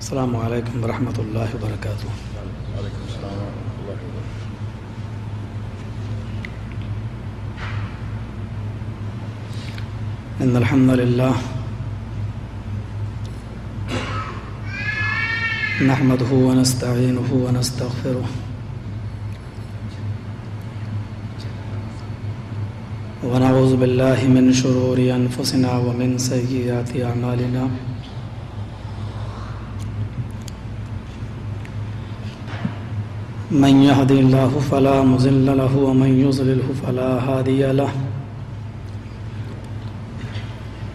السلام علیکم ورحمۃ اللہ وبرکاتہ۔ وعلیکم السلام ورحمۃ اللہ وبرکاتہ۔ ان الحمد لله نحمده ونستعينه ونستغفره ونعوذ بالله من شرور انفسنا ومن سيئات اعمالنا۔ من يهد الله فلا مضل له ومن يضلله فلا هادي له.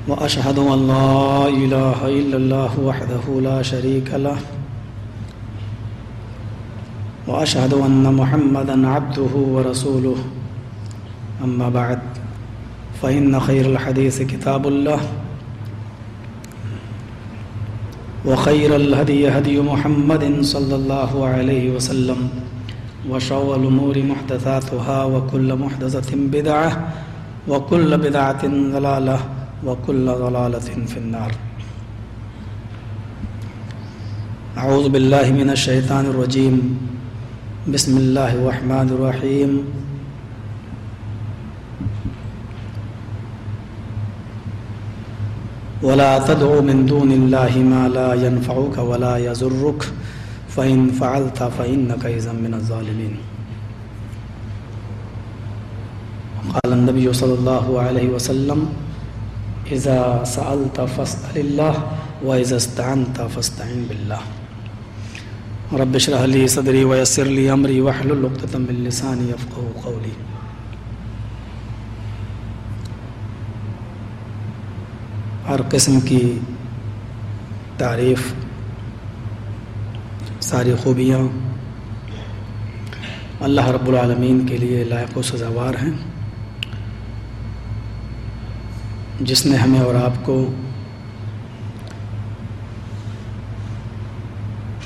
وأشهد أن لا إله إلا الله وحده لا شريك له. وأشهد أن محمدا عبده ورسوله. أما بعد، فإن خير الحديث كتاب الله. وخير الهدي هدي محمد صلى الله عليه وسلم. وشر الأمور محدثاتها وكل محدثة بدعة وكل بدعة ضلالة وكل ضلالة في النار. أعوذ بالله من الشيطان الرجيم. بسم الله الرحمن الرحيم. ولا تدع من دون الله ما لا ينفعك ولا يضرك. فإن فعلت فإنك إذا من الظالمين. قال النبي صلى الله عليه وسلم اذا سألت فاسأل الله واذا استعنت فاستعن بالله. رب اشرح لي صدري ويسر لي امري واحلل عقدة من لساني يفقهوا قولي. ہر قسم کی تعریف ساری خوبیاں۔ اللہ رب العالمین کے لیے لائق و سزاوار ہیں۔ جس نے ہمیں اور آپ کو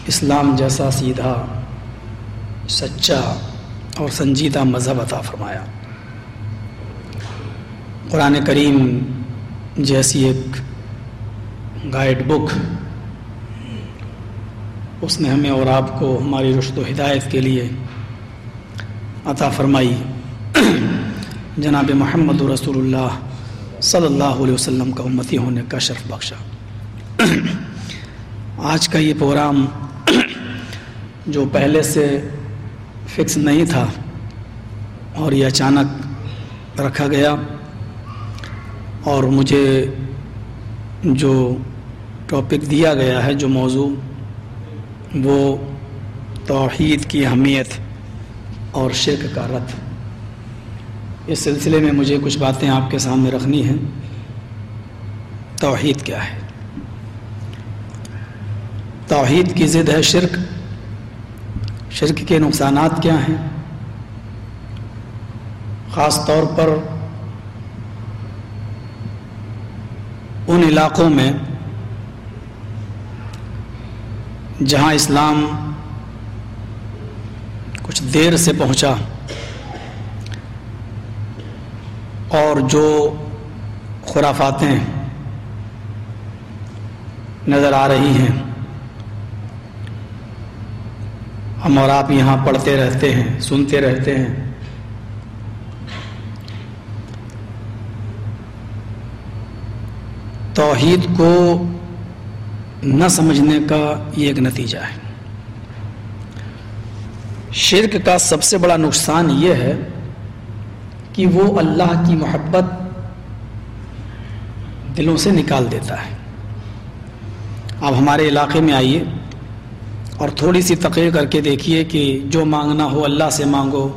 اسلام جیسا سیدھا، سچا اور سنجیدہ مذہب عطا فرمایا۔ قرآن کریم جیسی ایک گائیڈ بک اس نے ہمیں اور آپ کو ہماری رشد و ہدایت کے لیے عطا فرمائی۔ جناب محمد رسول اللہ صلی اللہ علیہ وسلم کا امتی ہونے کا شرف بخشا۔ آج کا یہ پروگرام جو پہلے سے فکس نہیں تھا اور یہ اچانک رکھا گیا اور مجھے جو ٹاپک دیا گیا ہے، جو موضوع وہ توحید کی اہمیت اور شرک کا رد۔ اس سلسلے میں مجھے کچھ باتیں آپ کے سامنے رکھنی ہیں۔ توحید کیا ہے؟ توحید کی ضد ہے شرک۔ شرک کے نقصانات کیا ہیں؟ خاص طور پر ان علاقوں میں جہاں اسلام کچھ دیر سے پہنچا اور جو خرافاتیں نظر آ رہی ہیں، ہم اور آپ یہاں پڑھتے رہتے ہیں، سنتے رہتے ہیں۔ توحید کو نہ سمجھنے کا یہ ایک نتیجہ ہے۔ شرک کا سب سے بڑا نقصان یہ ہے کہ وہ اللہ کی محبت دلوں سے نکال دیتا ہے۔ اب ہمارے علاقے میں آئیے اور تھوڑی سی تقریر کر کے دیکھیے کہ جو مانگنا ہو اللہ سے مانگو،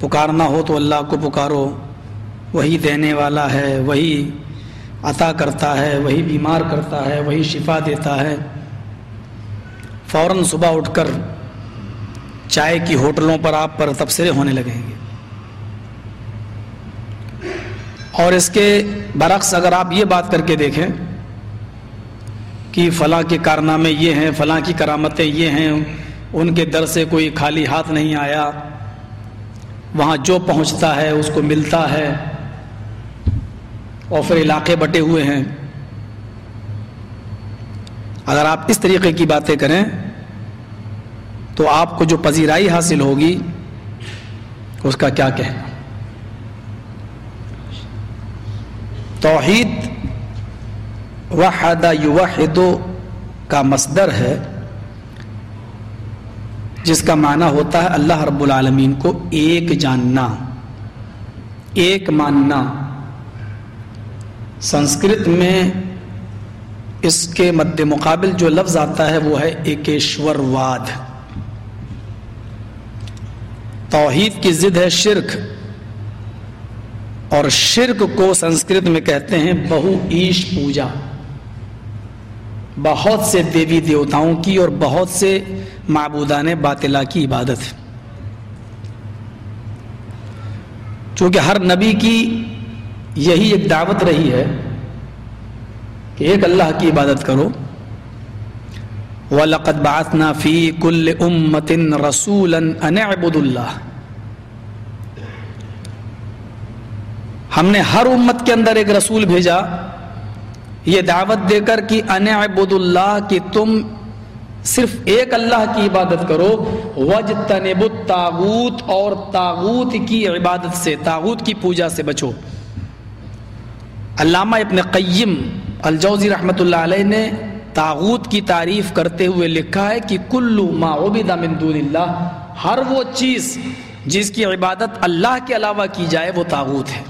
پکارنا ہو تو اللہ کو پکارو، وہی دینے والا ہے، وہی عطا کرتا ہے، وہی بیمار کرتا ہے، وہی شفا دیتا ہے۔ فوراً صبح اٹھ کر چائے کی ہوٹلوں پر آپ پر تبصرے ہونے لگیں گے۔ اور اس کے برعکس اگر آپ یہ بات کر کے دیکھیں کہ فلاں کے کارنامے یہ ہیں، فلاں کی کرامتیں یہ ہیں، ان کے در سے کوئی خالی ہاتھ نہیں آیا، وہاں جو پہنچتا ہے، اس کو ملتا ہے۔ اور پھر علاقے بٹے ہوئے ہیں۔ اگر آپ اس طریقے کی باتیں کریں، تو آپ کو جو پذیرائی حاصل ہوگی، اس کا کیا کہنا؟ توحید وحد یوحد کا مصدر ہے، جس کا معنی ہوتا ہے اللہ رب العالمین کو ایک جاننا، ایک ماننا۔ سنسکرت میں اس کے مد مقابل جو لفظ آتا ہے وہ ہے ایکیشور واد توحید کی ضد ہے شرک۔ اور شرک کو سنسکرت میں کہتے ہیں بہو ایش پوجا۔ بہت سے دیوی دیوتاؤں کی اور بہت سے معبودان باطلا کی عبادت۔ چونکہ ہر نبی کی یہی ایک دعوت رہی ہے کہ ایک اللہ کی عبادت کرو۔ وَلَقَدْ بَعَثْنَا فِي كُلِّ أُمَّةٍ رَسُولًا أَنِ عِبُدُ اللَّهِ۔ ہم نے ہر امت کے اندر ایک رسول بھیجا۔ یہ دعوت دے کر کہ ان عبد اللہ کہ تم صرف ایک اللہ کی عبادت کرو۔ وج تنب اور تاغوت کی عبادت سے تاغوت کی پوجا سے بچو۔ علامہ ابن قیم الجوزی رحمۃ اللہ علیہ نے تاغوت کی تعریف کرتے ہوئے لکھا ہے کہ کلو ما عبد من دون اللہ، ہر وہ چیز جس کی عبادت اللہ کے علاوہ کی جائے وہ تاغوت ہے۔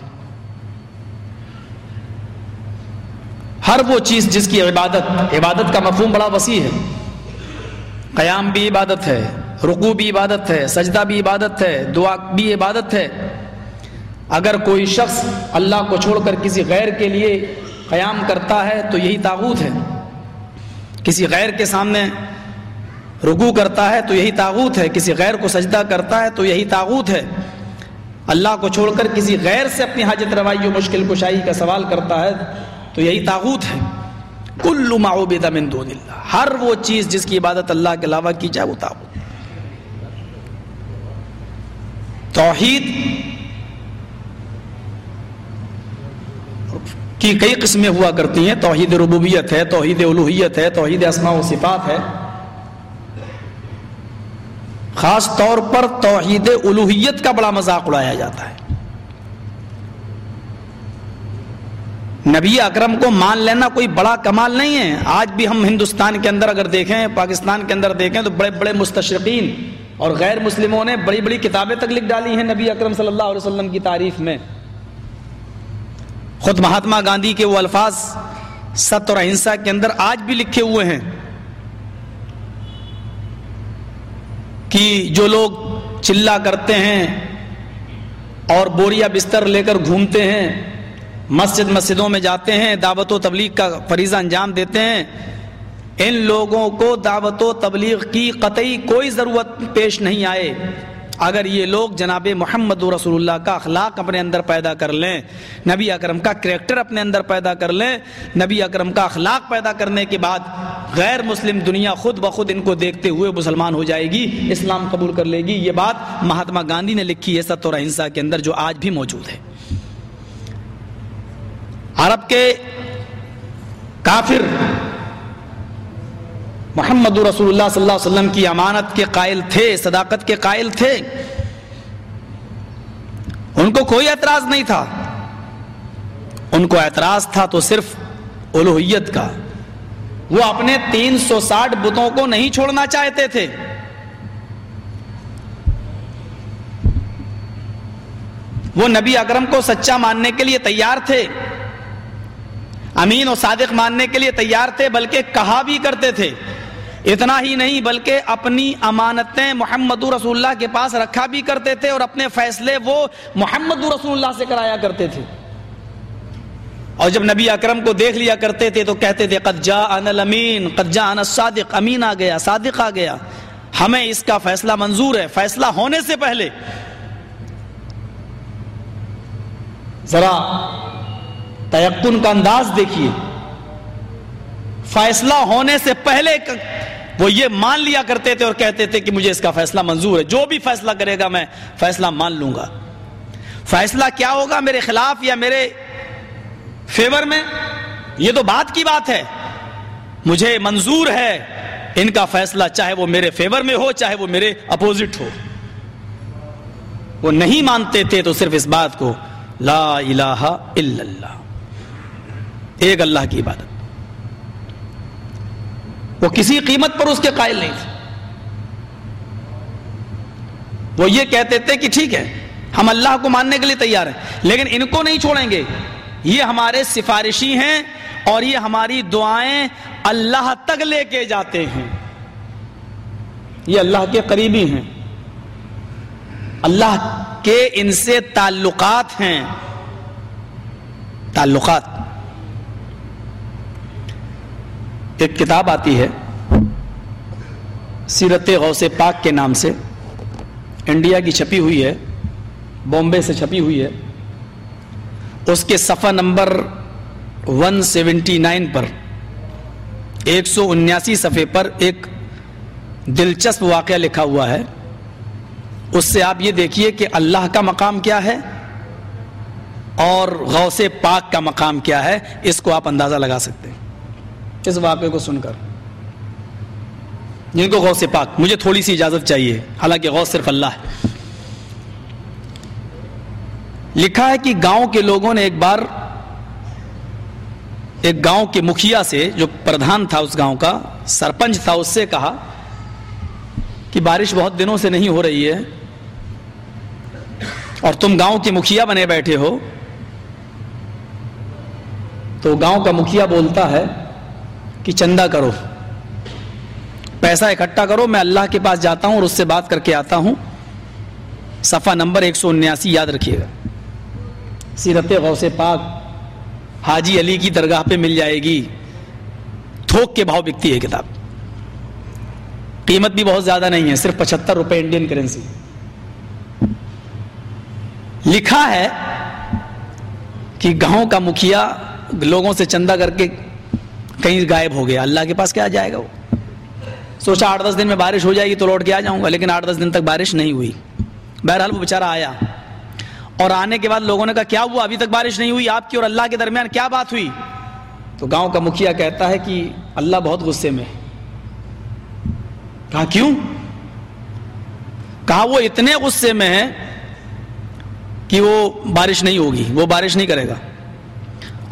ہر وہ چیز جس کی عبادت عبادت کا مفہوم بڑا وسیع ہے۔ قیام بھی عبادت ہے رکو بھی عبادت ہے، سجدہ بھی عبادت ہے، دعا بھی عبادت ہے۔ اگر کوئی شخص اللہ کو چھوڑ کر کسی غیر کے لیے قیام کرتا ہے تو یہی تاغوت ہے۔ کسی غیر کے سامنے رکو کرتا ہے تو یہی تاغوت ہے۔ کسی غیر کو سجدہ کرتا ہے تو یہی تاغوت ہے۔ اللہ کو چھوڑ کر کسی غیر سے اپنی حاجت روائی و مشکل کشائی کا سوال کرتا ہے تو یہی تاغوت ہے۔ کل معبد من دون اللہ۔ ہر وہ چیز جس کی عبادت اللہ کے علاوہ کی جائے وہ تاغوت۔ توحید کی کئی قسمیں ہوا کرتی ہیں، توحید ربوبیت ہے، توحید الوحیت ہے، توحید اسماء و صفات ہے۔ خاص طور پر توحید الوحیت کا بڑا مذاق اڑایا جاتا ہے۔ نبی اکرم کو مان لینا کوئی بڑا کمال نہیں ہے۔ آج بھی ہم ہندوستان کے اندر اگر دیکھیں، پاکستان کے اندر دیکھیں تو بڑے بڑے مستشرقین اور غیر مسلموں نے بڑی بڑی کتابیں تک لکھ ڈالی ہیں نبی اکرم صلی اللہ علیہ وسلم کی تعریف میں۔ خود مہاتما گاندھی کے وہ الفاظ ست اور اہنسا کے اندر آج بھی لکھے ہوئے ہیں کہ جو لوگ چلا کرتے ہیں اور بوریا بستر لے کر گھومتے ہیں، مسجد مسجدوں میں جاتے ہیں، دعوت و تبلیغ کا فریضہ انجام دیتے ہیں، ان لوگوں کو دعوت و تبلیغ کی قطعی کوئی ضرورت پیش نہیں آئے۔ اگر یہ لوگ جناب محمد رسول اللہ کا اخلاق اپنے اندر پیدا کر لیں، نبی اکرم کا کریکٹر اپنے اندر پیدا کر لیں، نبی اکرم کا اخلاق پیدا کرنے کے بعد غیر مسلم دنیا خود بخود ان کو دیکھتے ہوئے مسلمان ہو جائے گی، اسلام قبول کر لے گی، یہ بات مہاتما گاندھی نے لکھی ہے ست اور اہنسا کے اندر جو آج بھی موجود ہے۔ عرب کے کافر محمد رسول اللہ صلی اللہ علیہ وسلم کی امانت کے قائل تھے، صداقت کے قائل تھے۔ ان کو کوئی اعتراض نہیں تھا۔ ان کو اعتراض تھا تو صرف الوحیت کا۔ وہ اپنے تین سو ساٹھ بتوں کو نہیں چھوڑنا چاہتے تھے۔ وہ نبی اکرم کو سچا ماننے کے لیے تیار تھے۔ امین و صادق ماننے کے لیے تیار تھے، بلکہ کہا بھی کرتے تھے۔ اتنا ہی نہیں بلکہ اپنی امانتیں محمد رسول اللہ کے پاس رکھا بھی کرتے تھے اور اپنے فیصلے وہ محمد رسول اللہ سے کرایا کرتے تھے۔ اور جب نبی اکرم کو دیکھ لیا کرتے تھے تو کہتے تھے، قد جا ان الامین، قد جا ان صادق امین آ گیا، صادق آ گیا۔ ہمیں اس کا فیصلہ منظور ہے، فیصلہ ہونے سے پہلے۔ ذرا تیقن کا انداز دیکھیے۔ فیصلہ ہونے سے پہلے وہ یہ مان لیا کرتے تھے اور کہتے تھے کہ مجھے اس کا فیصلہ منظور ہے۔ جو بھی فیصلہ کرے گا میں فیصلہ مان لوں گا۔ فیصلہ کیا ہوگا میرے خلاف یا میرے فیور میں؟ یہ تو بات کی بات ہے۔ مجھے منظور ہے ان کا فیصلہ چاہے وہ میرے فیور میں ہو، چاہے وہ میرے اپوزٹ ہو۔ وہ نہیں مانتے تھے تو صرف اس بات کو لا الہ الا اللہ۔ ایک اللہ کی عبادت۔ وہ کسی قیمت پر اس کے قائل نہیں تھے۔ وہ یہ کہتے تھے کہ ٹھیک ہے، ہم اللہ کو ماننے کے لیے تیار ہیں، لیکن ان کو نہیں چھوڑیں گے۔ یہ ہمارے سفارشی ہیں اور یہ ہماری دعائیں اللہ تک لے کے جاتے ہیں۔ یہ اللہ کے قریبی ہیں۔ اللہ کے ان سے تعلقات ہیں۔ تعلقات۔ ایک کتاب آتی ہے سیرت غوث پاک کے نام سے، انڈیا کی چھپی ہوئی ہے بامبے سے چھپی ہوئی ہے۔ اس کے صفحہ نمبر ون سیونٹی نائن پر، ایک سو انیاسی صفحے پر ایک دلچسپ واقعہ لکھا ہوا ہے۔ اس سے آپ یہ دیکھیے کہ اللہ کا مقام کیا ہے اور غوث پاک کا مقام کیا ہے، اس کو آپ اندازہ لگا سکتے ہیں۔ اس واقعے کو سن کر۔ جن کو غوث پاک، مجھے تھوڑی سی اجازت چاہیے، حالانکہ غوث صرف اللہ ہے۔ لکھا ہے کہ گاؤں کے لوگوں نے ایک بار ایک گاؤں کے مکھیا سے، جو پردھان تھا اس گاؤں کا، سرپنچ تھا، اس سے کہا کہ بارش بہت دنوں سے نہیں ہو رہی ہے اور تم گاؤں کے مکھیا بنے بیٹھے ہو۔ تو گاؤں کا مکھیا بولتا ہے کہ چندہ کرو۔ پیسہ اکٹھا کرو، میں اللہ کے پاس جاتا ہوں اور اس سے بات کر کے آتا ہوں۔ صفحہ نمبر ایک سو انیاسی، یاد رکھیے گا۔ سیرت غوث پاک حاجی علی کی درگاہ پہ مل جائے گی۔ تھوک کے بھاؤ بکتی ہے کتاب۔ قیمت بھی بہت زیادہ نہیں ہے، صرف پچہتر روپے انڈین کرنسی۔ لکھا ہے کہ گاؤں کا مکھیا لوگوں سے چندہ کر کے کہیں غائب ہو گیا۔ اللہ کے پاس کیا جائے گا وہ؟ سوچا آٹھ دس دن میں بارش ہو جائے گی تو لوٹ کے آ جاؤں گا، لیکن آٹھ دس دن تک بارش نہیں ہوئی۔ بہرحال وہ بےچارا آیا۔ اور آنے کے بعد لوگوں نے کہا، کیا ہوا؟ ابھی تک بارش نہیں ہوئی۔ آپ کی اور اللہ کے درمیان کیا بات ہوئی؟ تو گاؤں کا مکھیا کہتا ہے کہ اللہ بہت غصے میں کہا، کیوں؟ کہا، وہ اتنے غصے میں ہے کہ وہ بارش نہیں ہوگی، وہ بارش نہیں کرے گا۔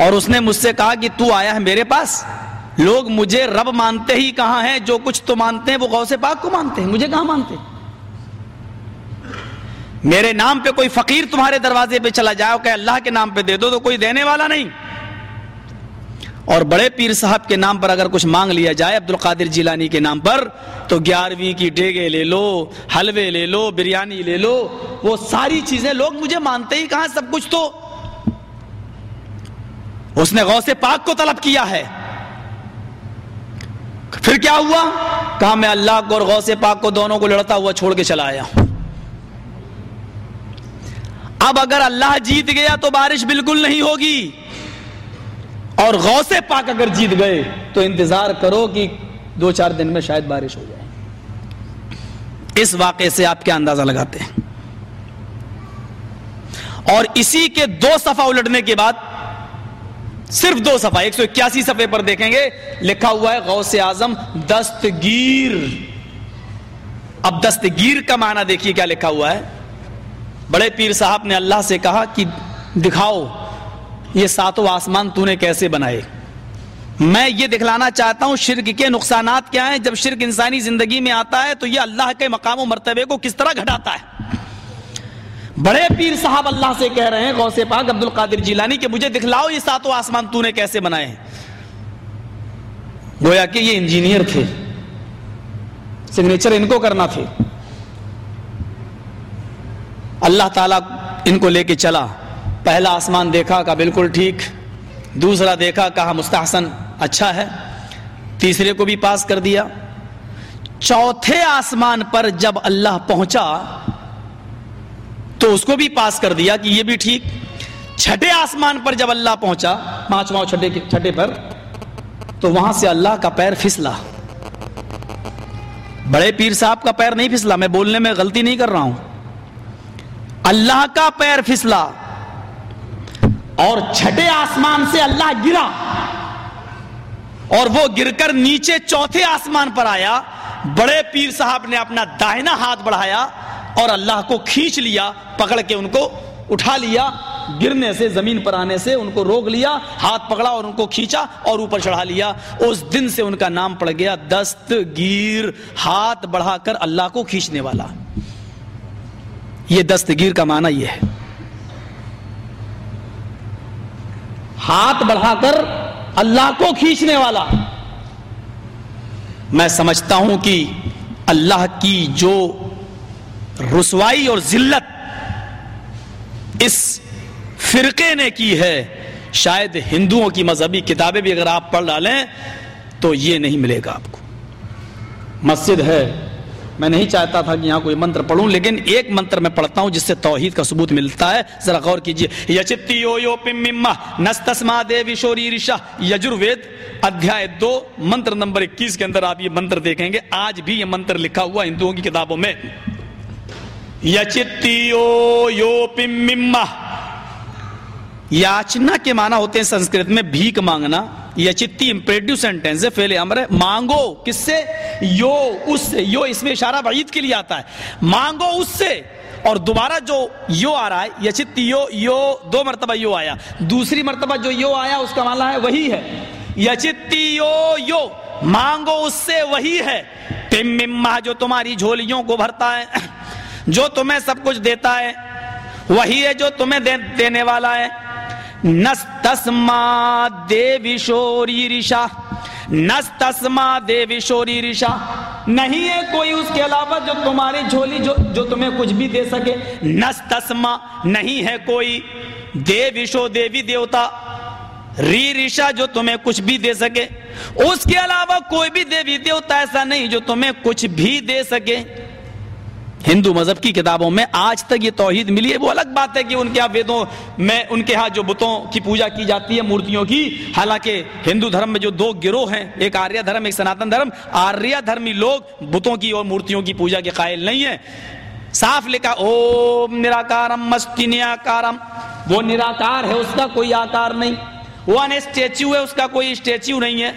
اور اس نے مجھ سے کہا کہ تو آیا ہے میرے پاس؟ لوگ مجھے رب مانتے ہی کہاں ہیں؟ جو کچھ تو مانتے ہیں، وہ غوث پاک کو مانتے ہیں۔ مجھے کہاں مانتے؟ میرے نام پہ کوئی فقیر تمہارے دروازے پہ چلا جائے کہ اللہ کے نام پہ دے دو تو کوئی دینے والا نہیں۔ اور بڑے پیر صاحب کے نام پر اگر کچھ مانگ لیا جائے عبد القادر جیلانی کے نام پر، تو گیارہویں کی ڈیگے لے لو، حلوے لے لو، بریانی لے لو، وہ ساری چیزیں لوگ مجھے مانتے ہی کہاں؟ سب کچھ تو۔ اس نے غوث پاک کو طلب کیا ہے۔ پھر کیا ہوا؟ کہا، میں اللہ کو اور غوث پاک کو دونوں کو لڑتا ہوا چھوڑ کے چلا آیا اب اگر اللہ جیت گیا تو بارش بالکل نہیں ہوگی۔ اور غوث پاک اگر جیت گئے تو انتظار کرو کہ دو چار دن میں شاید بارش ہو جائے۔ اس واقعے سے آپ کیا اندازہ لگاتے ہیں؟ اور اسی کے دو صفحہ الٹنے کے بعد صرف دو صفحہ، ایک سو اکیاسی صفحے پر دیکھیں گے، لکھا ہوا ہے، غوث اعظم دستگیر۔ اب دستگیر کا معنی دیکھیے کیا لکھا ہوا ہے۔ بڑے پیر صاحب نے اللہ سے کہا کہ دکھاؤ، یہ ساتوں آسمان تو نے کیسے بنائے؟ میں یہ دکھلانا چاہتا ہوں، شرک کے نقصانات کیا ہیں؟ جب شرک انسانی زندگی میں آتا ہے تو یہ اللہ کے مقام و مرتبے کو کس طرح گھٹاتا ہے؟ بڑے پیر صاحب اللہ سے کہہ رہے ہیں، غوث پاک عبد القادر جیلانی کہ مجھے دکھلاؤ یہ ساتوں آسمان تو نے کیسے بنائے ہیں۔ گویا کہ یہ انجینئر تھے۔ سگنیچر ان کو کرنا تھے۔ اللہ تعالیٰ ان کو لے کے چلا۔ پہلا آسمان دیکھا، کہا بالکل ٹھیک۔ دوسرا دیکھا، کہا مستحسن اچھا ہے۔ تیسرے کو بھی پاس کر دیا۔ چوتھے آسمان پر جب اللہ پہنچا تو اس کو بھی پاس کر دیا کہ یہ بھی ٹھیک۔ چھٹے آسمان پر جب اللہ پہنچا، پانچواں چھٹے چھٹے پر، تو وہاں سے اللہ کا پیر پھسلا۔ بڑے پیر صاحب کا پیر نہیں پھسلا، میں بولنے میں غلطی نہیں کر رہا ہوں۔ اللہ کا پیر پھسلا۔ اور چھٹے آسمان سے اللہ گرا۔ اور وہ گر کر نیچے چوتھے آسمان پر آیا۔ بڑے پیر صاحب نے اپنا دائنا ہاتھ بڑھایا۔ اور اللہ کو کھینچ لیا، پکڑ کے ان کو اٹھا لیا، گرنے سے، زمین پر آنے سے ان کو روک لیا، ہاتھ پکڑا اور ان کو کھینچا اور اوپر چڑھا لیا۔ اس دن سے ان کا نام پڑ گیا دست گیر ہاتھ بڑھا کر اللہ کو کھینچنے والا۔ یہ دستگیر کا معنی یہ ہے۔ ہاتھ بڑھا کر اللہ کو کھینچنے والا۔ میں سمجھتا ہوں کہ اللہ کی جو رسوائی اور ذلت اس فرقے نے کی ہے۔ شاید ہندوؤں کی مذہبی کتابیں بھی اگر آپ پڑھ ڈالیں تو یہ نہیں ملے گا آپ کو۔ مسجد ہے۔ میں نہیں چاہتا تھا کہ یہاں کوئی منتر پڑھوں، لیکن ایک منتر میں پڑھتا ہوں جس سے توحید کا ثبوت ملتا ہے۔ ذرا غور کیجیے یچتی یو یو پم نستسما دیوی شوری رشا یجروید ادھیائے دو، منتر نمبر اکیس کے اندر آپ یہ منتر دیکھیں گے۔ آج بھی یہ منتر لکھا ہوا ہندوؤں کی کتابوں میں۔ یچتی یو یو یاچنا کے معنی ہوتے ہیں سنسکرت میں بھیک مانگنا یچتی امپریٹو سینٹینس ہے فیل امر ہے مانگو کس سے یو اس سے یو اس میں اشارہ بعید کے لیے آتا ہے مانگو اس سے اور دوبارہ جو یو آ رہا ہے یچتی یو یو دو مرتبہ یو آیا دوسری مرتبہ جو یو آیا اس کا معنی ہے وہی ہے یچتی یو یو مانگو اس سے وہی ہے پم مما جو تمہاری جھولیوں کو بھرتا ہے جو تمہیں سب کچھ دیتا ہے، وہی ہے جو تمہیں دینے والا ہے۔ نستسما دیوی شوری رشا۔ نستسما دیوی شوری رشا۔ نہیں ہے کوئی اس کے علاوہ جو تمہاری جھولی جو جو تمہیں کچھ بھی دے سکے۔ نستسما نہیں ہے کوئی۔ دیوی شو دیوی دیوتا۔ ری رشا جو تمہیں کچھ بھی دے سکے۔ اس کے علاوہ کوئی بھی دیوی دیوتا ایسا نہیں جو تمہیں کچھ بھی دے سکے۔ ہندو مذہب کی کتابوں میں آج تک یہ توحید ملی ہے۔ وہ الگ بات ہے کہ ان کے ہاں ویدوں میں، ان کے ہاں جو بتوں کی پوجا کی جاتی ہے، مورتیوں کی۔ حالانکہ ہندو دھرم میں جو دو گروہ ہیں، ایک آریہ دھرم، ایک سناتن دھرم۔ آریہ دھرمی لوگ بتوں کی اور مورتیوں کی پوجا کے قائل نہیں ہیں۔ صاف لکھا، اوم نراکارم مستی نیاکارم وہ نراکار ہے، اس کا کوئی آکار نہیں۔ وہ ان اسٹیچو ہے، اس کا کوئی اسٹیچو نہیں ہے۔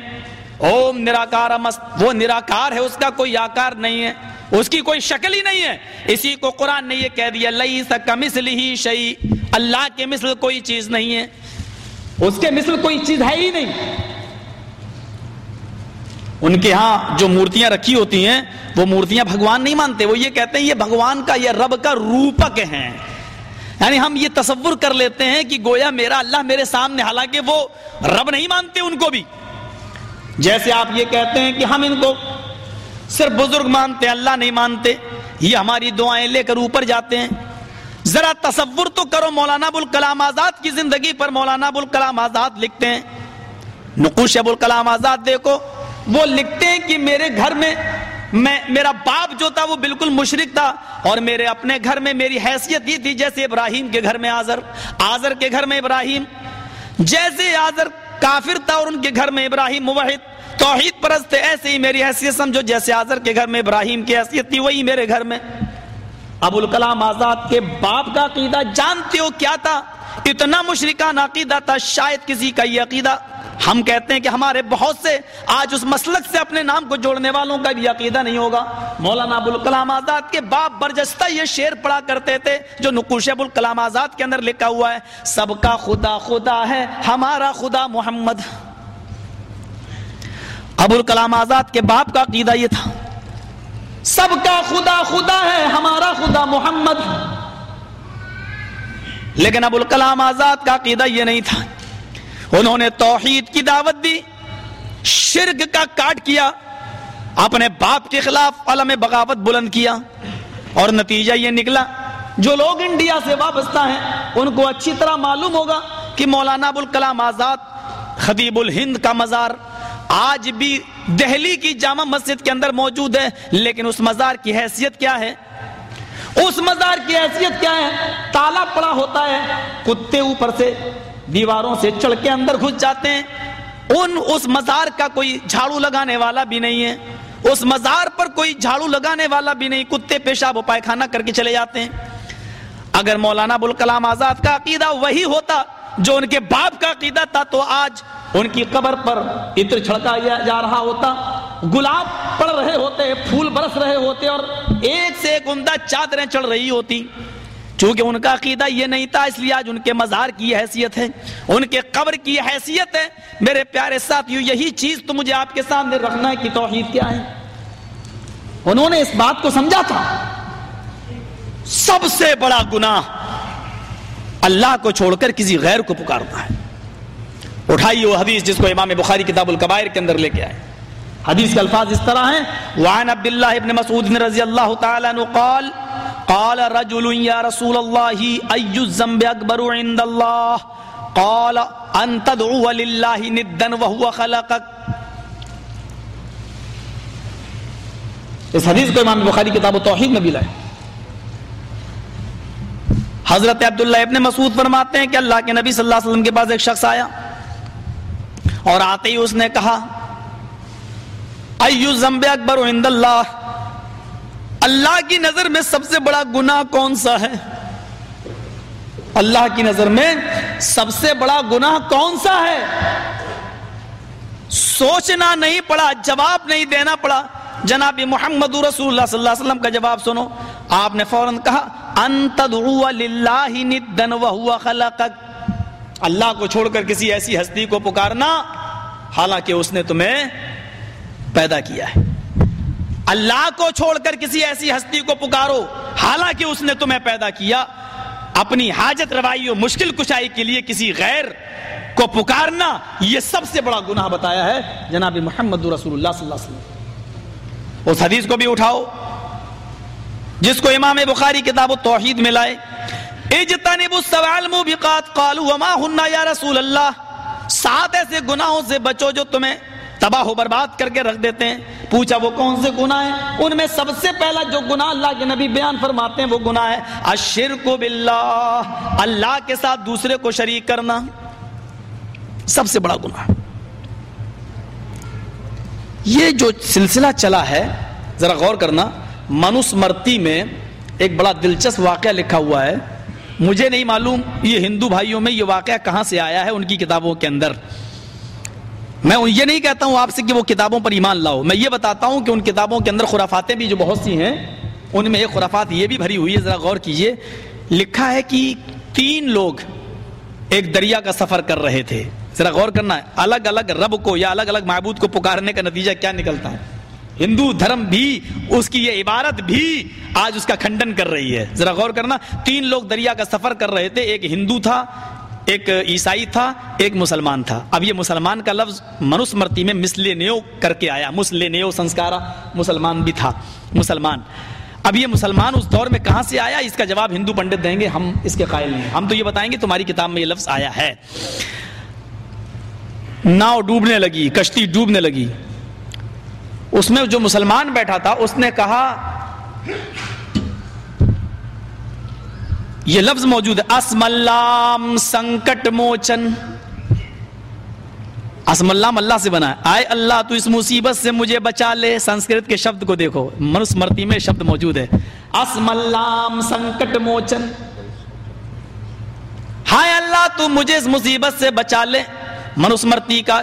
اوم نراکارم وہ نراکار ہے، اس کا کوئی آکار نہیں ہے۔ اس کی کوئی شکل ہی نہیں ہے۔ اسی کو قرآن نے یہ کہہ دیا لئی سکا مثل ہی شعی اللہ کے مثل کوئی چیز نہیں ہے۔ اس کے مثل کوئی چیز ہے ہی نہیں۔ ان کے ہاں جو مورتیاں رکھی ہوتی ہیں، وہ مورتیاں بھگوان نہیں مانتے۔ وہ یہ کہتے ہیں، یہ بھگوان کا، یہ رب کا روپک ہیں۔ یعنی ہم یہ تصور کر لیتے ہیں کہ گویا میرا اللہ میرے سامنے، حالانکہ وہ رب نہیں مانتے ان کو بھی۔ جیسے آپ یہ کہتے ہیں کہ ہم ان کو صرف بزرگ مانتے، اللہ نہیں مانتے، یہ ہماری دعائیں لے کر اوپر جاتے ہیں۔ ذرا تصور تو کرو، مولانا ابوالکلام آزاد کی زندگی پر مولانا ابوالکلام آزاد لکھتے ہیں۔ نقوش ابوالکلام آزاد دیکھو، وہ لکھتے ہیں کہ میرے گھر میں میں، میرا باپ جو تھا وہ بالکل مشرق تھا اور میرے اپنے گھر میں میری حیثیت یہ تھی جیسے ابراہیم کے گھر میں آزر آزر کے گھر میں ابراہیم۔ جیسے آزر کافر تھا اور ان کے گھر میں ابراہیم موحد توحید پرست تھے ایسے ہی میری حیثیت سمجھو، جیسے آزر کے گھر میں ابراہیم کی حیثیت تھی، وہی میرے گھر میں۔ ابو الکلام آزاد کے باپ کا عقیدہ جانتے ہو کیا تھا؟ اتنا مشرکان عقیدہ تھا، شاید کسی کا یہ عقیدہ۔ ہم کہتے ہیں کہ ہمارے بہت سے آج اس مسلک سے اپنے نام کو جوڑنے والوں کا بھی عقیدہ نہیں ہوگا۔ مولانا ابو الکلام آزاد کے باپ برجستہ یہ شعر پڑا کرتے تھے، جو نقوش ابو الکلام آزاد کے اندر لکھا ہوا ہے، سب کا خدا خدا ہے، ہمارا خدا محمد۔ ابو الکلام آزاد کے باپ کا عقیدہ یہ تھا۔ سب کا خدا خدا ہے، ہمارا خدا محمد۔ لیکن ابو الکلام آزاد کا عقیدہ یہ نہیں تھا۔ انہوں نے توحید کی دعوت دی، شرک کا کاٹ کیا، اپنے باپ کے خلاف علم بغاوت بلند کیا۔ اور نتیجہ یہ نکلا، جو لوگ انڈیا سے وابستہ ہیں، ان کو اچھی طرح معلوم ہوگا کہ مولانا ابو الکلام آزاد خطیب الہند کا مزار آج بھی دہلی کی جامع مسجد کے اندر موجود ہے، لیکن اس مزار کی حیثیت کیا ہے؟ اس مزار کی حیثیت کیا ہے؟ تالا پڑا ہوتا ہے، کتے اوپر سے، دیواروں سے چڑھ کے اندر گھس جاتے ہیں۔ ان اس مزار کا کوئی جھاڑو لگانے والا بھی نہیں ہے۔ اس مزار پر کوئی جھاڑو لگانے والا بھی نہیں، کتے پیشاب و پائخانہ کر کے چلے جاتے ہیں۔ اگر مولانا ابوالکلام آزاد کا عقیدہ وہی ہوتا جو ان کے باپ کا عقیدہ تھا تو آج ان کی قبر پر عطر چھڑکا جا رہا ہوتا۔ گلاب پڑ رہے ہوتے، پھول برس رہے ہوتے اور ایک سے ایک عمدہ چادریں چڑھ رہی ہوتی۔ چونکہ ان کا عقیدہ یہ نہیں تھا، اس لیے آج ان کے مزار کی حیثیت ہے۔ ان کے قبر کی حیثیت ہے۔ میرے پیارے ساتھیوں یہی چیز تو مجھے آپ کے سامنے رکھنا ہے کہ توحید کیا ہے۔ انہوں نے اس بات کو سمجھا تھا۔ سب سے بڑا گناہ اللہ کو چھوڑ کر کسی غیر کو پکارتا ہے۔ اٹھائیے وہ حدیث جس کو امام بخاری کتاب القبائر کے اندر لے کے آئے۔ حدیث کے الفاظ اس طرح ہیں۔ وعن عبداللہ ابن مسعود رضی اللہ تعالیٰ عنہ قال قال رجل یا رسول اللہ، ای الزنب اکبر عند اللہ؟ قال، ان تدعو للہ ندن وهو خلقک. اس حدیث کو امام بخاری کتاب و توحید میں بھی لائے۔ حضرت عبداللہ ابن مسعود فرماتے ہیں کہ اللہ کے نبی صلی اللہ علیہ وسلم کے پاس ایک شخص آیا اور آتے ہی اس نے کہا، ایو زمب اکبر عند اللہ؟ اللہ کی نظر میں سب سے بڑا گناہ کون سا ہے؟ اللہ کی نظر میں سب سے بڑا گناہ کون سا ہے؟ سوچنا نہیں پڑا، جواب نہیں دینا پڑا۔ جناب محمد رسول اللہ صلی اللہ علیہ وسلم کا جواب سنو۔ آپ نے فوراً کہا ان تدعو للہ ندن وهو خلقک اللہ کو چھوڑ کر کسی ایسی ہستی کو پکارنا، حالانکہ اس نے تمہیں پیدا کیا ہے۔ اللہ کو چھوڑ کر کسی ایسی ہستی کو پکارو، حالانکہ اس نے تمہیں پیدا کیا۔ اپنی حاجت روائی و مشکل کشائی کے لیے کسی غیر کو پکارنا، یہ سب سے بڑا گناہ بتایا ہے۔ جناب محمد رسول اللہ صلی اللہ علیہ وسلم۔ اس حدیث کو بھی اٹھاؤ۔ جس کو امام بخاری کتاب و توحید میں لائے، اجتنبوا السبع الموبقات، قالوا وما هن یا رسول اللہ۔ سات ایسے گناہوں سے بچو جو تمہیں تباہ و برباد کر کے رکھ دیتے ہیں۔ پوچھا وہ کون سے گناہ ہیں؟ ان میں سب سے پہلا جو گناہ اللہ کے نبی بیان فرماتے ہیں وہ گناہ ہے الشرک باللہ۔ اللہ کے ساتھ دوسرے کو شریک کرنا۔ سب سے بڑا گناہ۔ یہ جو سلسلہ چلا ہے، ذرا غور کرنا۔ منس مرتی میں ایک بڑا دلچسپ واقعہ لکھا ہوا ہے۔ مجھے نہیں معلوم یہ ہندو بھائیوں میں یہ واقعہ کہاں سے آیا ہے ان کی کتابوں کے اندر۔ میں یہ نہیں کہتا ہوں آپ سے کہ وہ کتابوں پر ایمان لاؤ۔ میں یہ بتاتا ہوں کہ ان کتابوں کے اندر خرافاتیں بھی جو بہت سی ہیں، ان میں ایک خرافات یہ بھی بھری ہوئی ہے، ذرا غور کیجیے۔ لکھا ہے کہ تین لوگ ایک دریا کا سفر کر رہے تھے۔ ذرا غور کرنا ہے الگ الگ رب کو یا الگ الگ معبود کو پکارنے کا نتیجہ کیا نکلتا ہے؟ ہندو دھرم بھی، اس کی یہ عبارت بھی آج اس کا کھنڈن کر رہی ہے۔ ذرا غور کرنا، تین لوگ دریا کا سفر کر رہے تھے، ایک ہندو تھا، ایک عیسائی تھا، ایک مسلمان تھا۔ اب یہ مسلمان کا لفظ منس مرتی میں مسلے نیو کر کے آیا، مسلے نیو سنسکارا، مسلمان بھی تھا، مسلمان۔ اب یہ مسلمان اس دور میں کہاں سے آیا؟ اس کا جواب ہندو پنڈت دیں گے، ہم اس کے قائل نہیں ہم تو یہ بتائیں گے، تمہاری کتاب میں یہ لفظ آیا ہے۔ ناؤ ڈوبنے لگی، کشتی ڈوبنے لگی۔ اس میں جو مسلمان بیٹھا تھا، اس نے کہا، یہ لفظ موجود ہے اسم اللہ سنکٹ موچن۔ اسم اللہ اللہ سے بنا ہے۔ آئے اللہ، تو اس مصیبت سے مجھے بچا لے۔ سنسکرت کے شبد کو دیکھو منس مرتی میں شبد موجود ہے۔ اسم اللہ سنکٹ موچن۔ ہائے اللہ، تو مجھے اس مصیبت سے بچا لے۔ منسمرتی کا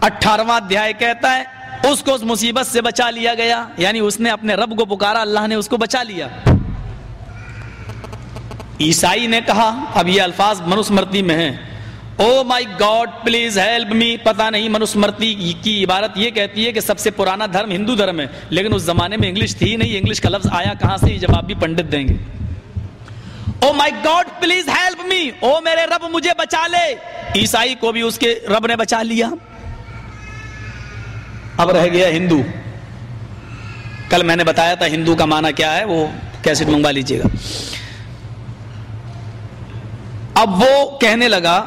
اٹھارواں دھیائے کہتا ہے اس کو اس مصیبت سے بچا لیا گیا یعنی اس نے اپنے رب کو پکارا، اللہ نے اس کو بچا لیا۔ عیسائی نے کہا، اب یہ الفاظ منسمرتی میں ہیں۔ او my God please help me پتا نہیں منسمرتی کی عبارت یہ کہتی ہے کہ سب سے پرانا دھرم ہندو دھرم ہے، لیکن اس زمانے میں انگلش تھی نہیں، انگلش کا لفظ آیا کہاں سے؟ یہ جواب بھی پنڈت دیں گے۔ او my God please help me او میرے رب مجھے بچا لے۔ عیسائی کو بھی اس کے رب نے بچا لیا۔ اب رہ گیا ہندو۔ کل میں نے بتایا تھا ہندو کا معنی کیا ہے، وہ کیسے منگوا لیجیے گا۔ اب وہ کہنے لگا،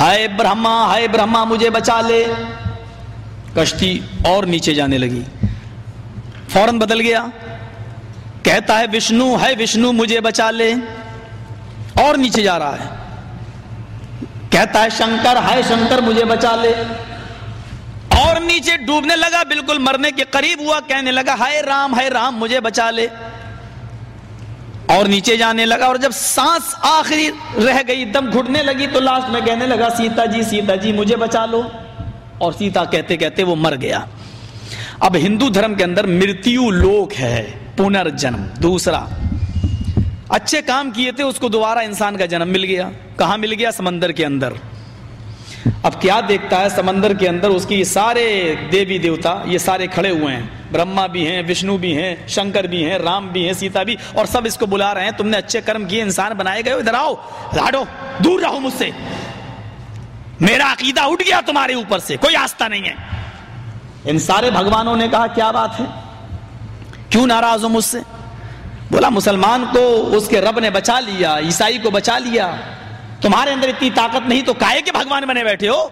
ہائے برہما ہائے برہما، مجھے بچا لے۔ کشتی اور نیچے جانے لگی۔ فوراً بدل گیا۔ کہتا ہے، وشنو ہے وشنو، مجھے بچا لے۔ اور نیچے جا رہا ہے۔ کہتا ہے، شنکر ہے شنکر، مجھے بچا لے۔ نیچے ڈوبنے لگا، بالکل مرنے کے قریب ہوا، کہنے لگا، ہائے رام ہے رام، مجھے بچا لے۔ اور نیچے جانے لگا، اور جب سانس آخری رہ گئی، دم گھٹنے لگی، تو لاسٹ میں کہنے لگا، سیتا جی سیتا جی مجھے بچا لو۔ اور سیتا کہتے کہتے وہ مر گیا۔ اب ہندو دھرم کے اندر مرتیو لوک ہے، پنرجنم۔ دوسرا، اچھے کام کیے تھے، اس کو دوبارہ انسان کا جنم مل گیا۔ کہاں مل گیا؟ سمندر کے اندر۔ اب کیا دیکھتا ہے سمندر کے اندر اس کی سارے دیوی دیوتا یہ سارے کھڑے ہوئے ہیں۔ برہما بھی ہیں، وشنو بھی ہیں، شنکر بھی ہیں، رام بھی ہیں، سیتا بھی اور سب اس کو بلا رہے ہیں۔ تم نے اچھے کرم کیے، انسان بنائے گئے ادھر آؤ ہٹو دور رہو مجھ سے۔ میرا عقیدہ اٹھ گیا تمہارے اوپر سے، کوئی آستہ نہیں ہے۔ ان سارے بھگوانوں نے کہا، کیا بات ہے؟ کیوں ناراض ہو مجھ سے؟ بولا، مسلمان کو اس کے رب نے بچا لیا، عیسائی کو بچا لیا۔ تمہارے اندر اتنی طاقت نہیں تو کائے کے بھگوان بنے بیٹھے ہو؟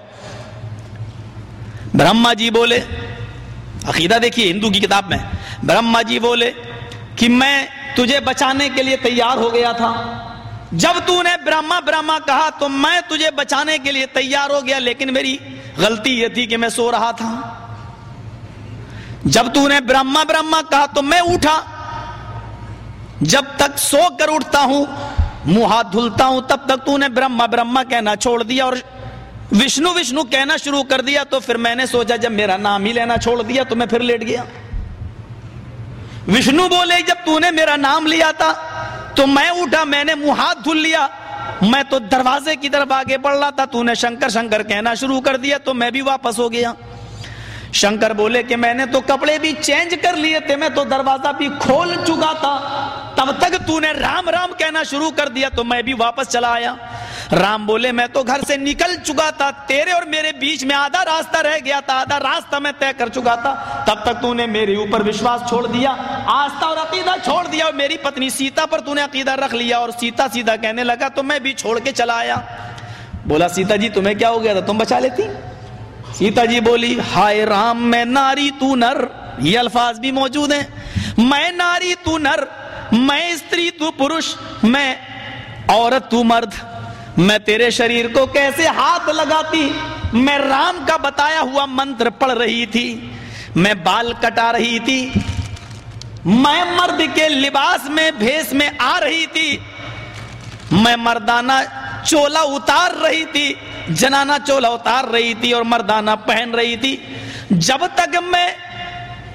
برہما جی بولے، عقیدہ دیکھیے ہندو کی کتاب میں، برہما جی بولے کہ میں تجھے بچانے کے لیے تیار ہو گیا تھا۔ جب تو نے برہما برہما کہا تو میں تجھے بچانے کے لیے تیار ہو گیا، لیکن میری غلطی یہ تھی کہ میں سو رہا تھا۔ جب تو نے برہما برہما کہا تو میں اٹھا۔ جب تک سو کر اٹھتا ہوں منہ ہاتھ دھلتا ہوں، تب تک تو نے برہما برہما کہنا چھوڑ دیا اور وشنو وشنو کہنا شروع کر دیا تو پھر میں نے سوچا جب میرا نام ہی لینا چھوڑ دیا تو میں پھر لیٹ گیا۔ وشنو بولے، جب تو نے میرا نام لیا تھا تو میں اٹھا، میں نے منہ ہاتھ دھل لیا۔ میں تو دروازے کی طرف آگے بڑھ رہا تھا، تو نے شنکر شنکر کہنا شروع کر دیا تو میں بھی واپس ہو گیا۔ شنکر بولے کہ میں نے تو کپڑے بھی چینج کر لیے تھے، میں تو دروازہ بھی کھول چکا تھا۔ تب تک تو نے رام رام کہنا شروع کر دیا تو میں بھی واپس چلا آیا۔ رام بولے، میں تو گھر سے نکل چکا تھا، تیرے اور میرے بیچ میں آدھا راستہ رہ گیا تھا، آدھا راستہ میں طے کر چکا تھا۔ تب تک تو نے میرے اوپر وشواس چھوڑ دیا، آستہ اور عقیدہ چھوڑ دیا اور میری پتنی سیتا پر تو نے عقیدہ رکھ لیا اور سیتا سیدھا کہنے لگا، تو میں بھی چھوڑ کے چلا آیا۔ بولا، سیتا جی تمہیں کیا ہو گیا تھا؟ تم بچا لیتی؟ سیتا جی بولی، ہائے رام، میں ناری تو نر، یہ الفاظ بھی موجود ہیں۔ میں ناری تو نر میں استری تو پرش میں عورت تو مرد، میں تیرے شریر کو کیسے ہاتھ لگاتی؟ میں رام کا بتایا ہوا منتر پڑھ رہی تھی، میں بال کٹا رہی تھی، میں مرد کے لباس میں بھیس میں آ رہی تھی، میں مردانہ چولا اتار رہی تھی جنانا چولا اتار رہی تھی اور مردانہ پہن رہی تھی۔ جب تک میں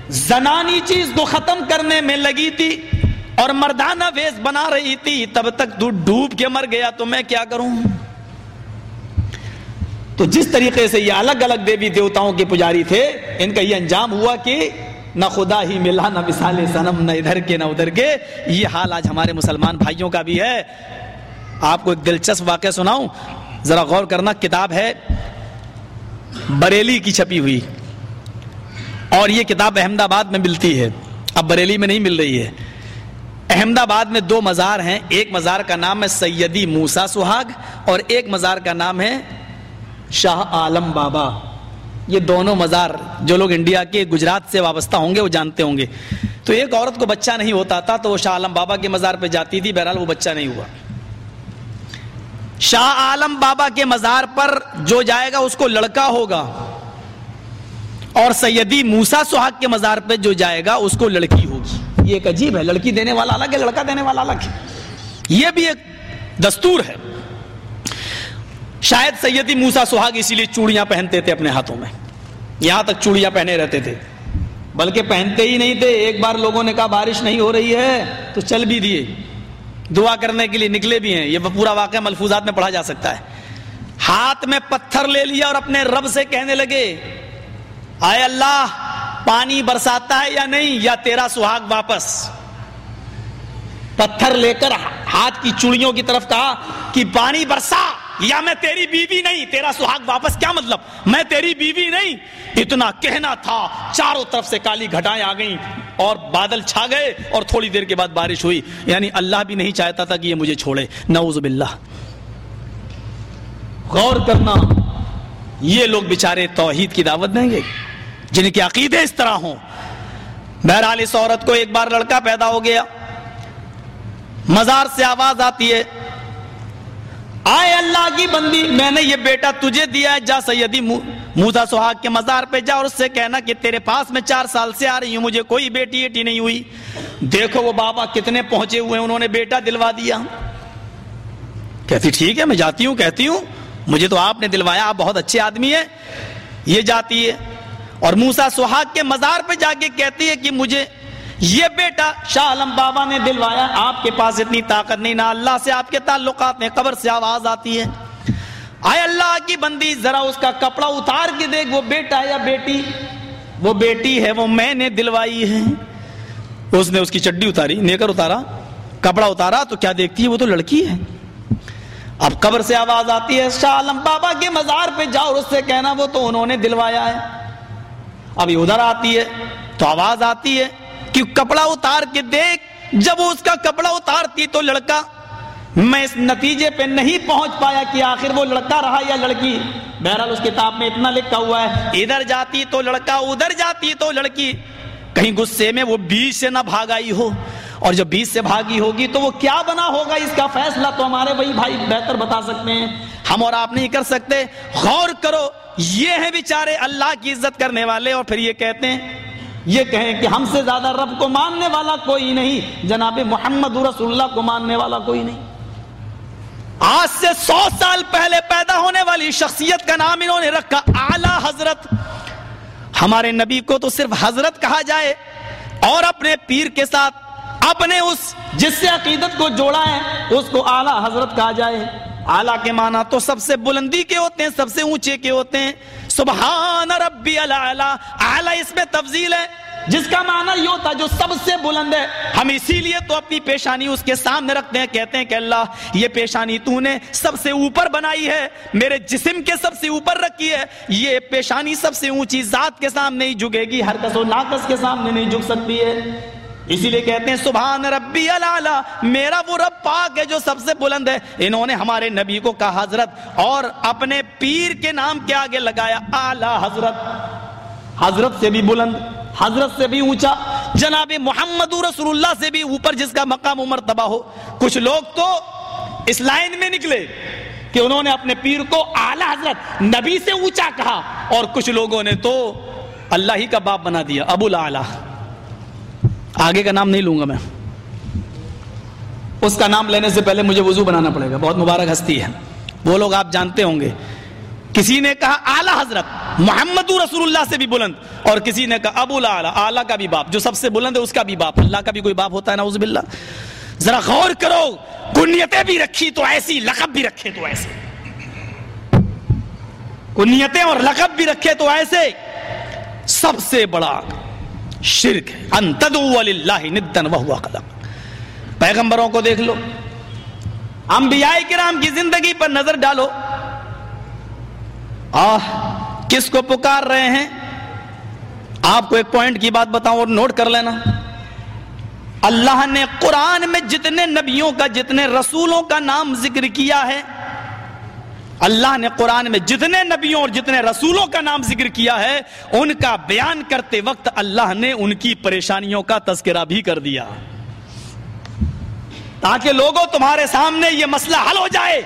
زنانی چیز کو ختم کرنے میں لگی تھی اور مردانہ ویس بنا رہی تھی، تب تک تو ڈوب کے مر گیا، تو میں کیا کروں؟ تو جس طریقے سے یہ الگ الگ دیوی دیوتاؤں کے پجاری تھے، ان کا یہ انجام ہوا کہ نہ خدا ہی ملا، نہ مثال سنم نہ ادھر کے، نہ ادھر کے۔ یہ حال آج ہمارے مسلمان بھائیوں کا بھی ہے۔ آپ کو ایک دلچسپ واقعہ سناؤں۔ ذرا غور کرنا، کتاب ہے بریلی کی چھپی ہوئی۔ اور یہ کتاب احمد آباد میں ملتی ہے۔ اب بریلی میں نہیں مل رہی ہے۔ احمد آباد میں دو مزار ہیں، ایک مزار کا نام ہے سیدی موسا سہاگ اور ایک مزار کا نام ہے شاہ عالم بابا۔ یہ دونوں مزار جو لوگ انڈیا کے گجرات سے وابستہ ہوں گے، وہ جانتے ہوں گے۔ تو ایک عورت کو بچہ نہیں ہوتا تھا تو وہ شاہ عالم بابا کے مزار پہ جاتی تھی، بہرحال وہ بچہ نہیں ہوا۔ شاہ عالم بابا کے مزار پر جو جائے گا، اس کو لڑکا ہوگا۔ اور سیدی موسا سہاگ کے مزار پہ جو جائے گا، اس کو لڑکی ہوگی یہ ایک عجیب ہے، لڑکی دینے والا الگ ہے، لڑکا دینے والا الگ ہے۔ یہ بھی ایک دستور ہے۔ شاید سیدی موسا سہاگ اسی لیے چوڑیاں پہنتے تھے اپنے ہاتھوں میں۔ یہاں تک چوڑیاں پہنے رہتے تھے۔ بلکہ پہنتے ہی نہیں تھے۔ ایک بار لوگوں نے کہا، بارش نہیں ہو رہی ہے، تو چل بھی دیے۔ دعا کرنے کے لیے نکلے بھی ہیں۔ یہ پورا واقعہ ملفوظات میں پڑھا جا سکتا ہے۔ ہاتھ میں پتھر لے لیا اور اپنے رب سے کہنے لگے آئے اللہ پانی برساتا ہے یا نہیں یا تیرا سہاگ واپس؟ پتھر لے کر ہاتھ کی چوڑیوں کی طرف کہا کہ پانی برسا، یا میں تیری بیوی نہیں، تیرا سہاگ واپس کیا مطلب؟ میں تیری بیوی نہیں۔ اتنا کہنا تھا، چاروں طرف سے کالی گھٹائیں آ گئیں اور بادل چھا گئے اور تھوڑی دیر کے بعد بارش ہوئی۔ یعنی اللہ بھی نہیں چاہتا تھا کہ یہ مجھے چھوڑے۔ نعوذ باللہ۔ غور کرنا، یہ لوگ بیچارے توحید کی دعوت دیں گے؟ جن کے عقیدے اس طرح ہوں۔ بہرحال اس عورت کو ایک بار لڑکا پیدا ہو گیا۔ مزار سے آواز آتی ہے۔ آئے اللہ کی بندی، میں نے یہ بیٹا تجھے دیا ہے، جا سیدی موسا سہاگ کے مزار پہ جا اور اس سے کہنا کہ تیرے پاس میں چار سال سے آ رہی ہوں، مجھے کوئی بیٹی ایٹی نہیں ہوئی۔ دیکھو وہ بابا کتنے پہنچے ہوئے ہیں، انہوں نے بیٹا دلوا دیا۔ کہتی، ٹھیک ہے، میں جاتی ہوں، کہتی ہوں۔ مجھے تو آپ نے دلوایا، آپ بہت اچھے آدمی ہیں۔ یہ جاتی ہے۔ اور موسا سہاگ کے مزار پہ جا کے کہتی ہے کہ مجھے یہ بیٹا شاہ عالم بابا نے دلوایا، آپ کے پاس اتنی طاقت نہیں، نہ اللہ سے آپ کے تعلقات میں قبر سے آواز آتی ہے۔ آئے اللہ کی بندی، ذرا اس کا کپڑا اتار کے دیکھ، وہ بیٹا یا بیٹی؟ وہ بیٹی ہے، وہ میں نے دلوائی ہے۔ اس نے اس کی چڈی اتاری، نیکر اتارا، کپڑا اتارا، تو کیا دیکھتی ہے؟ وہ تو لڑکی ہے۔ اب قبر سے آواز آتی ہے، شاہ عالم بابا کے مزار پہ جاؤ اس سے کہنا، وہ تو انہوں نے دلوایا ہے۔ ابھی ادھر آتی ہے تو آواز آتی ہے کہ کپڑا اتار کے دیکھ، جب وہ اس کا کپڑا اتارتی تو لڑکا، میں اس نتیجے پہ نہیں پہنچ پایا کہ آخر وہ لڑکا رہا یا لڑکی۔ بہرحال اس کتاب میں اتنا لکھا ہوا ہے، ادھر جاتی تو لڑکا، ادھر جاتی تو لڑکی۔ کہیں غصے میں وہ بیچ سے نہ بھاگ آئی ہو، اور جب بیچ سے بھاگی ہوگی تو وہ کیا بنا ہوگا؟ اس کا فیصلہ تو ہمارے وہی بھائی بہتر بتا سکتے ہیں۔ ہم اور آپ نہیں کر سکتے۔ غور کرو یہ ہیں بیچارے اللہ کی عزت کرنے والے اور پھر یہ کہتے ہیں، یہ کہیں کہ ہم سے زیادہ رب کو ماننے والا کوئی نہیں، جناب محمد رسول اللہ کو ماننے والا کوئی نہیں۔ آج سے سو سال پہلے پیدا ہونے والی شخصیت کا نام انہوں نے رکھا اعلی حضرت۔ ہمارے نبی کو تو صرف حضرت کہا جائے اور اپنے پیر کے ساتھ، اپنے اس جس سے عقیدت کو جوڑا ہے، اس کو اعلی حضرت کہا جائے۔ اعلیٰ کے معنی تو سب سے بلندی کے ہوتے ہیں، سب سے اونچے کے ہوتے ہیں۔ سبحان ربی اعلیٰ اس میں تفضیل ہے۔ جس کا معنی یہ ہوتا جو سب سے بلند ہے۔ ہم اسی لیے تو اپنی پیشانی اس کے سامنے رکھتے ہیں، کہتے ہیں کہ اللہ، یہ پیشانی تو نے سب سے اوپر بنائی ہے۔ میرے جسم کے سب سے اوپر رکھی ہے۔ یہ پیشانی سب سے اونچی ذات کے سامنے ہی جھکے گی۔ ہر کس و ناقص کے سامنے نہیں جھک سکتی ہے۔ اسی لیے کہتے ہیں، سبحان ربی اللہ میرا وہ رب پاک ہے جو سب سے بلند ہے۔ انہوں نے ہمارے نبی کو کہا، حضرت، اور اپنے پیر کے نام کے آگے لگایا، اعلی حضرت۔ حضرت سے بھی بلند، حضرت سے بھی اونچا۔ جناب محمد رسول اللہ سے بھی اوپر، جس کا مقام و مرتبہ ہو۔ کچھ لوگ تو اس لائن میں نکلے کہ انہوں نے اپنے پیر کو اعلی حضرت، نبی سے اونچا کہا۔ اور کچھ لوگوں نے تو اللہ ہی کا باپ بنا دیا، ابو العلا۔ آگے کا نام نہیں لوں گا میں۔ اس کا نام لینے سے پہلے مجھے وضو بنانا پڑے گا۔ بہت مبارک ہستی ہے۔ وہ لوگ آپ جانتے ہوں گے۔ کسی نے کہا اعلی حضرت محمد رسول اللہ سے بھی بلند، اور کسی نے کہا ابو اعلیٰ کا بھی باپ۔ جو سب سے بلند ہے اس کا بھی باپ۔ اللہ کا بھی کوئی باپ ہوتا ہے، نعوذ باللہ۔ ذرا غور کرو، کنیتیں بھی رکھی تو ایسی، لقب بھی رکھے تو ایسے۔ کنیتیں اور لقب بھی رکھے تو ایسے۔ سب سے بڑا شرک ہے. انتدو للہ ندن وہو قلق پیغمبروں کو دیکھ لو. انبیاء کرام کی زندگی پر نظر ڈالو. آہ، کس کو پکار رہے ہیں؟ آپ کو ایک پوائنٹ کی بات بتاؤں اور نوٹ کر لینا. اللہ نے قرآن میں جتنے نبیوں کا، جتنے رسولوں کا نام ذکر کیا ہے اللہ نے قرآن میں جتنے نبیوں اور جتنے رسولوں کا نام ذکر کیا ہے، ان کا بیان کرتے وقت اللہ نے ان کی پریشانیوں کا تذکرہ بھی کر دیا۔ تاکہ لوگوں تمہارے سامنے یہ مسئلہ حل ہو جائے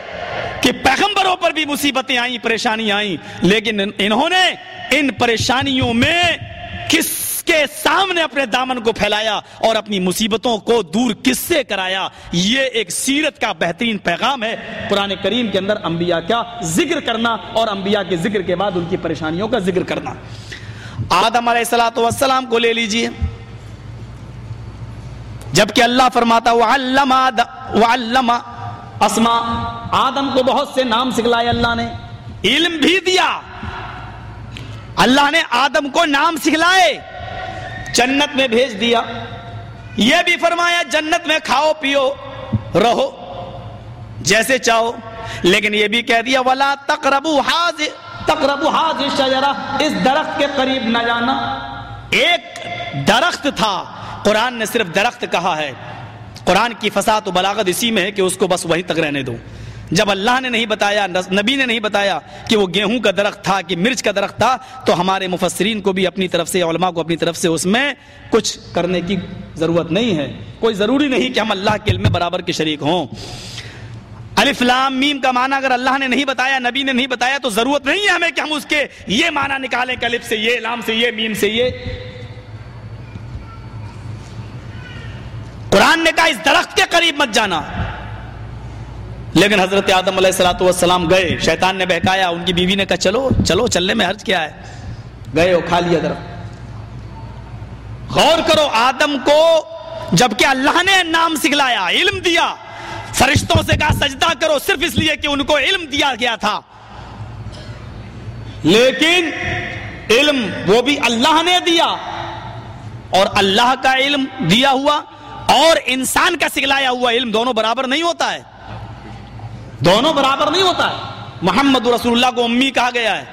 کہ پیغمبروں پر بھی مصیبتیں آئیں، پریشانی آئیں، لیکن انہوں نے ان پریشانیوں میں کس کے سامنے اپنے دامن کو پھیلایا اور اپنی مصیبتوں کو دور کس سے کرایا۔ یہ ایک سیرت کا بہترین پیغام ہے۔ قرآن کریم کے اندر انبیاء کا ذکر کرنا اور انبیاء کے ذکر کے بعد ان کی پریشانیوں کا ذکر کرنا۔ آدم علیہ السلام والسلام کو لے لیجیے۔ جبکہ اللہ فرماتا وعلم اسما آدم کو بہت سے نام سکھلائے اللہ نے۔ علم بھی دیا۔ اللہ نے آدم کو نام سکھلائے۔ جنت میں بھیج دیا۔ یہ بھی فرمایا، جنت میں کھاؤ، پیو، رہو، جیسے چاہو۔ لیکن یہ بھی کہہ دیا، ولا تقربو حاض تقربو حاض شجرہ اس درخت کے قریب نہ جانا۔ ایک درخت تھا، قرآن نے صرف درخت کہا ہے۔ قرآن کی فساد و بلاغت اسی میں ہے کہ اس کو بس وہیں تک رہنے دو۔ جب اللہ نے نہیں بتایا، نبی نے نہیں بتایا کہ وہ گیہوں کا درخت تھا، کہ مرچ کا درخت تھا، تو ہمارے مفسرین کو بھی اپنی طرف سے، علماء کو اپنی طرف سے اس میں کچھ کرنے کی ضرورت نہیں ہے۔ کوئی ضروری نہیں کہ ہم اللہ کے علم برابر کے شریک ہوں۔ الف لام میم کا معنی اگر اللہ نے نہیں بتایا، نبی نے نہیں بتایا، تو ضرورت نہیں ہے ہمیں کہ ہم اس کے یہ معنی نکالیں کہ الف سے یہ، لام سے یہ، میم سے یہ۔ شیطان نے کہا، اس درخت کے قریب مت جانا۔ لیکن حضرت آدم علیہ السلاۃ والسلام گئے، شیطان نے بہکایا، ان کی بیوی نے کہا، چلو چلو، چلنے میں حرج کیا ہے؟ گئے وہ کھا لیا درخت غور کرو، آدم کو جبکہ اللہ نے نام سکھلایا، علم دیا، فرشتوں سے کہا، سجدہ کرو، صرف اس لیے کہ ان کو علم دیا گیا تھا۔ لیکن علم وہ بھی اللہ نے دیا۔ اور اللہ کا علم دیا ہوا اور انسان کا سکھلایا ہوا علم دونوں برابر نہیں ہوتا ہے۔ دونوں برابر نہیں ہوتا ہے۔ محمد رسول اللہ کو امی کہا گیا ہے۔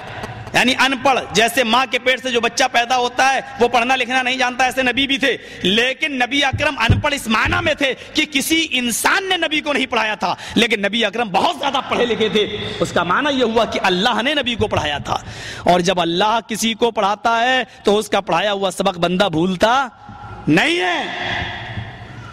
یعنی ان پڑھ، جیسے ماں کے پیٹ سے جو بچہ پیدا ہوتا ہے، وہ پڑھنا لکھنا نہیں جانتا، ایسے نبی بھی تھے۔ لیکن نبی اکرم ان پڑھ اس معنی میں تھے کہ کسی انسان نے نبی کو نہیں پڑھایا تھا۔ لیکن نبی اکرم بہت زیادہ پڑھے لکھے تھے۔ اس کا معنی یہ ہوا کہ اللہ نے نبی کو پڑھایا تھا۔ اور جب اللہ کسی کو پڑھاتا ہے، تو اس کا پڑھایا ہوا سبق بندہ بھولتا نہیں ہے۔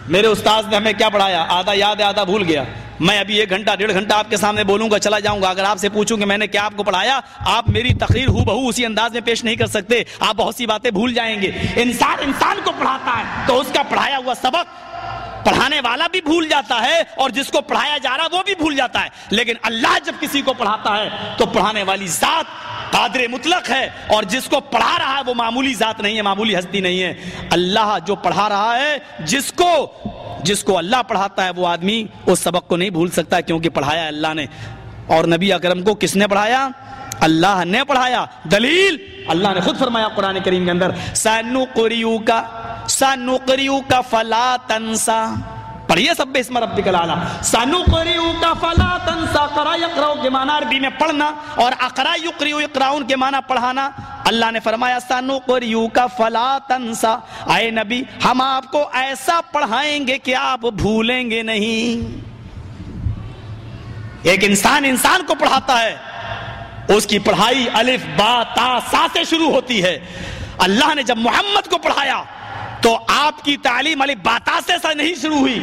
میرے استاذ نے ہمیں کیا پڑھایا؟ آدھا یاد ہے، آدھا بھول گیا۔ میں ابھی ایک گھنٹہ، ڈیڑھ گھنٹہ آپ کے سامنے بولوں گا، چلا جاؤں گا۔ اگر آپ سے پوچھوں کہ میں نے کیا آپ کو پڑھایا، آپ میری تقریر ہو بہو اسی انداز میں پیش نہیں کر سکتے۔ آپ بہت سی باتیں بھول جائیں گے۔ انسان انسان کو پڑھاتا ہے، تو اس کا پڑھایا ہوا سبق پڑھانے والا بھی بھول جاتا ہے اور جس کو پڑھایا جا رہا وہ بھی بھول جاتا ہے۔ لیکن اللہ جب کسی کو پڑھاتا ہے تو پڑھانے والی ذات قادر مطلق ہے اور جس کو پڑھا رہا ہے وہ معمولی ذات نہیں ہے، معمولی ہستی نہیں ہے۔ اللہ جو پڑھا رہا ہے، جس کو جس کو اللہ پڑھاتا ہے وہ آدمی اس سبق کو نہیں بھول سکتا کیونکہ پڑھایا اللہ نے۔ اور نبی اکرم کو کس نے پڑھایا؟ اللہ نے پڑھایا۔ دلیل اللہ نے خود فرمایا قرآن کریم کے اندر سانو قریو کا سانو قریو کا فلا تنسا۔ پڑھیے سب اسم ربک الاعلی سانو قریو کا فلا تنسا۔ قرا یقرا کے معنی عربی میں پڑھنا اور اقرا یقریو اقراون کے معنی پڑھانا۔ اللہ نے فرمایا سانو قریو کا فلا تنسا۔ اے نبی، ہم آپ کو ایسا پڑھائیں گے کہ آپ بھولیں گے نہیں۔ ایک انسان انسان کو پڑھاتا ہے۔ اس کی پڑھائی الف با تا سا سے شروع ہوتی ہے۔ اللہ نے جب محمد کو پڑھایا تو آپ کی تعلیم علی باتا سے سا نہیں شروع ہوئی۔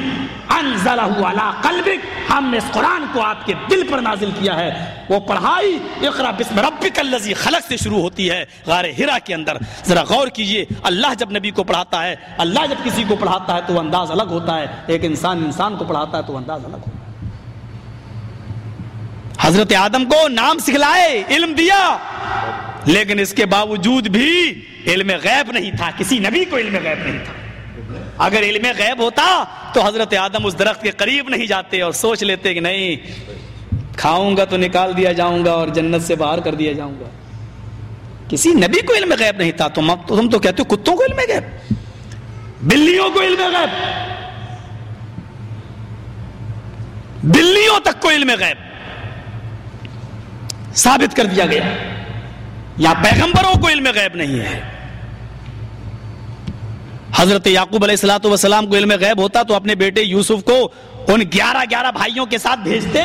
انزلہ علی قلبک، ہم نے اس قرآن کو آپ کے دل پر نازل کیا ہے۔ وہ پڑھائی اقرا بسم ربک اللذی خلق سے شروع ہوتی ہے غار ہرا کے اندر۔ ذرا غور کیجیے، اللہ جب نبی کو پڑھاتا ہے، اللہ جب کسی کو پڑھاتا ہے تو انداز الگ ہوتا ہے۔ ایک انسان انسان کو پڑھاتا ہے تو انداز الگ ہوتا ہے۔ حضرت آدم کو نام سکھلائے، علم دیا۔ لیکن اس کے باوجود بھی علم غیب نہیں تھا، کسی نبی کو علم غیب نہیں تھا۔ اگر علم غیب ہوتا تو حضرت آدم اس درخت کے قریب نہیں جاتے اور سوچ لیتے کہ نہیں، کھاؤں گا تو نکال دیا جاؤں گا اور جنت سے باہر کر دیا جاؤں گا۔ کسی نبی کو علم غیب نہیں تھا تم تم تو کہتے ہو کتوں کو علم غیب؟ بلیوں کو علم غیب۔ بلیوں تک کو علم غیب۔ ثابت کر دیا گیا یا پیغمبروں کو علم غیب نہیں ہے۔ حضرت یعقوب علیہ السلاۃ والسلام کو علم غیب ہوتا تو اپنے بیٹے یوسف کو ان گیارہ گیارہ بھائیوں کے ساتھ بھیجتے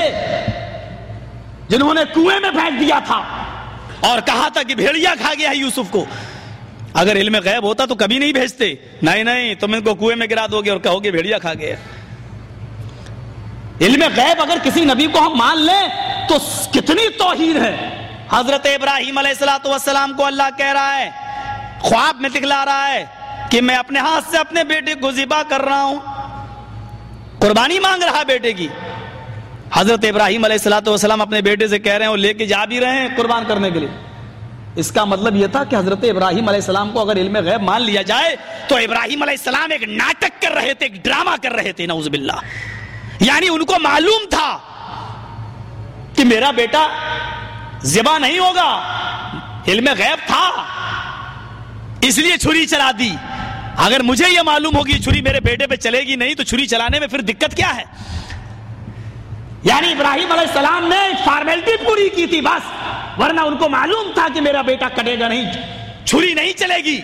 جنہوں نے کنویں میں پھینک دیا تھا۔ اور کہا تھا کہ بھیڑیا کھا گیا ہے یوسف کو۔ اگر علم غیب ہوتا تو کبھی نہیں بھیجتے۔ نہیں نہیں، تم ان کو کنویں میں گرا دو گے اور کہو گے بھیڑیا کھا گیا۔ علم غیب اگر کسی نبی کو ہم مان لیں تو کتنی توہین ہے؟ حضرت ابراہیم علیہ السلاۃ والسلام کو اللہ کہہ رہا ہے، خواب میں دکھلا رہا ہے کہ میں اپنے ہاتھ سے اپنے بیٹے کو ذبح کر رہا ہوں۔ قربانی مانگ رہا بیٹے کی۔ حضرت ابراہیم علیہ السلاۃ والسلام اپنے بیٹے سے کہہ رہے ہیں اور لے کے جا بھی رہے ہیں قربان کرنے کے لیے۔ اس کا مطلب یہ تھا کہ حضرت ابراہیم علیہ السلام کو اگر علم غیب مان لیا جائے تو ابراہیم علیہ السلام ایک ناٹک کر رہے تھے، ایک ڈرامہ کر رہے تھے، نعوذ باللہ۔ یعنی ان کو معلوم تھا کہ میرا بیٹا زبا نہیں ہوگا علم غیب تھا، اس لیے چھری چلا دی۔ اگر مجھے یہ معلوم ہوگی چھری میرے بیٹے پہ چلے گی، نہیں تو چھری چلانے میں پھر دقت کیا ہے؟ یعنی ابراہیم علیہ السلام نے فارمیلٹی پوری کی تھی بس، ورنہ ان کو معلوم تھا کہ میرا بیٹا کٹے گا نہیں، چھری نہیں چلے گی۔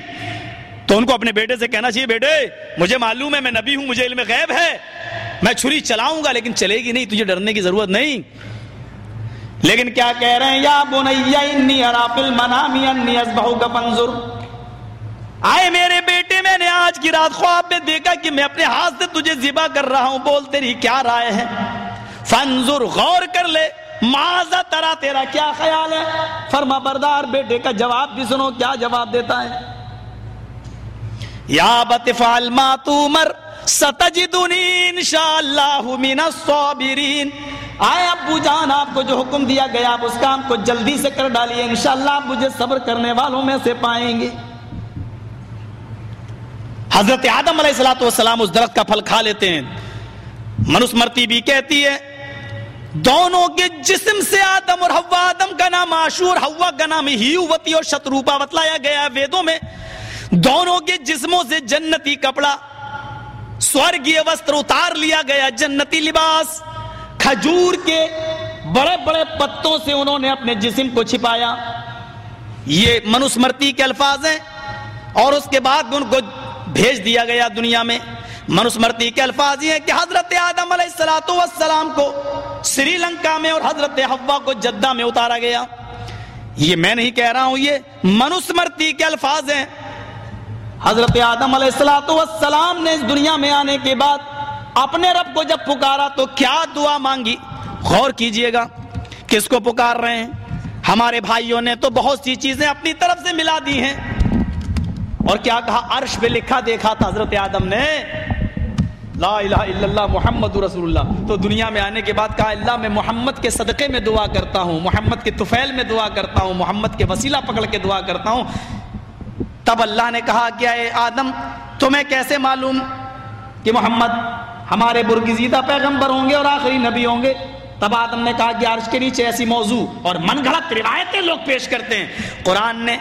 تو ان کو اپنے بیٹے سے کہنا چاہیے، بیٹے، مجھے معلوم ہے، میں نبی ہوں، مجھے علم غیب ہے۔ میں چھری چلاؤں گا، لیکن چلے گی نہیں، تجھے ڈرنے کی ضرورت نہیں۔ لیکن کیا کہہ رہے ہیں، یا بنیا انی ارا انی اذبحک فانظر۔ آئے میرے بیٹے، میں نے آج کی رات خواب میں دیکھا کہ میں اپنے ہاتھ سے تجھے ذبح کر رہا ہوں، بول تیری کیا رائے ہے؟ فانظر، غور کر لے معاذا ترا تیرا کیا خیال ہے؟ فرما بردار بیٹے کا جواب بھی سنو، کیا جواب دیتا ہے؟ یا بتفعل ما تمر ستجدنی انشاءاللہ من الصابرین۔ آئے ابو جان، آپ کو جو حکم دیا گیا، آپ اس کام کو جلدی سے کر ڈالیے، انشاءاللہ آپ مجھے صبر کرنے والوں میں سے پائیں گے۔ حضرت آدم علیہ السلام والسلام اس درخت کا پھل کھا لیتے ہیں۔ منسمرتی بھی کہتی ہے، دونوں کے جسم سے آدم اور ہوا آدم کا نام آشور ہوا کا نام ہیوتی اور شتروپا بتلایا گیا ویدوں میں۔ دونوں کے جسموں سے جنتی کپڑا، سورگیہ وستر اتار لیا گیا جنتی لباس۔ کھجور کے بڑے بڑے پتوں سے انہوں نے اپنے جسم کو چھپایا۔ یہ منسمرتی کے الفاظ ہیں اور اس کے بعد ان کو بھیج دیا گیا دنیا میں۔ منسمرتی کے الفاظ یہ ہیں کہ حضرت آدم علیہ السلام کو سری لنکا میں اور حضرت ہوا کو جدہ میں اتارا گیا۔ یہ میں نہیں کہہ رہا ہوں، یہ منسمرتی کے الفاظ ہیں۔ حضرت آدم علیہ السلام نے اس دنیا میں آنے کے بعد اپنے رب کو جب پکارا تو کیا دعا مانگی؟ غور کیجیے گا کس کو پکار رہے ہیں؟ ہمارے بھائیوں نے تو بہت سی چیزیں اپنی طرف سے ملا دی ہیں۔ اور کیا کہا؟ عرش پہ لکھا دیکھا تھا حضرت آدم نے۔ لا الہ الا اللہ محمد رسول اللہ۔ تو دنیا میں آنے کے بعد کہا، اللہ میں محمد کے صدقے میں دعا کرتا ہوں، محمد کے طفیل میں دعا کرتا ہوں، محمد کے وسیلہ پکڑ کے دعا کرتا ہوں۔ تب اللہ نے کہا کیا اے آدم، تمہیں کیسے معلوم کہ محمد ہمارے برگزیدہ پیغمبر ہوں گے اور آخری نبی ہوں گے؟ تب آدم نے کہا کہ عرش کے نیچے ایسی موضوع اور من گھڑت روایتیں لوگ پیش کرتے ہیں۔ قرآن نے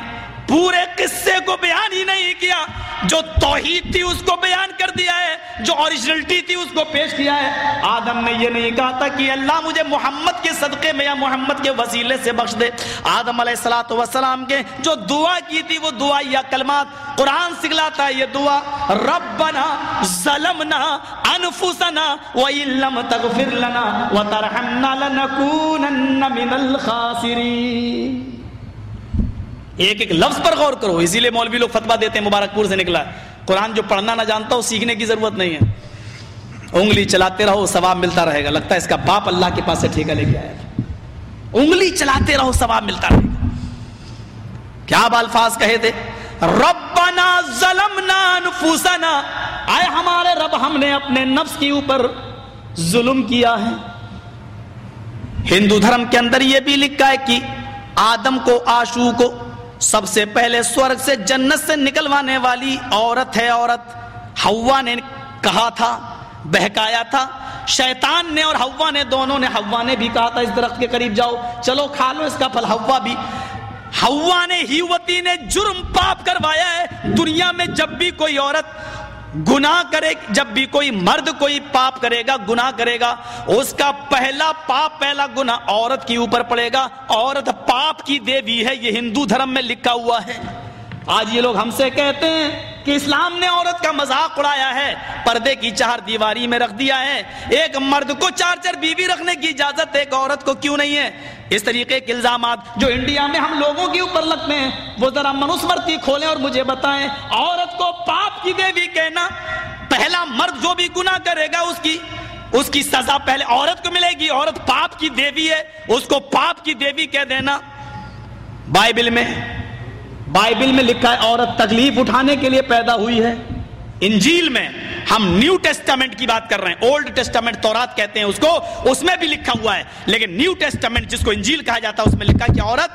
پورے قصے کو بیان ہی نہیں کیا، جو توحید تھی اس کو بیان کر دیا ہے، جو اوریجنلٹی تھی اس کو پیش کیا ہے۔ آدم نے یہ نہیں کہا تھا کہ اللہ مجھے محمد کے صدقے میں یا محمد کے وسیلے سے بخش دے۔ آدم علیہ السلام والسلام کے جو دعا کی تھی، وہ دعا یا کلمات قرآن سکھلاتا ہے یہ دعا، ربنا ظلمنا انفسنا وَإِن لَمْ تَغْفِرْ لَنَا وَتَرْحَمْنَا لَنَكُونَنَّ مِنَ الْخَاسِرِينَ ایک ایک لفظ پر غور کرو، اسی لیے مولوی لوگ فتوا دیتے ہیں مبارک پور سے نکلا۔ قرآن جو پڑھنا نہ جانتا ہو، سیکھنے کی ضرورت نہیں ہے۔ انگلی چلاتے رہو، ثواب ملتا رہے گا۔ لگتا ہے اس کا باپ اللہ کے پاس سے ٹھیکہ لے کے آیا۔ انگلی چلاتے رہو، ثواب ملتا رہے گا۔ کیا الفاظ کہے تھے؟ ربنا ظلمنا انفسنا۔ آئے ہمارے رب، ہم نے اپنے نفس کے اوپر ظلم کیا ہے۔ ہندو دھرم کے اندر یہ بھی لکھا ہے کہ آدم کو، آشو کو سب سے پہلے سورگ سے جنت سے نکلوانے والی عورت ہے عورت۔ ہوا نے کہا تھا، بہکایا تھا۔ شیطان نے اور ہوا نے دونوں نے ہوا نے بھی کہا تھا اس درخت کے قریب جاؤ۔ چلو کھا لو اس کا پھل ہوا بھی۔ ہوا نے ہیوتی نے جرم پاپ کروایا ہے۔ دنیا میں جب بھی کوئی عورت گناہ کرے جب بھی کوئی مرد کوئی پاپ کرے گا، گناہ کرے گا۔ اس کا پہلا پاپ، پہلا گناہ عورت کے اوپر پڑے گا۔ عورت پاپ کی دیوی ہے، یہ ہندو دھرم میں لکھا ہوا ہے۔ آج یہ لوگ ہم سے کہتے ہیں کہ اسلام نے عورت کا مذاق اڑایا ہے، پردے کی چار دیواری میں رکھ دیا ہے۔ ایک مرد کو چار چار بیوی رکھنے کی اجازت، ایک عورت کو کیوں نہیں ہے؟ اس طریقے کے الزامات جو انڈیا میں ہم لوگوں کے اوپر لگتے ہیں، وہ ذرا منسمرتی کھولیں اور مجھے بتائیں، عورت کو پاپ کی دیوی کہنا، پہلا مرد جو بھی گناہ کرے گا، اس کی اس کی سزا پہلے عورت کو ملے گی۔ عورت پاپ کی دیوی ہے، اس کو پاپ کی دیوی کہہ دینا۔ بائبل میں بائبل میں لکھا ہے عورت تکلیف اٹھانے کے لیے پیدا ہوئی ہے۔ انجیل میں ہم نیو ٹیسٹامنٹ کی بات کر رہے ہیں۔ اولڈ ٹیسٹامنٹ تورات کہتے ہیں اس کو۔ اس میں بھی لکھا ہوا ہے۔ لیکن نیو ٹیسٹامنٹ جس کو انجیل کہا جاتا ہے، اس میں لکھا کہ عورت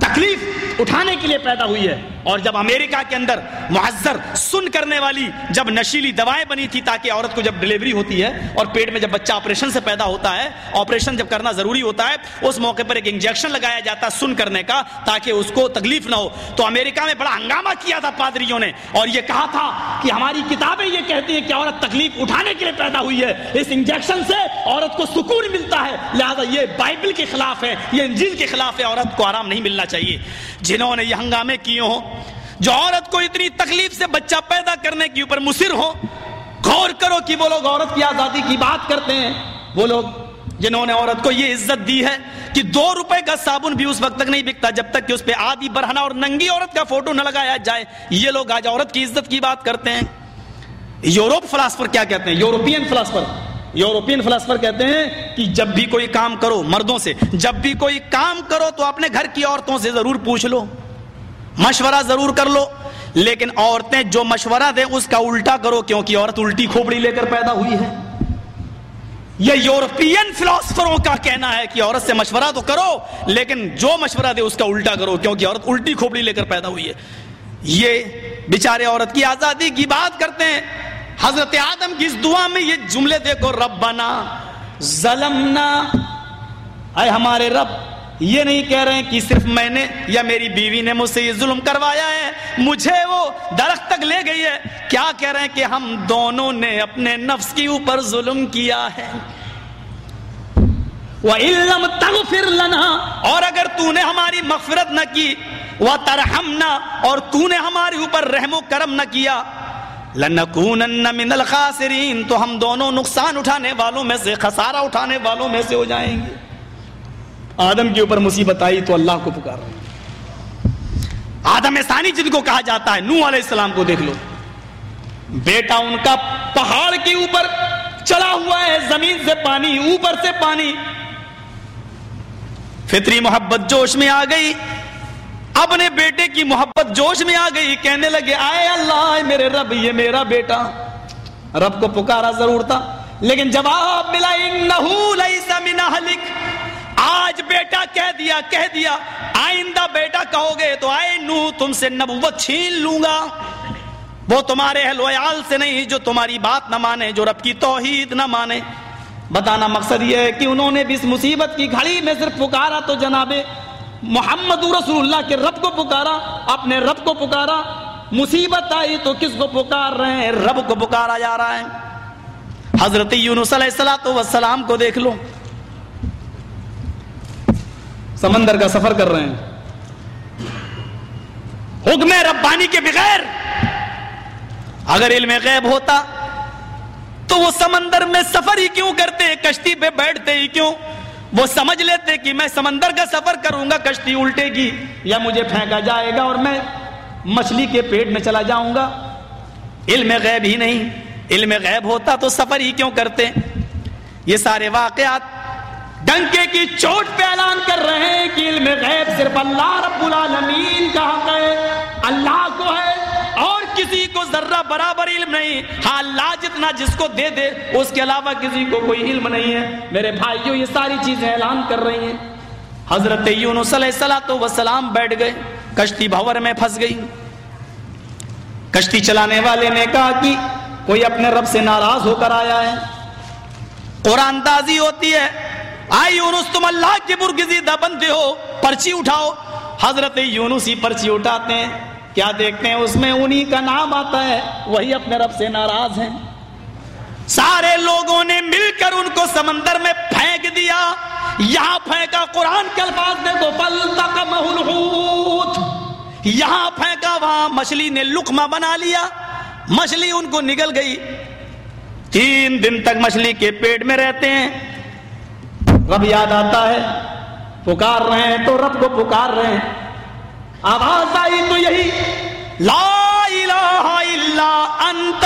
تکلیف اٹھانے کے لیے پیدا ہوئی ہے۔ اور جب امریکہ کے اندر معذر سن کرنے والی جب نشیلی دوائیں بنی تھی تاکہ عورت کو جب ڈلیوری ہوتی ہے اور پیٹ میں جب بچہ آپریشن سے پیدا ہوتا ہے، آپریشن جب کرنا ضروری ہوتا ہے، اس موقع پر ایک انجیکشن لگایا جاتا ہے سن کرنے کا تاکہ اس کو تکلیف نہ ہو۔ تو امریکہ میں بڑا ہنگامہ کیا تھا پادریوں نے اور یہ کہا تھا کہ ہماری کتابیں یہ کہتی ہیں کہ عورت تکلیف اٹھانے کے لیے پیدا ہوئی ہے۔ اس انجیکشن سے عورت کو سکون ملتا ہے۔ لہذا یہ بائبل کے خلاف ہے، یہ انجیل کے خلاف ہے، عورت کو آرام نہیں ملنا چاہیے۔ جنہوں نے یہ ہنگامے کیے ہوں جو عورت کو اتنی تکلیف سے بچہ پیدا کرنے کے اوپر مصر ہو، غور کرو کہ وہ لوگ عورت کی آزادی کی بات کرتے ہیں۔ وہ لوگ جنہوں نے عورت کو یہ عزت دی ہے کہ دو روپے کا صابن بھی اس وقت تک نہیں بکتا جب تک کہ اس پہ آدھی برہنا اور ننگی عورت کا فوٹو نہ لگایا جائے۔ یہ لوگ آج عورت کی عزت کی بات کرتے ہیں۔ یوروپ فلاسفر کیا کہتے ہیں؟ European philosopher. یورپین فلاسفر کہتے ہیں کہ جب بھی کوئی کام کرو مردوں سے، جب بھی کوئی کام کرو تو اپنے گھر کی عورتوں سے ضرور پوچھ لو۔ مشورہ ضرور کر لو۔ لیکن عورتیں جو مشورہ دیں، اس کا الٹا کرو کیونکہ عورت الٹی کھوپڑی لے کر پیدا ہوئی ہے۔ یہ یورپین فلاسفروں کا کہنا ہے کہ عورت سے مشورہ تو کرو، لیکن جو مشورہ دے، اس کا الٹا کرو کیونکہ عورت الٹی کھوپڑی لے کر پیدا ہوئی ہے۔ یہ بیچارے عورت کی آزادی کی بات کرتے ہیں۔ حضرت آدم کی اس دعا میں یہ جملے دیکھو، ربنا ظلمنا۔ اے ہمارے رب یہ نہیں کہہ رہے ہیں کہ صرف میں نے یا میری بیوی نے مجھ سے یہ ظلم کروایا ہے، مجھے وہ درخت تک لے گئی ہے۔ کیا کہہ رہے ہیں کہ ہم دونوں نے اپنے نفس کے اوپر ظلم کیا ہے؟ وَإِلَّمْ تَغْفِرْ لَنَا، اور اگر تو نے ہماری مغفرت نہ کی، وَتَرْحَمْنَا، اور تو نے ہمارے اوپر رحم و کرم نہ کیا، لَنَكُونَنَّ مِنَ الْخَاسِرِينَ۔ تو ہم دونوں نقصان اٹھانے والوں میں سے، خسارہ اٹھانے والوں میں سے ہو جائیں گے۔ آدم کے اوپر مصیبت آئی تو اللہ کو پکار رہے آدم ثانی جن کو کہا جاتا ہے، نوح علیہ السلام کو دیکھ لو۔ بیٹا ان کا پہاڑ کے اوپر چلا ہوا ہے، زمین سے پانی، اوپر سے پانی۔ فطری محبت جوش میں آ گئی۔ اپنے بیٹے کی محبت جوش میں آ گئی۔ کہنے لگے، آئے اللہ میرے رب، یہ میرا بیٹا۔ رب کو پکارا ضرور تھا۔ لیکن جواب ملا، انہو لیس من اہلک۔ آج بیٹا کہہ دیا کہہ دیا، آئندہ بیٹا کہو گے تو آئے نو تم سے نبوت چھین لوں گا۔ وہ تمہارے اہل ویال سے نہیں، جو تمہاری بات نہ مانے، جو رب کی توحید نہ مانے۔ بتانا مقصد یہ ہے کہ انہوں نے بھی اس مصیبت کی گھڑی میں صرف پکارا تو جناب محمد رسول اللہ کے رب کو پکارا، اپنے رب کو پکارا۔ مصیبت آئی تو کس کو پکار رہے ہیں؟ رب کو پکارا جا رہا ہے۔ حضرت یونس علیہ السلام کو دیکھ لو۔ سمندر کا سفر کر رہے ہیں۔ حکم ربانی کے بغیر اگر علم غیب ہوتا تو وہ سمندر میں سفر ہی کیوں کرتے؟ کشتی پہ بیٹھتے ہی کیوں؟ وہ سمجھ لیتے کہ میں سمندر کا سفر کروں گا، کشتی الٹے گی یا مجھے پھینکا جائے گا اور میں مچھلی کے پیٹ میں چلا جاؤں گا۔ علم غیب ہی نہیں۔ علم غیب ہوتا تو سفر ہی کیوں کرتے؟ یہ سارے واقعات ڈنکے کی چوٹ پہ اعلان کر رہے ہیں کہ علم غیب صرف اللہ رب العالمین کا حق ہے۔ اللہ کو ہے اور کسی کو ذرہ برابر علم نہیں۔ ہاں اللہ جتنا جس کو دے دے، اس کے علاوہ کسی کو کوئی علم نہیں ہے۔ میرے بھائیوں، یہ ساری چیزیں اعلان کر رہی ہیں۔ حضرت یونس علیہ السلام وسلام بیٹھ گئے۔ کشتی بھور میں پھنس گئی۔ کشتی چلانے والے نے کہا کہ کوئی اپنے رب سے ناراض ہو کر آیا ہے۔ قرآن دازی ہوتی ہے۔ آئی یونس، تم اللہ کے برگزیدہ بندے ہو، پرچی اٹھاؤ۔ حضرت یونس ہی پرچی اٹھاتے ہیں۔ کیا دیکھتے ہیں؟ اس میں انہی کا نام آتا ہے، وہی اپنے رب سے ناراض ہیں۔ سارے لوگوں نے مل کر ان کو سمندر میں پھینک دیا۔ یہاں پھینکا قرآن کے الفاظ دیکھو فَلْتَقَمَهُ الْحُوتِ۔ یہاں پھینکا، وہاں مچھلی نے لقمہ بنا لیا۔ مچھلی ان کو نگل گئی۔ تین دن تک مچھلی کے پیٹ میں رہتے ہیں۔ رب یاد آتا ہے، پکار رہے ہیں تو رب کو پکار رہے ہیں۔ آواز آئی تو یہی، لا الہ الا انت،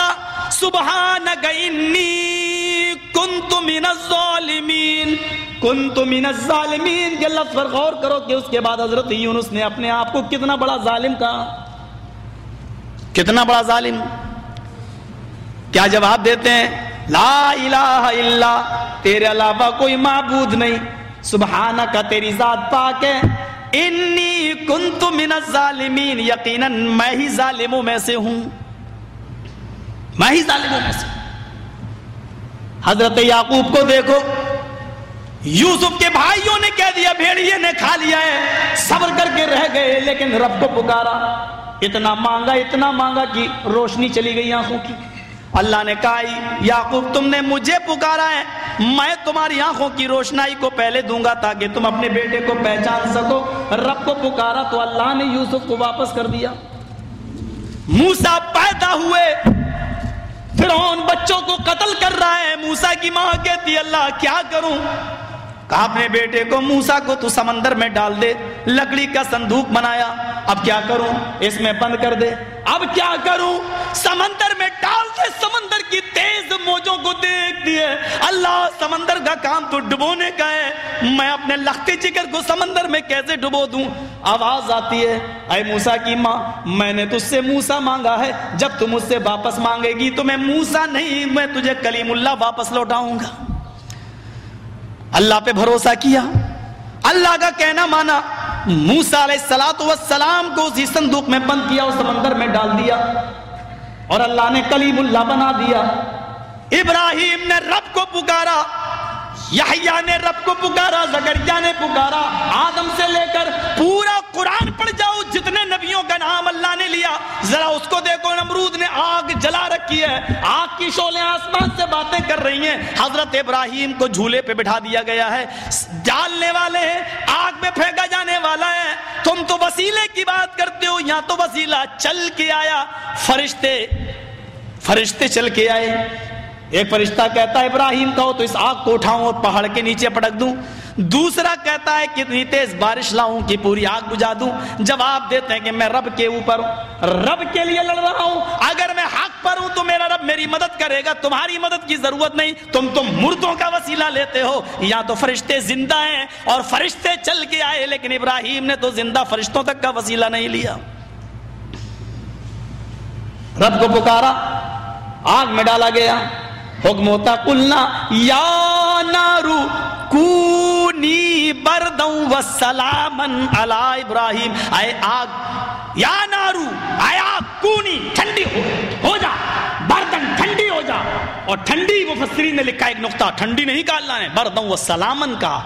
سبحانک انی کنت من الظالمین۔ کنت من الظالمین کے لفظ پر غور کرو کہ اس کے بعد حضرت یونس نے اپنے آپ کو کتنا بڑا ظالم کہا۔ کتنا بڑا ظالم؟ کیا جواب دیتے ہیں؟ لا الہ الا تیرے علاوہ کوئی معبود نہیں۔ سبحانہ کا تیری ذات پاک ہے۔ انی کنت من الظالمین، یقیناً میں ہی ظالموں میں سے ہوں۔ میں ہی ظالموں میں سے۔ حضرت یعقوب کو دیکھو۔ یوسف کے بھائیوں نے کہہ دیا، بھیڑیے نے کھا لیا ہے۔ صبر کر کے رہ گئے، لیکن رب کو پکارا۔ اتنا مانگا اتنا مانگا کہ روشنی چلی گئی آنکھوں کی۔ اللہ نے کہا، یعقوب تم نے مجھے پکارا ہے، میں تمہاری آنکھوں کی روشنائی کو پہلے دوں گا تاکہ تم اپنے بیٹے کو پہچان سکو۔ رب کو پکارا تو اللہ نے یوسف کو واپس کر دیا۔ موسا پیدا ہوئے۔ فرعون بچوں کو قتل کر رہا ہے۔ موسا کی ماں کہتی اللہ کیا کروں؟ کہا اپنے بیٹے کو، موسا کو تو سمندر میں ڈال دے، لکڑی کا صندوق بنایا۔ اب کیا کروں؟ اس میں بند کر دے۔ اب کیا کروں؟ سمندر میں ڈال دے سمندر کی تیز موجوں کو دیکھ دیے اللہ سمندر کا کام تو ڈبونے کا ہے۔ میں اپنے لختی جگر کو سمندر میں کیسے ڈبو دوں؟ آواز آتی ہے، اے موسا کی ماں، میں نے تجھ سے موسا مانگا ہے۔ جب تم مجھ سے واپس مانگے گی تو میں موسا نہیں، میں تجھے کلیم اللہ واپس لوٹاؤں گا۔ اللہ پہ بھروسہ کیا۔ اللہ کا کہنا مانا موسا علیہ السلام والسلام کو اسی صندوق میں بند کیا اور سمندر میں ڈال دیا۔ اور اللہ نے کلیم اللہ بنا دیا۔ ابراہیم نے رب کو پکارا۔ یحییٰ نے رب کو پکارا، زکریا نے پکارا۔ آدم سے لے کر پورا قرآن پڑھ جاؤ، جتنے نبیوں کا نام اللہ نے لیا، ذرا اس کو دیکھو، نمرود نے آگ جلا رکھی ہے۔ آگ کی شولیں آسمان سے باتیں کر رہی ہیں۔ حضرت ابراہیم کو جھولے پہ بٹھا دیا گیا ہے۔ ڈالنے والے ہیں، آگ میں پھینکا جانے والا ہے۔ تم تو وسیلے کی بات کرتے ہو، یہاں تو وسیلہ چل کے آیا۔ فرشتے فرشتے چل کے آئے۔ ایک فرشتہ کہتا ہے، ابراہیم، کہو تو اس آگ کو اٹھاؤں اور پہاڑ کے نیچے پٹک دوں۔ دوسرا کہتا ہے، کتنی تیز بارش لاؤں کہ پوری آگ بجھا دوں۔ جواب دیتے ہیں کہ میں رب کے اوپر رب کے لیے لڑ رہا ہوں۔ اگر میں حق پر ہوں تو میرا رب میری مدد کرے گا۔ تمہاری مدد کی ضرورت نہیں۔ تم تم مردوں کا وسیلہ لیتے ہو۔ یا تو فرشتے زندہ ہیں اور فرشتے چل کے آئے، لیکن ابراہیم نے تو زندہ فرشتوں تک کا وسیلہ نہیں لیا۔ رب کو پکارا، آگ میں ڈالا گیا۔ حکم ہوتا قلنا یا نارو کونی بردوں و سلامن علی ابراہیم۔ اے آگ، یا نارو، اے آگ، کونی، ٹھنڈی ہو ہو جا بردن ٹھنڈی ہو جا۔ اور ٹھنڈی مفسرین نے لکھا ایک نقطہ، ٹھنڈی نہیں کہا اللہ نے بردوں و سلامن کا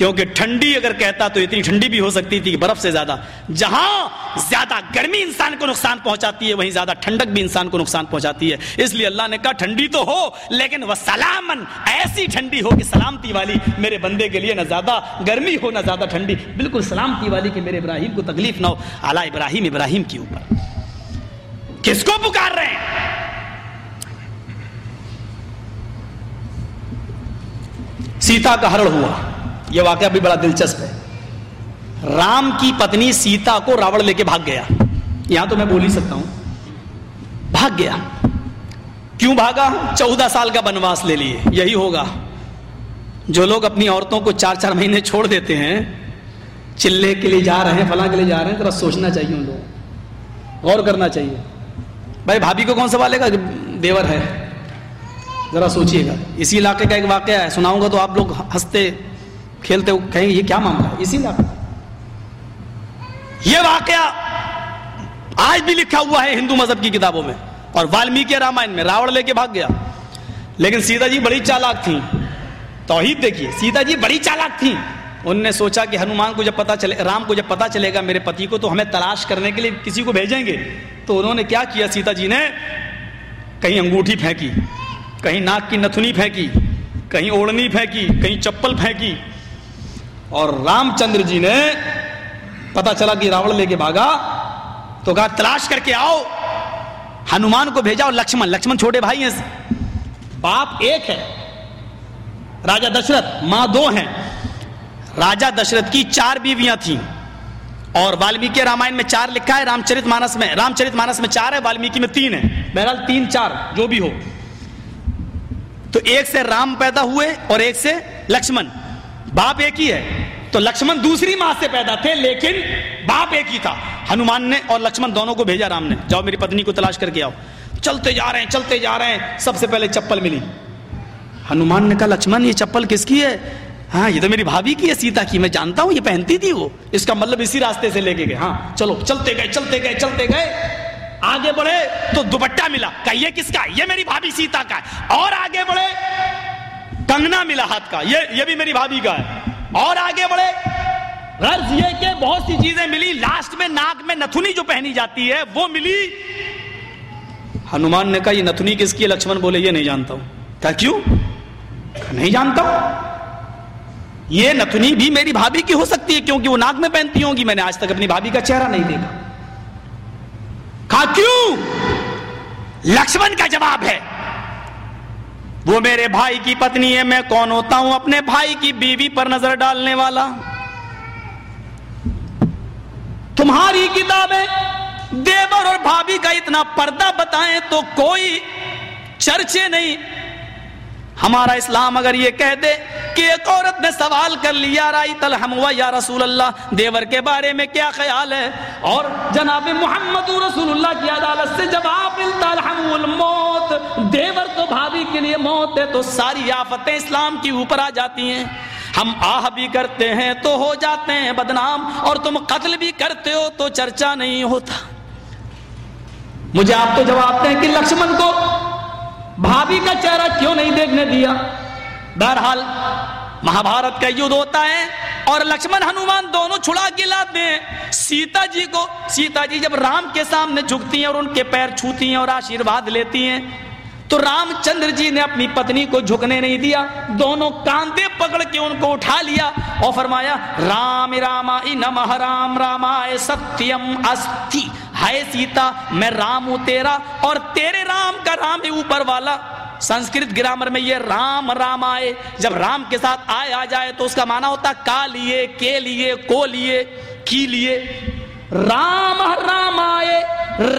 کیونکہ ٹھنڈی اگر کہتا تو اتنی ٹھنڈی بھی ہو سکتی تھی کہ برف سے زیادہ۔ جہاں زیادہ گرمی انسان کو نقصان پہنچاتی ہے، وہیں زیادہ ٹھنڈک بھی انسان کو نقصان پہنچاتی ہے۔ اس لیے اللہ نے کہا، ٹھنڈی تو ہو، لیکن وہ سلامن، ایسی ٹھنڈی ہو کہ سلامتی والی میرے بندے کے لیے نہ زیادہ گرمی ہو، نہ زیادہ ٹھنڈی۔ بالکل سلامتی والی کہ میرے ابراہیم کو تکلیف نہ ہو۔ اعلیٰ ابراہیم ابراہیم کے اوپر۔ کس کو پکار رہے ہیں؟ سیتا کا ہرڑ ہوا۔ یہ واقعہ بھی بڑا دلچسپ ہے۔ رام کی پتنی سیتا کو راوڑ لے کے بھاگ گیا۔ یہاں تو میں بول ہی سکتا ہوں۔ بھاگ گیا۔ کیوں بھاگا؟ چودہ سال کا بنواس لے لیے۔ یہی ہوگا۔ جو لوگ اپنی عورتوں کو چار چار مہینے چھوڑ دیتے ہیں، چلے کے لیے جا رہے ہیں، فلاں کے لیے جا رہے ہیں، ذرا سوچنا چاہیے ان لوگوں غور کرنا چاہیے۔ بھائی، بھابھی کو کون سا والے گا دیور ہے۔ ذرا سوچیے گا۔ اسی علاقے کا ایک واقعہ ہے۔ سناؤں گا تو آپ لوگ ہنستے کھیلتے کہیں یہ کیا معاملہ ہے؟ اسی علاقے یہ واقعہ آج بھی لکھا ہوا ہے ہندو مذہب کی کتابوں میں اور والمیکی رامائن میں، راوڑ لے کے بھاگ گیا۔ لیکن سیتا جی بڑی چالاک تھیں۔ توحید دیکھیے، سیتا جی بڑی چالاک تھیں۔ ان نے سوچا کہ ہنومان کو جب پتا چلے، رام کو جب پتا چلے گا میرے پتی کو، تو ہمیں تلاش کرنے کے لیے کسی کو بھیجیں گے۔ تو انہوں نے کیا کیا؟ سیتا جی نے کہیں انگوٹھی پھینکی، کہیں ناک کی نتھنی پھینکی، کہیں اوڑنی پھینکی، کہیں چپل پھینکی۔ اور رام چندر جی نے پتا چلا کہ راوڑ لے کے بھاگا تو کہا، تلاش کر کے آؤ، ہنومان کو بھیجا اور لکشمن لکشمن چھوٹے بھائی ہیں۔ باپ ایک ہے، راجا دشرت ماں دو ہیں۔ راجا دشرت کی چار بیویاں تھیں۔ اور والمیکی رامائن میں چار لکھا ہے رام چرت مانس میں رام چرت مانس میں چار ہے والمیکی میں تین ہے بہرحال تین چار، جو بھی ہو۔ تو ایک سے رام پیدا ہوئے اور ایک سے لکشمن۔ باپ ایک ہی ہے۔ تو لکشمن دوسری ماں سے پیدا تھے، لیکن باپ ایک ہی تھا۔ ہنومان نے اور لکشمن دونوں کو بھیجا رام نے۔ جاؤ میری پتنی کو تلاش کر کے آؤ۔ چلتے جا رہے ہیں، چلتے جا رہے ہیں۔ سب سے پہلے چپل ملی۔ ہنومان نے کہا، لکشمن، یہ چپل کس کی ہے؟ ہاں یہ تو میری بھابھی کی ہے، سیتا کی۔ میں جانتا ہوں، یہ پہنتی تھی وہ۔ اس کا مطلب اسی راستے سے لے کے گئے۔ ہاں چلو، چلتے گئے چلتے گئے چلتے گئے۔ آگے بڑھے تو دوپٹہ ملا۔ کہ یہ کس کا؟ یہ میری بھابھی سیتا کا ہے۔ اور آگے بڑھے کنگنا ملا ہاتھ کا، یہ یہ بھی میری بھابھی کا ہے۔ اور آگے بڑھے۔ غرض یہ کہ بہت سی چیزیں ملی۔ لاسٹ میں ناک میں نتھنی جو پہنی جاتی ہے، وہ ملی۔ ہنومان نے کہا، یہ نتھنی کس کی لکشمن بولے، یہ نہیں جانتا ہوں۔ کہا، کیوں؟ نہیں جانتا ہوں۔ یہ نتھنی بھی میری بھابھی کی ہو سکتی ہے، کیونکہ وہ ناک میں پہنتی ہوں گی میں نے آج تک اپنی بھابھی کا چہرہ نہیں دیکھا۔ کہا، کیوں؟ لکشمن کا جواب ہے۔ وہ میرے بھائی کی پتنی ہے، میں کون ہوتا ہوں؟ اپنے بھائی کی بیوی پر نظر ڈالنے والا۔ تمہاری کتابیں دیور اور بھابھی کا اتنا پردہ بتائیں تو کوئی چرچے نہیں۔ ہمارا اسلام اگر یہ کہہ دے کہ ایک عورت نے سوال کر لیا رائی تلحم ہوا یا رسول اللہ، دیور کے بارے میں کیا خیال ہے؟ اور جناب محمد رسول اللہ کی عدالت سے جواب ملتا الحم الموت، دیور تو بھابھی کے لیے موت ہے، تو ساری آفتیں اسلام کی اوپر آ جاتی ہیں۔ ہم آہ بھی کرتے ہیں تو ہو جاتے ہیں بدنام، اور تم قتل بھی کرتے ہو تو چرچا نہیں ہوتا۔ مجھے آپ تو جواب دیں کہ لکشمن کو بھابھی کا چہرہ کیوں نہیں دیکھنے دیا؟ بہرحال، مہابھارت کا یدھ ہوتا ہے اور لکشمن ہنومان دونوں چھڑا کے لاتے ہیں۔ سیتا جی کو، سیتا جی جب رام کے سامنے جھکتی ہیں اور ان کے پیر چھوتی ہیں اور آشیرواد لیتی ہیں، تو رام چندر جی نے اپنی پتنی کو جھکنے نہیں دیا۔ دونوں کاندے پکڑ کے ان کو اٹھا لیا اور فرمایا، رام راما نمہ، رام راما ستیم استی۔ ہے سیتا، میں رام ہوں تیرا اور تیرے رام کا رام ہے اوپر والا۔ سنسکرت گرامر میں یہ رام رام آئے۔ جب رام کے ساتھ آئے، آ جائے تو اس کا معنی ہوتا کا لیے کے لیے کو لیے کی لیے رام رام آئے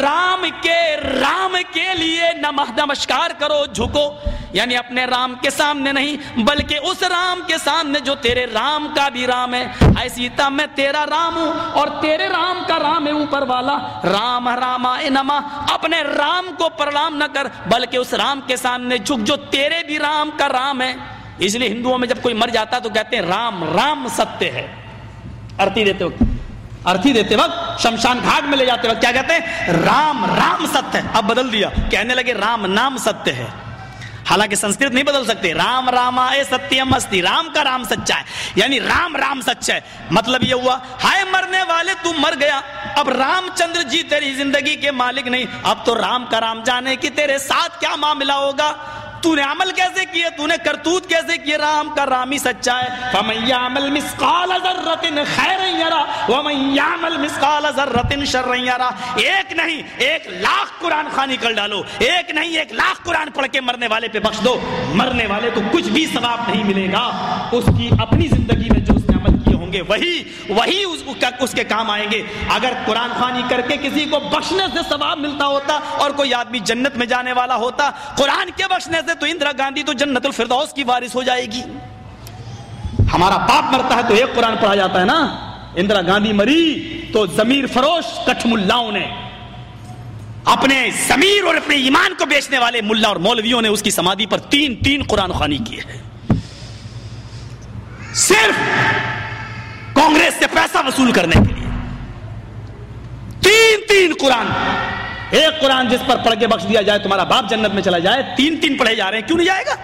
رام کے رام کے لیے نمسکار کرو، جھکو۔ یعنی اپنے رام کے سامنے نہیں، بلکہ اس رام کے سامنے جو تیرے رام کا بھی رام ہے۔ ایسی میں تیرا رام ہوں اور تیرے رام کا رام ہے اوپر والا۔ رام رام نما اپنے رام کو پرنام نہ کر، بلکہ اس رام کے سامنے جھک جو تیرے بھی رام کا رام ہے۔ اس لیے ہندوؤں میں جب کوئی مر جاتا تو کہتے ہیں، رام رام ستیہ ہے۔ ارتی دیتے وقت۔ ارتھی دیتے وقت شمشان گھاٹ میں لے جاتے وقت کیا کہتے ہیں رام رام ستیہ اب بدل دیا کہنے لگے رام نام ستیہ ہے حالانکہ سنسکرت نہیں بدل سکتے رام راما اے ستیم استی رام کا رام سچا ہے یعنی رام رام سچا ہے مطلب یہ ہوا ہائے مرنے والے تو مر گیا اب رام چندر جی تیری زندگی کے مالک نہیں اب تو رام کا رام جانے کی تیرے ساتھ کیا معاملہ ہوگا تو نے عمل کیسے کیے تو نے کرتوت کیسے کیے رام کا رامی سچا ہے فمن یعمل مثقال ذرۃ خیر یرا ومن یعمل مثقال ذرۃ شر یرا ایک نہیں ایک لاکھ قرآن خانی کر ڈالو ایک نہیں ایک لاکھ قرآن پڑھ کے مرنے والے پہ بخش دو مرنے والے کو کچھ بھی ثواب نہیں ملے گا اس کی اپنی زندگی ہوں گے وہی وہی اس, اس کے کام آئیں گے۔ اگر قرآن خانی کر کے کسی کو بخشنے سے ثواب ملتا ہوتا اور کوئی آدمی جنت میں جانے والا ہوتا قرآن کے بخشنے سے تو اندرا گاندھی تو جنت الفردوس کی وارث ہو جائے گی۔ ہمارا باپ مرتا ہے تو ایک قرآن پڑھا جاتا ہے نا؟ اندرا گاندھی مری تو ضمیر فروش کٹھ ملاؤں نے۔ اپنے ضمیر اور اپنے ایمان کو بیچنے والے ملا اور مولویوں نے اس کی سمادھی پر تین تین قرآن خانی کی ہے صرف کانگریس سے پیسہ وصول کرنے کے لیے۔ تین تین قرآن۔ ایک قرآن جس پر پڑھ کے بخش دیا جائے، تمہارا باپ جنت میں چلا جائے، تین تین پڑھے جا رہے ہیں، کیوں نہیں جائے گا؟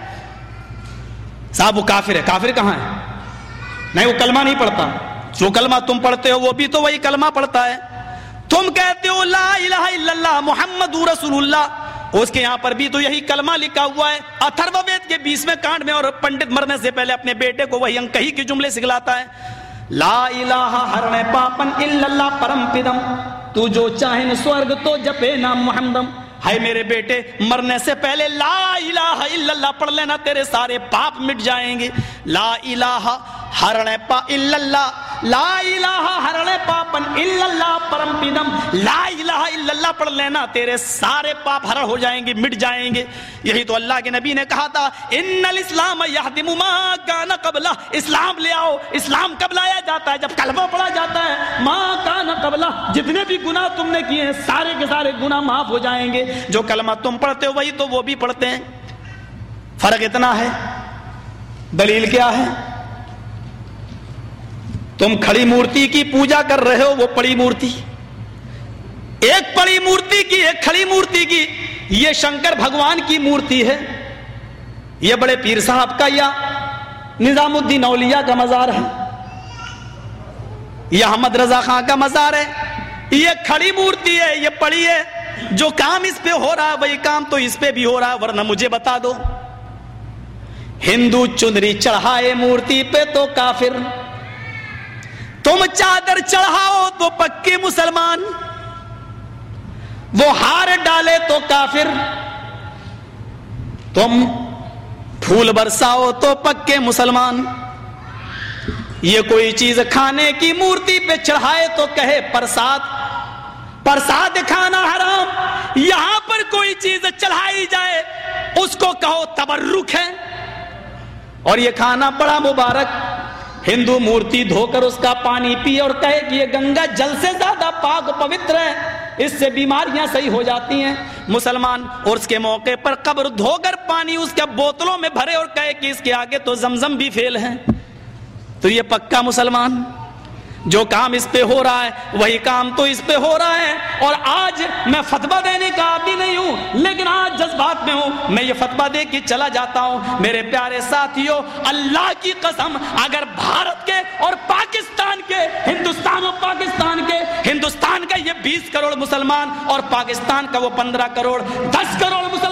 صاحب، وہ کافر ہے۔ کافر کہاں ہے؟ نہیں، وہ کلمہ نہیں پڑھتا۔ جو کلمہ تم پڑھتے ہو، وہ بھی تو وہی کلمہ پڑھتا ہے۔ تم کہتے ہو، لا الہ الا اللہ، محمد رسول اللہ۔ اس کے یہاں پر بھی تو یہی کلمہ لکھا ہوا ہے۔ اتھرو وید کے بیسویں کانڈ میں اور پنڈت مرنے سے پہلے اپنے بیٹے کو وہی انکہی کے جملے سکھلاتا ہے۔ لا الہ ہرنے پاپن الا اللہ پرم پدم۔ تو جو چاہن سورگ تو جپے نام محمدم۔ ہائے میرے بیٹے، مرنے سے پہلے لا الہ الا اللہ پڑھ لینا، تیرے سارے پاپ مٹ جائیں گے۔ لا الہ ہرنے پا اللہ لا الہ ہرنے پاپن الا اللہ پرم پیدم لا الہ الا اللہ پڑھ لینا تیرے سارے پاپ ہر ہو جائیں گے مٹ جائیں گے یہی تو اللہ کے نبی نے کہا تھا ان الاسلام یہدم ما کان قبلہ اسلام لے آؤ اسلام کب لایا جاتا ہے جب کلمہ پڑھا جاتا ہے ما کان قبلہ جتنے بھی گناہ تم نے کیے ہیں سارے کے سارے گناہ معاف ہو جائیں گے جو کلمہ تم پڑھتے ہو وہی تو وہ بھی پڑھتے ہیں فرق اتنا ہے دلیل کیا ہے تم کھڑی مورتی کی پوجا کر رہے ہو، وہ پڑی مورتی۔ ایک پڑی مورتی کی، ایک کھڑی مورتی کی۔ یہ شنکر بھگوان کی مورتی ہے۔ یہ بڑے پیر صاحب کا یا نظام الدین اولیاء کا مزار ہے۔ یہ احمد رضا خان کا مزار ہے۔ یہ کھڑی مورتی ہے، یہ پڑی ہے۔ جو کام اس پہ ہو رہا ہے، وہی کام تو اس پہ بھی ہو رہا ہے، ورنہ مجھے بتا دو۔ ہندو چندری چڑھائے مورتی پہ تو کافر۔ تم چادر چڑھاؤ تو پکے مسلمان۔ وہ ہار ڈالے تو کافر۔ تم پھول برساؤ تو پکے مسلمان۔ یہ کوئی چیز کھانے کی مورتی پہ چڑھائے تو کہے پرساد۔ پرساد کھانا حرام۔ یہاں پر کوئی چیز چڑھائی جائے، اس کو کہو تبرک ہے۔ اور یہ کھانا بڑا مبارک۔ ہندو مورتی دھو کر اس کا پانی پیے اور کہے کہ یہ گنگا جل سے زیادہ پاک پوتر ہے، اس سے بیماریاں صحیح ہو جاتی ہیں۔ مسلمان اور اس کے موقع پر قبر دھو کر پانی اس کے بوتلوں میں بھرے اور کہے کہ اس کے آگے تو زمزم بھی فیل ہے تو یہ پکا مسلمان جو کام اس پہ ہو رہا ہے، وہی کام تو اس پہ ہو رہا ہے۔ اور آج میں فتوا دینے کا آدمی نہیں ہوں، لیکن آج جذبات میں ہوں۔ میں یہ فتوا دے کے چلا جاتا ہوں۔ میرے پیارے ساتھیوں اللہ کی قسم، اگر بھارت کے اور پاکستان کے، ہندوستان اور پاکستان کے، ہندوستان کا یہ بیس کروڑ مسلمان اور پاکستان کا وہ پندرہ کروڑ، دس کروڑ مسلمان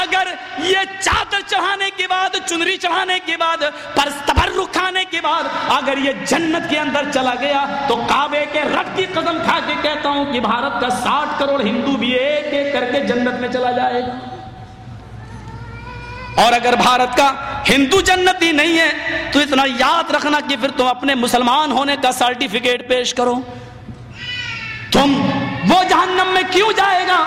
اگر یہ چادر چڑھانے کے بعد، چنری چڑھانے کے بعد پرستبر رکھانے کے بعد اگر یہ جنت کے اندر چلا گیا، تو کعبے کے رب کی قدم کھا کے کہتا ہوں کہ بھارت کا ساٹھ کروڑ ہندو بھی ایک ایک کر کے جنت میں چلا جائے گا۔ اور اگر بھارت کا ہندو جنتی نہیں ہے، تو اتنا یاد رکھنا کہ پھر تم اپنے مسلمان ہونے کا سرٹیفکیٹ پیش کرو۔ تم وہ جہنم میں کیوں جائے گا؟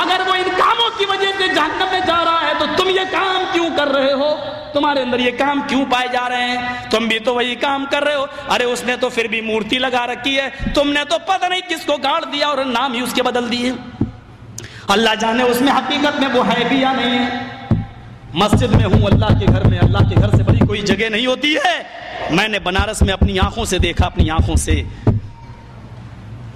اگر وہ ان کاموں کی وجہ سے جہنم میں جا رہا ہے تو تم یہ کام کیوں کر رہے ہو؟ تمہارے اندر یہ کام کیوں پائے جا رہے ہیں؟ تم بھی تو وہی کام کر رہے ہو۔ ارے اس نے تو پھر بھی مورتی لگا رکھی ہے۔ تم نے تو پتہ نہیں کس کو گاڑ دیا اور نام ہی اس کے بدل دیے۔ اللہ جانے اس میں حقیقت میں وہ ہے بھی یا نہیں ہے۔ مسجد میں ہوں اللہ کے گھر میں۔ اللہ کے گھر سے بڑی کوئی جگہ نہیں ہوتی ہے۔ میں نے بنارس میں اپنی آنکھوں سے دیکھا، اپنی آنکھوں سے۔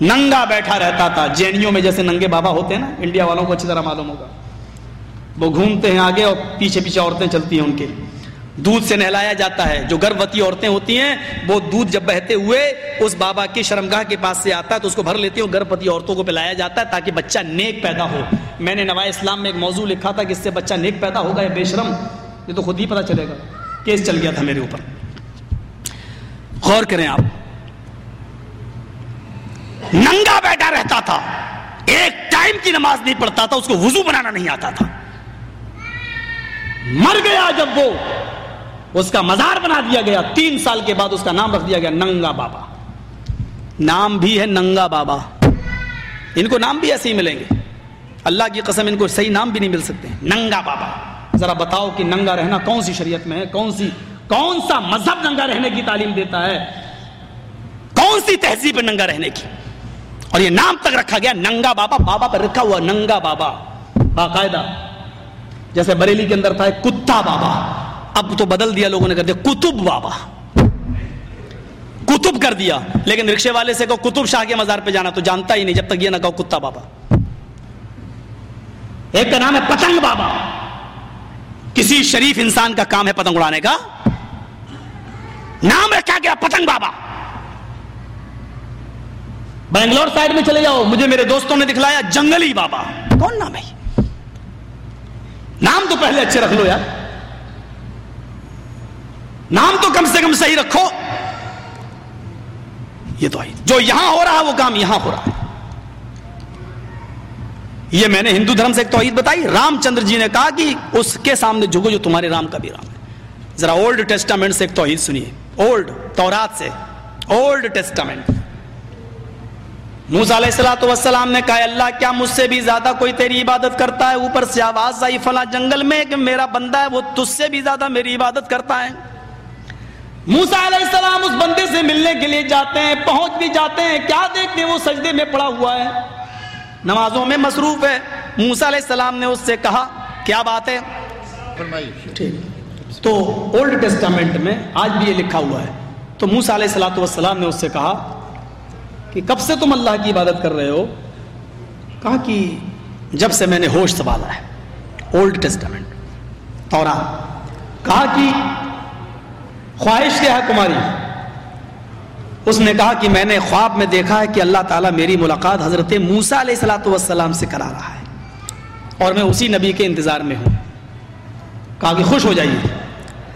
ننگا بیٹھا رہتا تھا۔ جینیوں میں جیسے ننگے بابا ہوتے ہیں نا، انڈیا والوں کو اچھی طرح معلوم ہوگا۔ وہ گھومتے ہیں آگے اور پیچھے پیچھے عورتیں چلتی ہیں ان کے۔ دودھ سے نہلایا جاتا ہے۔ جو گربوتی عورتیں ہوتی ہیں، وہ دودھ جب بہتے ہوئے اس بابا کی شرمگاہ کے پاس سے آتا ہے تو اس کو بھر لیتے ہیں گربوتی عورتوں کو پلایا جاتا ہے تاکہ بچہ نیک پیدا ہو۔ میں نے نوائے اسلام میں ایک موضوع لکھا تھا کہ اس سے بچہ نیک پیدا ہوگا یا بے شرم، یہ تو خود ہی پتا چلے گا۔ کیس چل گیا تھا میرے اوپر۔ غور کریں آپ۔ ننگا بیٹھا رہتا تھا۔ ایک ٹائم کی نماز نہیں پڑھتا تھا، اس کو وضو بنانا نہیں آتا تھا۔ مر گیا جب وہ، اس کا مزار بنا دیا گیا۔ تین سال کے بعد اس کا نام رکھ دیا گیا، ننگا بابا۔ نام بھی ہے ننگا بابا۔ ان کو نام بھی ایسے ہی ملیں گے۔ اللہ کی قسم، ان کو صحیح نام بھی نہیں مل سکتے۔ ننگا بابا۔ ذرا بتاؤ کہ ننگا رہنا کون سی شریعت میں ہے؟ کون سی، کون سا مذہب ننگا رہنے کی تعلیم دیتا ہے؟ کون سی تہذیب ننگا رہنے کی؟ اور یہ نام تک رکھا گیا ننگا بابا بابا پر رکھا ہوا ننگا بابا۔ باقاعدہ، جیسے بریلی کے اندر تھا کتا بابا۔ اب تو بدل دیا لوگوں نے کر دیا کتب بابا۔ کتب کر دیا۔ لیکن رکشے والے سے کہو کتب شاہ کے مزار پہ جانا تو جانتا ہی نہیں، جب تک یہ نہ کہو کتا بابا۔ ایک کا نام ہے پتنگ بابا۔ کسی شریف انسان کا کام ہے پتنگ اڑانے کا۔ نام رکھا گیا پتنگ بابا۔ بنگلور سائڈ میں چلے جاؤ۔ مجھے میرے دوستوں نے دکھلایا جنگلی بابا۔ کون نام ہے نام تو پہلے اچھے رکھ لو یار۔ نام تو کم سے کم صحیح رکھو۔ یہ تو آئی جو یہاں ہو رہا وہ کام یہاں ہو رہا ہے۔ یہ میں نے ہندو دھرم سے ایک توحید بتائی۔ رام چندر جی نے کہا کہ اس کے سامنے جھکو جو تمہارے رام کا بھی رام ہے۔ ذرا اولڈ ٹیسٹامنٹ سے ایک توحید سنیے۔ اولڈ تورات سے۔ اولڈ ٹیسٹامنٹ موسا علیہ السلام والسلام نے کہا اللہ کیا مجھ سے بھی زیادہ کوئی تیری عبادت کرتا ہے؟ اوپر سے آواز آئی فلاں جنگل میں کہ میرا بندہ ہے وہ تجھ سے بھی زیادہ میری عبادت کرتا ہے. موسا علیہ السلام اس بندے سے ملنے کے لیے جاتے ہیں پہنچ بھی جاتے ہیں کیا دیکھتے وہ سجدے میں پڑا ہوا ہے۔ نمازوں میں مصروف ہے۔ موسا علیہ السلام نے اس سے کہا کیا بات ہے؟ ٹھیک۔ تو اولڈ ٹیسٹامنٹ میں آج بھی یہ لکھا ہوا ہے۔ تو موسا علیہ السلام والسلام نے اس سے کہا کہ کب سے تم اللہ کی عبادت کر رہے ہو؟ کہا کہ جب سے میں نے ہوش سنبھالا ہے۔ اولڈ ٹیسٹامنٹ تورا کہا کہ خواہش کیا ہے تمہاری؟ اس نے کہا کہ میں نے خواب میں دیکھا ہے کہ اللہ تعالیٰ میری ملاقات حضرت موسا علیہ السلاۃ والسلام سے کرا رہا ہے۔ اور میں اسی نبی کے انتظار میں ہوں۔ کہا کہ خوش ہو جائیے۔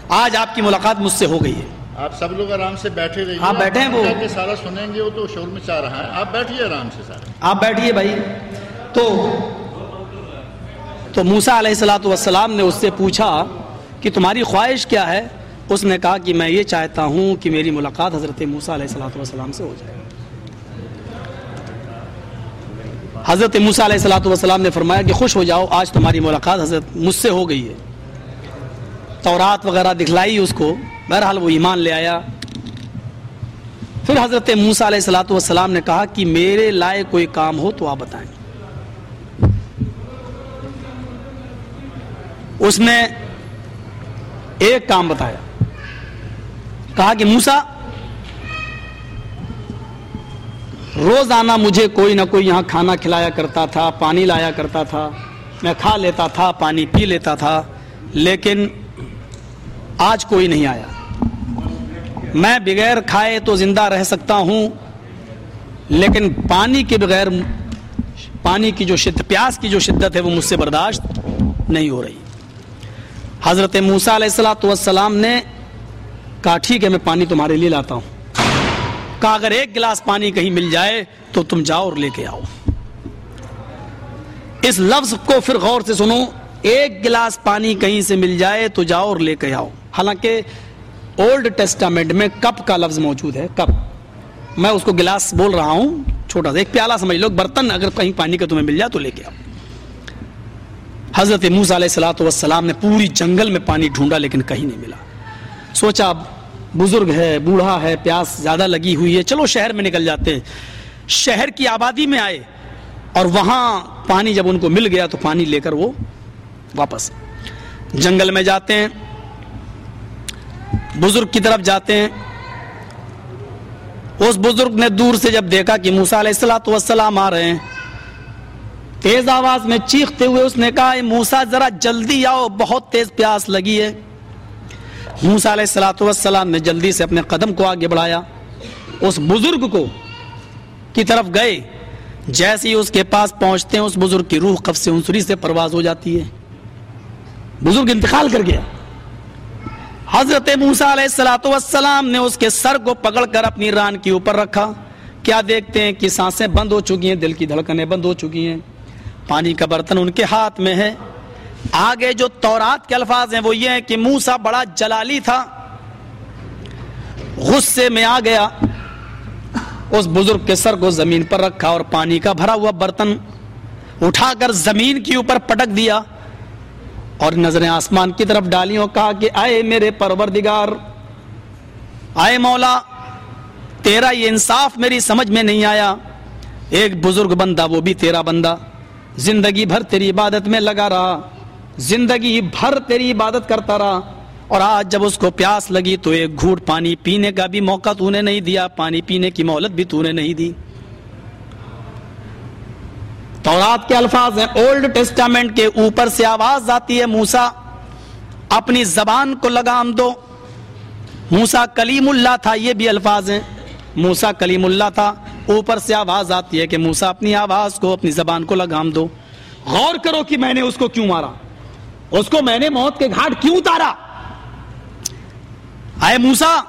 آج آپ کی ملاقات مجھ سے ہو گئی ہے۔ آپ سب لوگ آرام سے بیٹھے رہیے۔ آپ بیٹھے ہیں وہ؟ سارا سنیں گے وہ تو شور میں چاہ رہا ہے۔ آپ بیٹھیے آرام سے سارے۔ آپ بیٹھیے بھائی۔ تو تو موسا علیہ السلاۃ والسلام نے اس سے پوچھا کہ تمہاری خواہش کیا ہے؟ اس نے کہا کہ میں یہ چاہتا ہوں کہ میری ملاقات حضرت موسا علیہ السلاۃ والسلام سے ہو جائے۔ حضرت موسا علیہ السلاۃ والسلام نے فرمایا کہ خوش ہو جاؤ آج تمہاری ملاقات حضرت مجھ سے ہو گئی ہے۔ تورات وغیرہ دکھلائی اس کو۔ بہرحال وہ ایمان لے آیا۔ پھر حضرت موسا علیہ السلاۃ والسلام نے کہا کہ میرے لائے کوئی کام ہو تو آپ بتائیں۔ اس نے ایک کام بتایا۔ کہا کہ موسا روزانہ مجھے کوئی نہ کوئی یہاں کھانا کھلایا کرتا تھا، پانی لایا کرتا تھا۔ میں کھا لیتا تھا، پانی پی لیتا تھا، لیکن آج کوئی نہیں آیا۔ میں بغیر کھائے تو زندہ رہ سکتا ہوں، لیکن پانی کے بغیر، پانی کی جو شد پیاس کی جو شدت ہے وہ مجھ سے برداشت نہیں ہو رہی۔ حضرت موسا علیہ السلاۃ والسلام نے کہا ٹھیک ہے میں پانی تمہارے لیے لاتا ہوں۔ کہا، اگر ایک گلاس پانی کہیں مل جائے تو تم جاؤ اور لے کے آؤ۔ اس لفظ کو پھر غور سے سنو، ایک گلاس پانی کہیں سے مل جائے تو جاؤ اور لے کے آؤ۔ حالانکہ اولڈ ٹیسٹامنٹ میں کپ کا لفظ موجود ہے، کپ۔ میں اس کو گلاس بول رہا ہوں، چھوٹا سا، ایک پیالہ سمجھ لو، برتن اگر کہیں پانی کا تمہیں مل جائے تو لے کے آؤ۔ حضرت موس علیہ السلاۃ والسلام نے پوری جنگل میں پانی ڈھونڈا لیکن کہیں نہیں ملا۔ سوچا بزرگ ہے، بوڑھا ہے، پیاس زیادہ لگی ہوئی ہے، چلو شہر میں نکل جاتے ہیں۔ شہر کی آبادی میں آئے اور وہاں پانی جب ان کو مل گیا تو پانی لے کر وہ واپس۔ جنگل میں جاتے ہیں بزرگ کی طرف جاتے ہیں۔ اس بزرگ نے دور سے جب دیکھا کہ موسا علیہ السلاۃ وسلام آ رہے ہیں، تیز آواز میں چیختے ہوئے اس نے کہا موسا ذرا جلدی آؤ، بہت تیز پیاس لگی ہے۔ موسا علیہ السلاۃ والسلام نے جلدی سے اپنے قدم کو آگے بڑھایا۔ اس بزرگ کو کی طرف گئے۔ جیسے ہی اس کے پاس پہنچتے ہیں، اس بزرگ کی روح قف سے انسری سے پرواز ہو جاتی ہے۔ بزرگ انتقال کر گیا۔ حضرت موسا علیہ السلاۃ والسلام نے اس کے سر کو پکڑ کر اپنی ران کے اوپر رکھا۔ کیا دیکھتے ہیں کہ سانسیں بند ہو چکی ہیں، دل کی دھڑکنیں بند ہو چکی ہیں۔ پانی کا برتن ان کے ہاتھ میں ہے۔ آگے جو تورات کے الفاظ ہیں وہ یہ ہیں کہ موسا بڑا جلالی تھا۔ غصے میں آ گیا۔ اس بزرگ کے سر کو زمین پر رکھا اور پانی کا بھرا ہوا برتن اٹھا کر زمین کے اوپر پٹک دیا۔ اور نظریں آسمان کی طرف ڈالی اور کہا کہ آئے میرے پروردگار، آئے مولا، تیرا یہ انصاف میری سمجھ میں نہیں آیا۔ ایک بزرگ بندہ، وہ بھی تیرا بندہ، زندگی بھر تیری عبادت میں لگا رہا۔ زندگی بھر تیری عبادت کرتا رہا۔ اور آج جب اس کو پیاس لگی تو ایک گھوٹ پانی پینے کا بھی موقع تو نے نہیں دیا، پانی پینے کی مہلت بھی تو نے نہیں دی۔ تورات کے الفاظ ہیں۔ اولڈ ٹیسٹامنٹ کے اوپر سے آواز آتی ہے موسا اپنی زبان کو لگام دو۔ موسا کلیم اللہ تھا، یہ بھی الفاظ ہیں۔ موسا کلیم اللہ تھا، اوپر سے آواز آتی ہے کہ موسا اپنی آواز کو، اپنی زبان کو لگام دو۔ غور کرو کہ میں نے اس کو کیوں مارا۔ اس کو میں نے موت کے گھاٹ کیوں اتارا؟ آئے موسا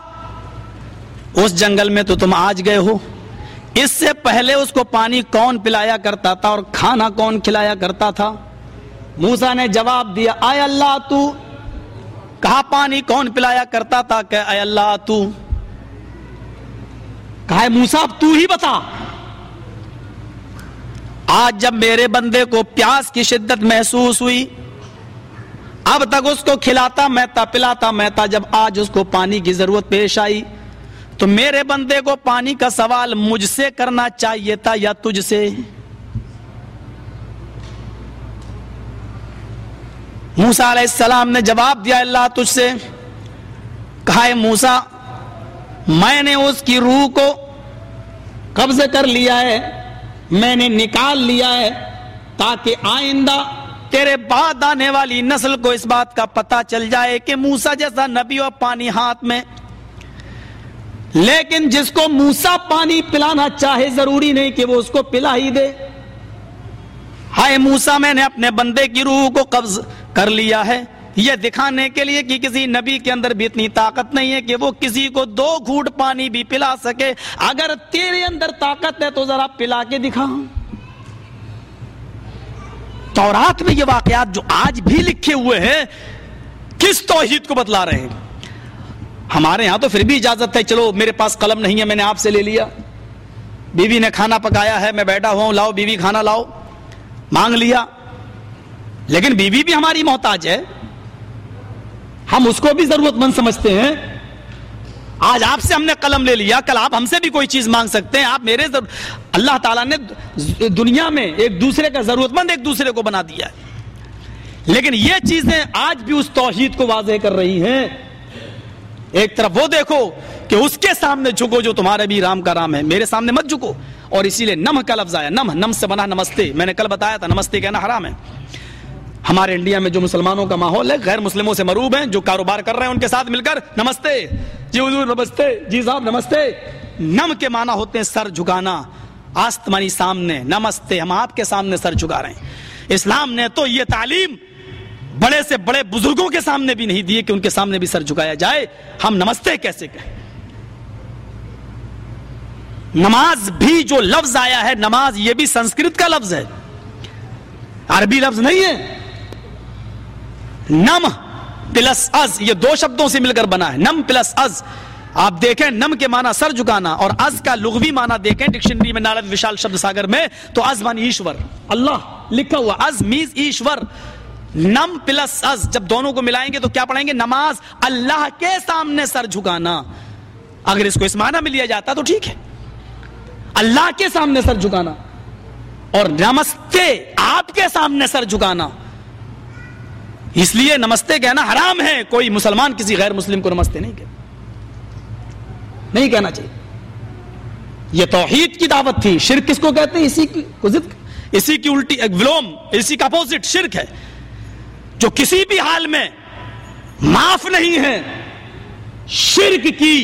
اس جنگل میں تو تم آج گئے ہو۔ اس سے پہلے اس کو پانی کون پلایا کرتا تھا اور کھانا کون کھلایا کرتا تھا؟ موسا نے جواب دیا آئے اللہ تو کہا، پانی کون پلایا کرتا تھا؟ کہ، اے اللہ تو کہا موسا اب تو ہی بتا۔ آج جب میرے بندے کو پیاس کی شدت محسوس ہوئی، اب تک اس کو کھلاتا، میتا پلاتا، میتا جب آج اس کو پانی کی ضرورت پیش آئی تو میرے بندے کو پانی کا سوال مجھ سے کرنا چاہیے تھا یا تجھ سے؟ موسا علیہ السلام نے جواب دیا، اللہ تجھ سے۔ کہا موسا میں نے اس کی روح کو قبض کر لیا ہے، میں نے نکال لیا ہے تاکہ آئندہ تیرے بعد آنے والی نسل کو اس بات کا پتا چل جائے کہ موسا جیسا نبی اور پانی ہاتھ میں لیکن جس کو موسا پانی پلانا چاہے ضروری نہیں کہ وہ اس کو پلا ہی دے۔ ہائے موسا، میں نے اپنے بندے کی روح کو قبض کر لیا ہے۔ یہ دکھانے کے لیے کہ کسی نبی کے اندر بھی اتنی طاقت نہیں ہے کہ وہ کسی کو دو گھوٹ پانی بھی پلا سکے۔ اگر تیرے اندر طاقت ہے تو ذرا پلا کے دکھا۔ تورات میں یہ واقعات جو آج بھی لکھے ہوئے ہیں، کس توحید کو بتلا رہے ہیں؟ ہمارے یہاں تو پھر بھی اجازت ہے، چلو میرے پاس قلم نہیں ہے، میں نے آپ سے لے لیا۔ بیوی نے کھانا پکایا ہے، میں بیٹھا ہوا ہوں، لاؤ بیوی کھانا، لاؤ۔ مانگ لیا۔ لیکن بیوی بھی ہماری محتاج ہے۔ ہم اس کو بھی ضرورت مند سمجھتے ہیں۔ آج آپ سے ہم نے قلم لے لیا، کل آپ ہم سے بھی کوئی چیز مانگ سکتے ہیں۔ آپ میرے ضرور... اللہ تعالیٰ نے دنیا میں ایک دوسرے کا ضرورت مند ایک دوسرے کو بنا دیا ہے۔ لیکن یہ چیزیں آج بھی اس توحید کو واضح کر رہی ہیں۔ ایک طرف وہ دیکھو کہ اس کے سامنے جھکو جو تمہارے بھی رام کا رام ہے، میرے سامنے مت جھکو۔ اور اسی لیے نم کا لفظ آیا نم نم سے بنا نمستے۔ میں نے کل بتایا تھا، نمستے کہنا حرام ہے۔ ہمارے انڈیا میں جو مسلمانوں کا ماحول ہے، غیر مسلموں سے مروب ہیں، جو کاروبار کر رہے ہیں، ان کے ساتھ مل کر نمستے۔ جی حضور، نمستے۔ جی صاحب، نمستے۔ نم کے معنی ہوتے ہیں سر جھکانا آست مانی سامنے، نمستے، ہم آپ کے سامنے سر جھکا رہے ہیں۔ اسلام نے تو یہ تعلیم بڑے سے بڑے بزرگوں کے سامنے بھی نہیں دیے کہ ان کے سامنے بھی سر جھکایا جائے۔ ہم نمستے کیسے کہیں؟ نماز بھی جو لفظ آیا ہے، نماز یہ بھی سنسکرت کا لفظ ہے۔ عربی لفظ نہیں ہے۔ نم پلس از، یہ دو شبدوں سے مل کر بنا ہے۔ نم پلس از، آپ دیکھیں نم کے معنی سر جھکانا اور از کا لغوی معنی دیکھیں ڈکشنری میں نارد وشال شبد ساگر میں، تو از مانی ایشور۔ اللہ لکھا ہوا، از میز ایشور۔ نم پلس از جب دونوں کو ملائیں گے تو کیا پڑھیں گے؟ نماز، اللہ کے سامنے سر جھکانا۔ اگر اس کو اس معنی میں لیا جاتا تو ٹھیک ہے۔ اللہ کے سامنے سر جھکانا۔ اور نمستے، آپ کے سامنے سر جھکانا۔ اس لیے نمستے کہنا حرام ہے۔ کوئی مسلمان کسی غیر مسلم کو نمستے نہیں کہنا نہیں کہنا چاہیے۔ یہ توحید کی دعوت تھی۔ شرک کس کو کہتے ہیں؟ اسی کی اسی کی الٹی ولوم اسی کا اپوزٹ، شرک ہے۔ جو کسی بھی حال میں معاف نہیں ہے، شرک کی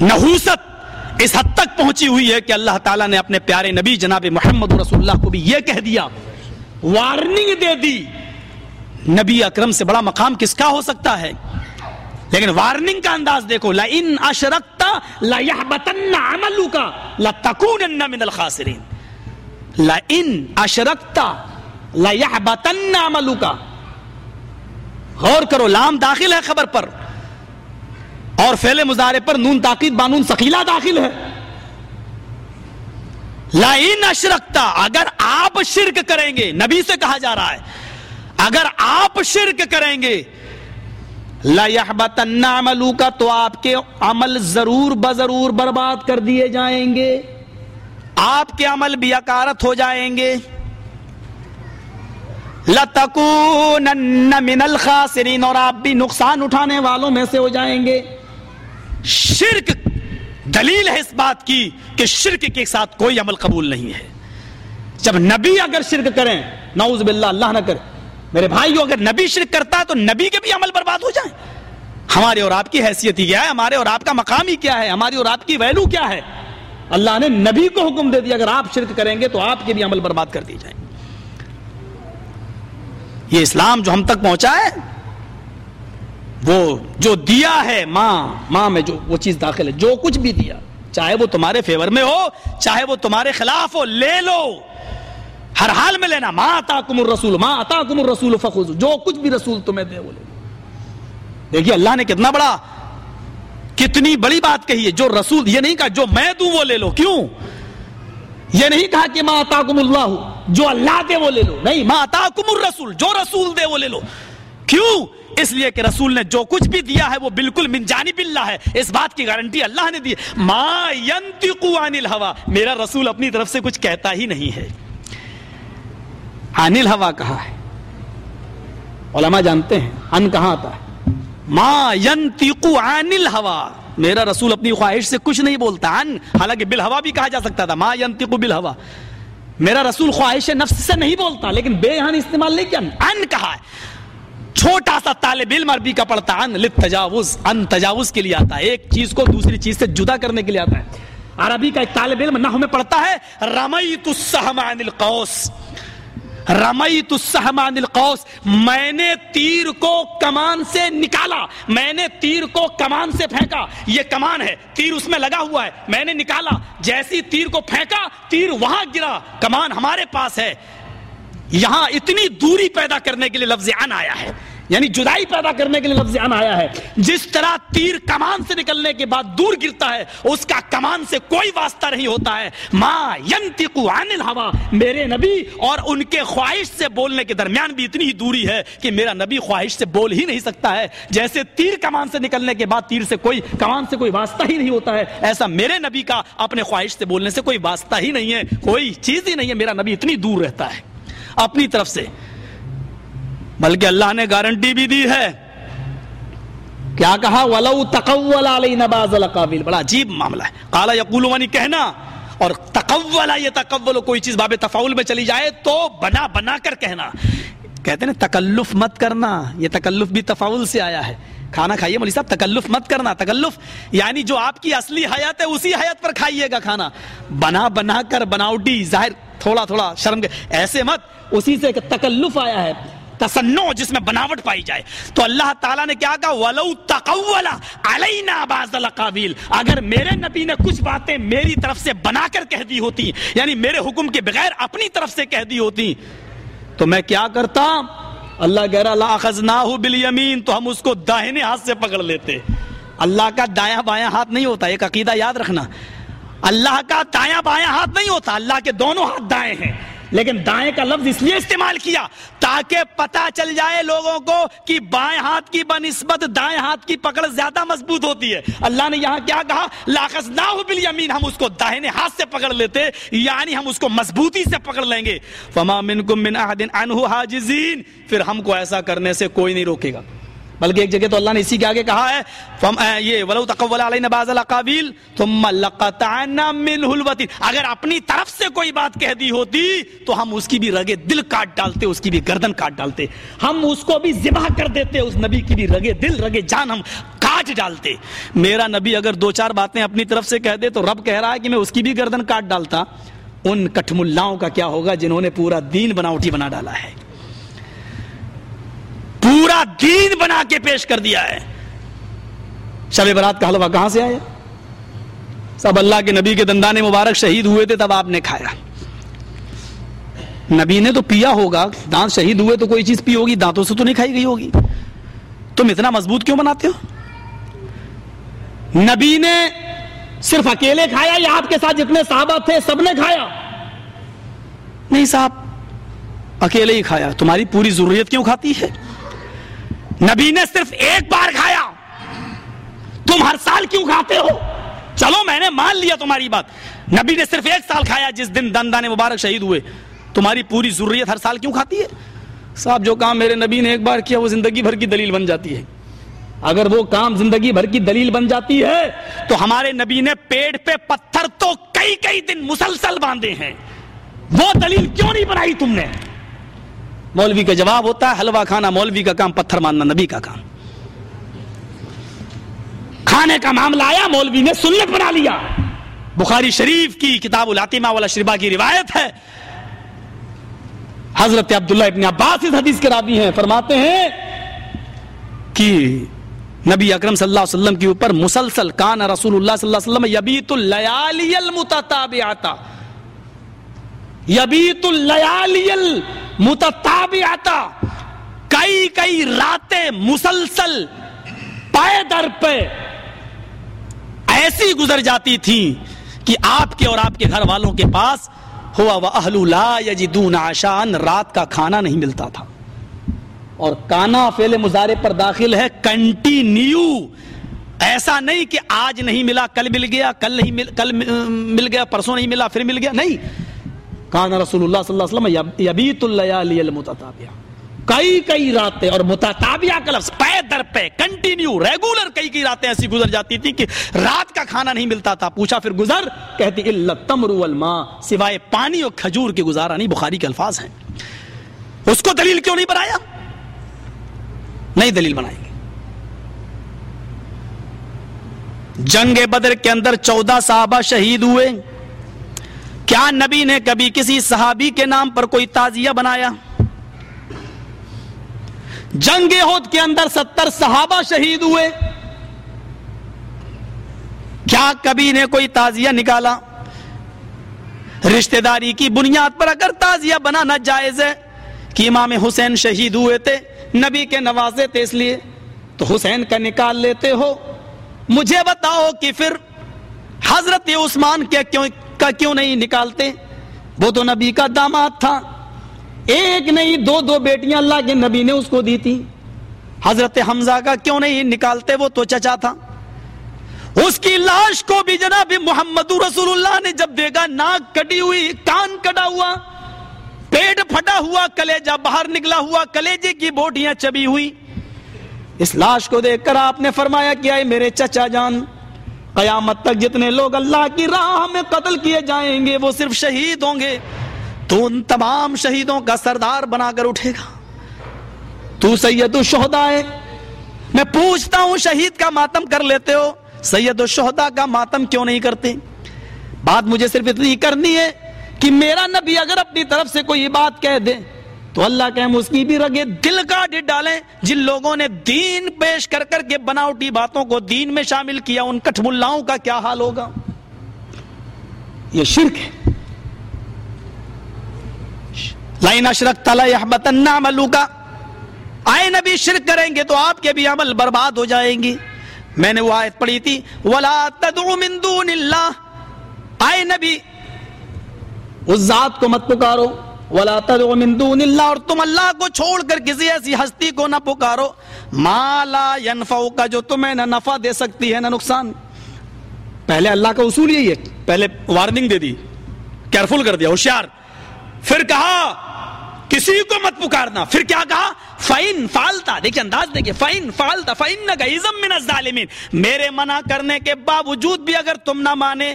نحوست اس حد تک پہنچی ہوئی ہے کہ اللہ تعالیٰ نے اپنے پیارے نبی جناب محمد رسول اللہ کو بھی یہ کہہ دیا وارننگ دے دی، نبی اکرم سے بڑا مقام کس کا ہو سکتا ہے؟ لیکن وارننگ کا انداز دیکھو لا ان اشرکتا لا یحبطن عملوکا لا تکونن من الخاسرین لا ان اشرکتا لا یحبطن عملوکا غور کرو، لام داخل ہے خبر پر. اور فعل مظاہرے پر نون تاقید بانون سخیلہ داخل ہے. لا ان اشرکتا اگر آپ شرک کریں گے، نبی سے کہا جا رہا ہے، اگر آپ شرک کریں گے عملو کا تو آپ کے عمل ضرور بضرور برباد کر دیے جائیں گے، آپ کے عمل بھی اکارت ہو جائیں گے۔ من الخاسرین اور آپ بھی نقصان اٹھانے والوں میں سے ہو جائیں گے۔ شرک دلیل ہے اس بات کی کہ شرک کے ساتھ کوئی عمل قبول نہیں ہے۔ جب نبی اگر شرک کریں، نعوذ باللہ، اللہ نہ کرے۔ میرے بھائی اگر نبی شرک کرتا ہے تو نبی کے بھی عمل برباد ہو جائیں۔ ہمارے اور آپ کی حیثیت ہی کیا ہے؟ ہمارے اور آپ کا مقام ہی کیا ہے؟ ہماری اور آپ کی ویلو کیا ہے؟ اللہ نے نبی کو حکم دے دیا، اگر آپ شرک کریں گے تو آپ کے بھی عمل برباد کر دی جائیں یہ اسلام جو ہم تک پہنچا ہے، وہ جو دیا ہے ماں ماں میں جو وہ چیز داخل ہے، جو کچھ بھی دیا، چاہے وہ تمہارے فیور میں ہو، چاہے وہ تمہارے خلاف ہو، لے لو۔ ہر حال میں لینا۔ ماں اتا کم الرسول ماں اتا کم الرسول فخذ جو کچھ بھی رسول تمہیں دے، وہ لے دیکھیے اللہ نے کتنا بڑا، کتنی بڑی بات کہی ہے۔ جو رسول، یہ نہیں کہا جو میں دوں وہ لے لو۔ کیوں؟ یہ نہیں کہا کہ ماں اتا کم اللہ جو اللہ دے وہ لے لو۔ نہیں ماں اتاکم الرسول، جو رسول دے وہ لے لو۔ کیوں؟ اس لیے کہ رسول نے جو کچھ بھی دیا ہے وہ بالکل من جانب اللہ ہے۔ اس بات کی گارنٹی اللہ نے دی۔ ما ینتقو عن الہوا میرا رسول اپنی طرف سے کچھ کہتا ہی نہیں ہے۔ انل ہوا کہا ہے۔ علماء جانتے ہیں ان کہاں آتا ہے؟ ما ینتقو عن الہوا میرا رسول اپنی خواہش سے کچھ نہیں بولتا۔ ان حالانکہ بالہوا بھی کہا جا سکتا تھا۔ ما ینتقو بالہوا میرا رسول خواہش نفس سے نہیں بولتا، لیکن بے یہاں استعمال نہیں کیا ان کہا ہے۔ چھوٹا سا طالب علم عربی کا پڑھتا، ان تجاوز ان تجاوز کے لیے آتا ہے۔ ایک چیز کو دوسری چیز سے جدا کرنے کے لیے آتا ہے۔ عربی کا ایک طالب علم نہ ہمیں پڑھتا ہے رمیت السہم عن القوس۔ رمیت السہم عن القوس، میں نے تیر کو کمان سے نکالا، میں نے تیر کو کمان سے پھینکا۔ یہ کمان ہے، تیر اس میں لگا ہوا ہے، میں نے نکالا۔ جیسی تیر کو پھینکا، تیر وہاں گرا۔ کمان ہمارے پاس ہے۔ یہاں اتنی دوری پیدا کرنے کے لیے لفظ ان آیا ہے۔ یعنی جدائی پیدا کرنے کے لیے لفظ عن آیا ہے۔ جس طرح تیر کمان سے نکلنے کے بعد دور گرتا ہے، اس کا کمان سے کوئی واسطہ نہیں ہوتا ہے۔ ما ینتقو عن الہوا، میرے نبی اور ان کے خواہش سے بولنے کے درمیان بھی اتنی ہی دوری ہے کہ میرا نبی خواہش سے بول ہی نہیں سکتا ہے۔ جیسے تیر کمان سے نکلنے کے بعد تیر سے کوئی کمان سے کوئی واسطہ ہی نہیں ہوتا ہے، ایسا میرے نبی کا اپنے خواہش سے بولنے سے کوئی واسطہ ہی نہیں ہے۔ کوئی چیز ہی نہیں ہے، میرا نبی اتنی دور رہتا ہے۔ اپنی طرف سے بلکہ اللہ نے گارنٹی بھی دی ہے۔ کیا کہا؟ ولو تقول علینا بعض الاقاویل بڑا عجیب معاملہ ہے۔ قال یقول ونی کہنا، اور تقولا یہ تقول کوئی چیز باب تفاول میں چلی جائے تو بنا بنا کر کہنا۔ کہتے ہیں تکلف مت کرنا، یہ تکلف بھی تفاول سے آیا ہے۔ کھانا کھائیے مولوی صاحب، تکلف مت کرنا۔ تکلف یعنی جو آپ کی اصلی حیات ہے، اسی حیات پر کھائیے گا کھانا۔ بنا بنا کر، بناوٹی، ظاہر تھوڑا تھوڑا شرم کے، ایسے مت، اسی سے تکلف آیا ہے۔ تسنو جس میں بناوٹ پائی جائے۔ تو اللہ تعالیٰ نے کیا کہا؟ ولو تقولا علینا بعض الاقاویل اگر میرے نبی نے کچھ باتیں میری طرف سے بنا کر کہہ دی ہوتی یعنی میرے حکم کے بغیر اپنی طرف سے کہہ دی ہوتی، تو میں کیا کرتا؟ اللہ کہہ رہا، لا اخذناہ بالیمین تو ہم اس کو داہنے ہاتھ سے پکڑ لیتے۔ اللہ کا دایاں بایاں ہاتھ نہیں ہوتا، ایک عقیدہ یاد رکھنا۔ اللہ کا دایاں بایاں ہاتھ نہیں ہوتا، اللہ کے دونوں ہاتھ دائیں ہیں۔ لیکن دائیں کا لفظ اس لیے استعمال کیا تاکہ پتا چل جائے لوگوں کو کہ بائیں ہاتھ کی بنسبت دائیں ہاتھ کی پکڑ زیادہ مضبوط ہوتی ہے۔ اللہ نے یہاں کیا کہا؟ لاخذ نہ ہو بالیمین، ہم اس کو داہنے ہاتھ سے پکڑ لیتے یعنی ہم اس کو مضبوطی سے پکڑ لیں گے۔ فما منکم من احد عنہ حاجزین پھر ہم کو ایسا کرنے سے کوئی نہیں روکے گا۔ بلکہ ایک جگہ تو اللہ نے اسی کے آگے کہا ہے، فم یہ ولو تقول علینا بعض الاقاویل ثم لقطعنا منه الوتين۔ اگر اپنی طرف سے کوئی بات کہہ دی ہوتی، تو ہم اس کی بھی رگے دل کاٹ ڈالتے، اس کی بھی گردن کاٹ ڈالتے۔ ہم اس کو بھی ذبح کر دیتے، اس نبی کی بھی رگے دل، رگے جان ہم کاٹ ڈالتے۔ میرا نبی اگر دو چار باتیں اپنی طرف سے کہہ دے، تو رب کہہ رہا ہے کہ میں اس کی بھی گردن کاٹ ڈالتا۔ ان کٹھملاؤں کا کیا ہوگا جنہوں نے پورا دین بناوٹی بنا ڈالا ہے؟ پورا دین بنا کے پیش کر دیا ہے۔ شب برات کا حلوہ کہاں سے آیا؟ سب اللہ کے نبی کے دندان مبارک شہید ہوئے تھے تب آپ نے کھایا۔ نبی نے تو پیا ہوگا، دانت شہید ہوئے تو کوئی چیز پی ہوگی، دانتوں سے تو نہیں کھائی گئی ہوگی۔ تم اتنا مضبوط کیوں بناتے ہو؟ نبی نے صرف اکیلے کھایا یا آپ کے ساتھ جتنے صحابہ تھے سب نے کھایا۔ نہیں صاحب، اکیلے ہی کھایا۔ تمہاری پوری ضروریت کیوں کھاتی ہے؟ نبی نے صرف ایک بار کھایا تم ہر سال کیوں کھاتے ہو؟ چلو میں نے مان لیا تمہاری بات۔ نبی نے صرف ایک سال کھایا، جس دن دندان مبارک شہید ہوئے۔ تمہاری پوری ضروریت ہر سال کیوں کھاتی ہے؟ صاحب، جو کام میرے نبی نے ایک بار کیا، وہ زندگی بھر کی دلیل بن جاتی ہے۔ اگر وہ کام زندگی بھر کی دلیل بن جاتی ہے، تو ہمارے نبی نے پیڑ پہ پتھر تو کئی کئی دن مسلسل باندھے ہیں۔ وہ دلیل کیوں نہیں بنائی تم نے؟ مولوی کا جواب ہوتا ہے، حلوہ کھانا مولوی کا کام، پتھر ماننا نبی کا کام۔ کھانے کا معاملہ آیا، مولوی نے سنت بنا لیا۔ بخاری شریف کی کتاب الاتمہ والا شربا کی روایت ہے۔ حضرت عبداللہ ابن عباس اس حدیث کے راوی ہیں، فرماتے ہیں کہ نبی اکرم صلی اللہ علیہ وسلم کے اوپر مسلسل کان رسول اللہ صلی اللہ علیہ وسلم یبیت اللیالی المتتابعتا یبیت اللیالی المتتابعتا کئی کئی راتیں مسلسل پائے در پہ ایسی گزر جاتی تھی کہ آپ کے اور آپ کے گھر والوں کے پاس ہوا وہ اہل لا یجدون عشان رات کا کھانا نہیں ملتا تھا۔ اور کانا فعل مظاہرے پر داخل ہے، کنٹینیو۔ ایسا نہیں کہ آج نہیں ملا، کل مل گیا، کل نہیں مل، کل مل گیا، پرسوں نہیں ملا، پھر مل گیا۔ نہیں کانا رسول اللہ صلی اللہ علیہ وسلم یبیت اللیالی المتتابعہ کئی کئی راتیں اور متتابعہ کا لفظ پے در پہ کنٹینیو ریگولر کئی کئی راتیں ایسی گزر جاتی تھی کہ رات کا کھانا نہیں ملتا تھا۔ پوچھا پھر گزر، کہتی الا التمر والماء، سوائے پانی اور کھجور کے گزارا نہیں، بخاری کے الفاظ ہیں۔ اس کو دلیل کیوں نہیں بنایا؟ نہیں دلیل بنائیں گے جنگ بدر کے اندر چودہ صحابہ شہید ہوئے۔ کیا نبی نے کبھی کسی صحابی کے نام پر کوئی تازیہ بنایا؟ جنگ ہود کے اندر ستر صحابہ شہید ہوئے۔ کیا کبھی نے کوئی تازیہ نکالا؟ رشتہ داری کی بنیاد پر اگر تازیہ بنانا جائز ہے کہ امام حسین شہید ہوئے تھے، نبی کے نوازے تھے اس لیے، تو حسین کا نکال لیتے ہو۔ مجھے بتاؤ کہ پھر حضرت عثمان کے کیوں کا کیوں نہیں نکالتے؟ وہ تو نبی کا داماد تھا۔ ایک نہیں، دو دو بیٹیاں اللہ کے نبی نے اس کو دی تھی۔ حضرت حمزہ کا کیوں نہیں نکالتے؟ وہ تو چچا تھا۔ اس کی لاش کو بھی جناب محمد رسول اللہ نے جب دیکھا، ناک کٹی ہوئی، کان کٹا ہوا، پیٹ پھٹا ہوا، کلیجہ باہر نکلا ہوا، کلیجے کی بوٹیاں چبی ہوئی۔ اس لاش کو دیکھ کر آپ نے فرمایا کیا ہے میرے چچا جان قیامت تک جتنے لوگ اللہ کی راہ میں قتل کیے جائیں گے، وہ صرف شہید ہوں گے۔ تو ان تمام شہیدوں کا سردار بنا کر اٹھے گا۔ تو سید الشہداء ہے میں پوچھتا ہوں، شہید کا ماتم کر لیتے ہو؟ سید الشہداء کا ماتم کیوں نہیں کرتے؟ بات مجھے صرف اتنی کرنی ہے کہ میرا نبی اگر اپنی طرف سے کوئی بات کہہ دے تو اللہ کہ ہم اس کی بھی رگے دل کا ڈٹ ڈالیں۔ جن لوگوں نے دین پیش کر کر کے بناوٹی باتوں کو دین میں شامل کیا، ان کٹھ ملاؤں کا کیا حال ہوگا؟ یہ شرک ہے۔ لائن اشرک تلا عملو کا آئے نبی شرک کریں گے تو آپ کے بھی عمل برباد ہو جائیں گے۔ میں نے وہ آیت پڑھی تھی، ولا تدعو من دون اللہ آئے نبی، اس ذات کو مت پکارو۔ ولا تدعو من دون اللہ، اور تم اللہ کو چھوڑ کر کسی ایسی ہستی کو نہ پکارو۔ ما لا ينفع کا جو تمہیں نہ نفع دے سکتی ہے، نہ نقصان۔ پہلے اللہ کا اصول یہی ہے۔ پہلے وارننگ دے دی کیئرفل کر دیا، ہوشیار۔ پھر کہا، کسی کو مت پکارنا۔ پھر کیا کہا؟ فائن فالتا دیکھیں انداز دیکھیں فائن فالتا فائن نہ من الظالمین میرے منع کرنے کے باوجود بھی اگر تم نہ مانے،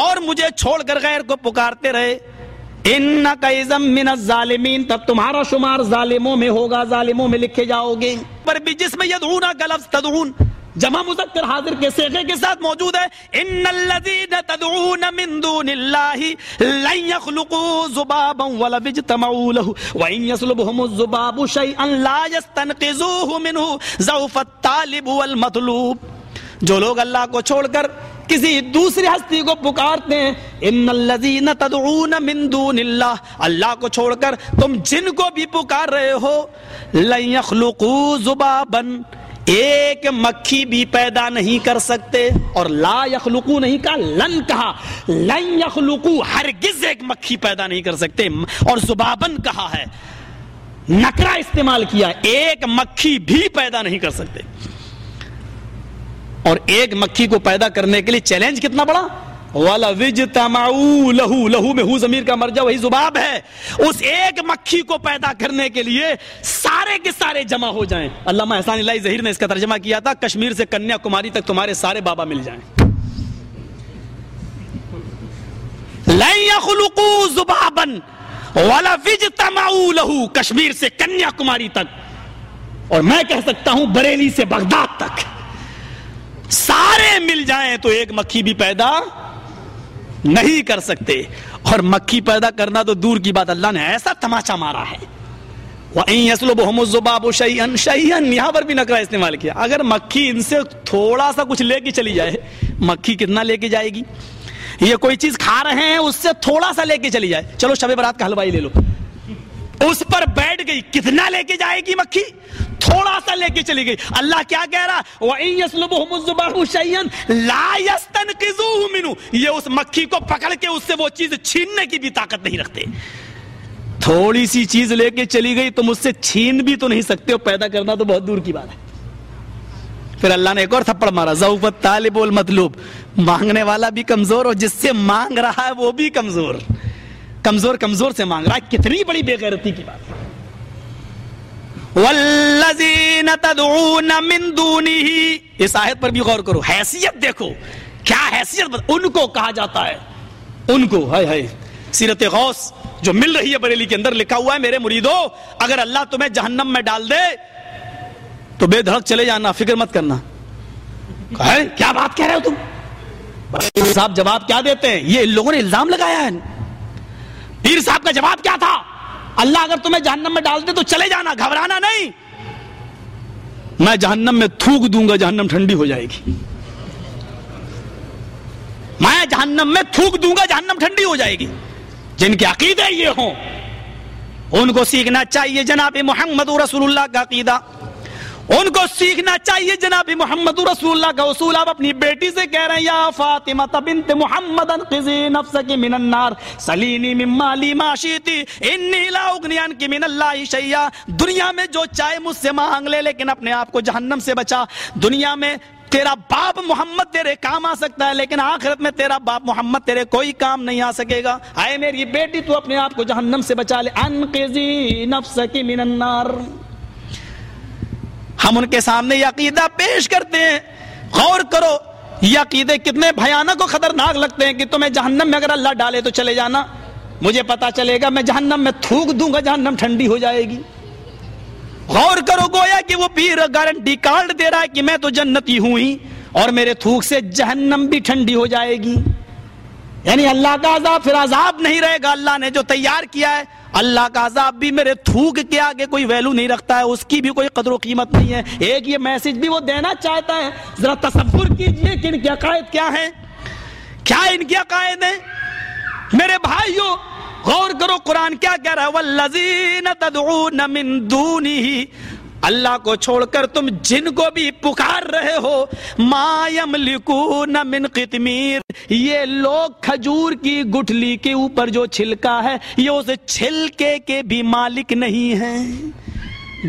اور مجھے چھوڑ کر غیر کو پکارتے رہے ان کا من الظالمین تب تمہارا شمار ظالموں میں ہوگا، ظالموں میں لکھے جاؤ گے پر بھی جس میں یدعونا کا لفظ تدعون، جمع مذکر حاضر کے سیغے کے ساتھ موجود ہے۔ ان الذين تدعون من دون الله لن يخلقوا ذبابا ولا يجتمعوا له۔ وان يسلبهم الذباب شيئا لا يستنقذوه منه ضعف الطالب والمطلوب۔ جو لوگ اللہ کو چھوڑ کر کسی دوسری ہستی کو پکارتے ہیں، ان الذين تدعون من دون الله اللہ کو چھوڑ کر تم جن کو بھی پکار رہے ہو، لن يخلقوا ذبابا، ایک مکھی بھی پیدا نہیں کر سکتے، اور لا یخلقو نہیں کہا، لن کہا، لن یخلقو ہرگز ایک مکھی پیدا نہیں کر سکتے، اور زبابن کہا ہے۔ نکرا استعمال کیا، ایک مکھی بھی پیدا نہیں کر سکتے۔ اور ایک مکھی کو پیدا کرنے کے لیے چیلنج کتنا بڑا؟ لہو لہو میں ہو ضمیر کا مرجع، وہی زباب ہے۔ اس ایک مکھی کو پیدا کرنے کے لیے سارے کے سارے جمع ہو جائیں۔ علامہ احسان اللہ ظہیر نے اس کا ترجمہ کیا تھا، کشمیر سے کنیا کماری تک تمہارے سارے بابا مل جائیں۔ زبابن والا وج تماؤ لہو کشمیر سے کنیا کماری تک۔ اور میں کہہ سکتا ہوں، بریلی سے بغداد تک۔ سارے مل جائیں تو ایک مکھی بھی پیدا نہیں کر سکتے۔ اور مکھی پیدا کرنا تو دور کی بات، اللہ نے ایسا تماچا مارا ہے۔ یہاں پر بھی نکرا استعمال کیا۔ اگر مکھی ان سے تھوڑا سا کچھ لے کے چلی جائے، مکھی کتنا لے کے جائے گی؟ یہ کوئی چیز کھا رہے ہیں، اس سے تھوڑا سا لے کے چلی جائے۔ چلو شب برات کا حلوائی لے لو۔ اس پر بیٹھ گئی۔ کتنا لے کے جائے گی مکھی؟ تھوڑا سا لے کے چلی گئی۔ اللہ کیا کہہ رہا؟ وَإِن لَا یہ اس مکھی کو پکڑ کے اس سے وہ چیز چھیننے کی بھی طاقت نہیں رکھتے۔ تھوڑی سی چیز لے کے چلی گئی، تم اس سے چھین بھی تو نہیں سکتے ہو پیدا کرنا تو بہت دور کی بات ہے۔ پھر اللہ نے ایک اور تھپڑ مارا۔ ضعفت طالب والمطلوب۔ مانگنے والا بھی کمزور، اور جس سے مانگ رہا ہے وہ بھی کمزور۔ کمزور کمزور سے مانگ رہا ہے، کتنی بڑی بے غیرتی کی بات۔ والذین تدعون من دونه، اس آیت پر بھی غور کرو، حیثیت دیکھو، کیا حیثیت ان کو کہا جاتا ہے۔ ان کو، ہائے ہائے۔ سیرت غوث، جو مل رہی ہے بریلی کے اندر، لکھا ہوا ہے، میرے مریدو، اگر اللہ تمہیں جہنم میں ڈال دے، تو بے دھڑک چلے جانا، فکر مت کرنا۔ کیا بات کہہ رہے ہو تم؟ صاحب جواب کیا دیتے ہیں؟ یہ ان لوگوں نے الزام لگایا ہے۔ پیر صاحب کا جواب کیا تھا؟ اللہ اگر تمہیں جہنم میں ڈال دے تو چلے جانا، گھبرانا نہیں۔ میں جہنم میں تھوک دوں گا، جہنم ٹھنڈی ہو جائے گی۔ میں جہنم میں تھوک دوں گا، جہنم ٹھنڈی ہو جائے گی۔ جن کے عقیدے یہ ہوں، ان کو سیکھنا چاہیے جناب محمد رسول اللہ کا عقیدہ۔ ان کو سیکھنا چاہیے جناب محمد رسول اللہ کا اصول۔ آپ اپنی بیٹی سے کہہ رہے ہیں، یا فاطمہ بنت محمد انقذی نفسک من النار۔ سلینی من مالی ما شیتی۔ انی لا اغنی عنک من اللہ شیئا۔ دنیا میں جو چاہے مجھ سے مانگ لے، لیکن اپنے آپ کو جہنم سے بچا۔ دنیا میں تیرا باپ محمد تیرے کام آ سکتا ہے، لیکن آخرت میں تیرا باپ محمد تیرے کوئی کام نہیں آ سکے گا۔ آئے میری بیٹی، تو اپنے آپ کو جہنم سے بچا لے۔ انقذی نفسک من النار۔ ہم ان کے سامنے یہ عقیدہ پیش کرتے ہیں۔ غور کرو، یہ عقیدے کتنے بھیانک و خطرناک لگتے ہیں کہ تمہیں جہنم میں اگر اللہ ڈالے تو چلے جانا۔ مجھے پتا چلے گا، میں جہنم میں تھوک دوں گا، جہنم ٹھنڈی ہو جائے گی۔ غور کرو، گویا کہ وہ پیر گارنٹی کارڈ دے رہا ہے کہ میں تو جنتی ہوں ہی اور میرے تھوک سے جہنم بھی ٹھنڈی ہو جائے گی۔ یعنی اللہ کا عذاب، پھر عذاب نہیں رہے گا۔ اللہ نے جو تیار کیا ہے اللہ کا عذاب بھی میرے تھوک کے آگے کوئی ویلو نہیں رکھتا ہے، اس کی بھی کوئی قدر و قیمت نہیں ہے۔ ایک یہ میسج بھی وہ دینا چاہتا ہے۔ ذرا تصور کیجیے کہ ان کے عقائد کیا ہیں۔ کیا ان کے عقائد ہیں؟ میرے بھائیوں، غور کرو قرآن کیا کہہ رہا ہے۔ وَالَّذِينَ تَدْعُونَ مِن دُونِهِ اللہ کو چھوڑ کر تم جن کو بھی پکار رہے ہو، ما یملکون من قتمیر یہ لوگ کھجور کی گٹھلی کے اوپر جو چھلکا ہے، یہ اس چھلکے کے بھی مالک نہیں ہیں۔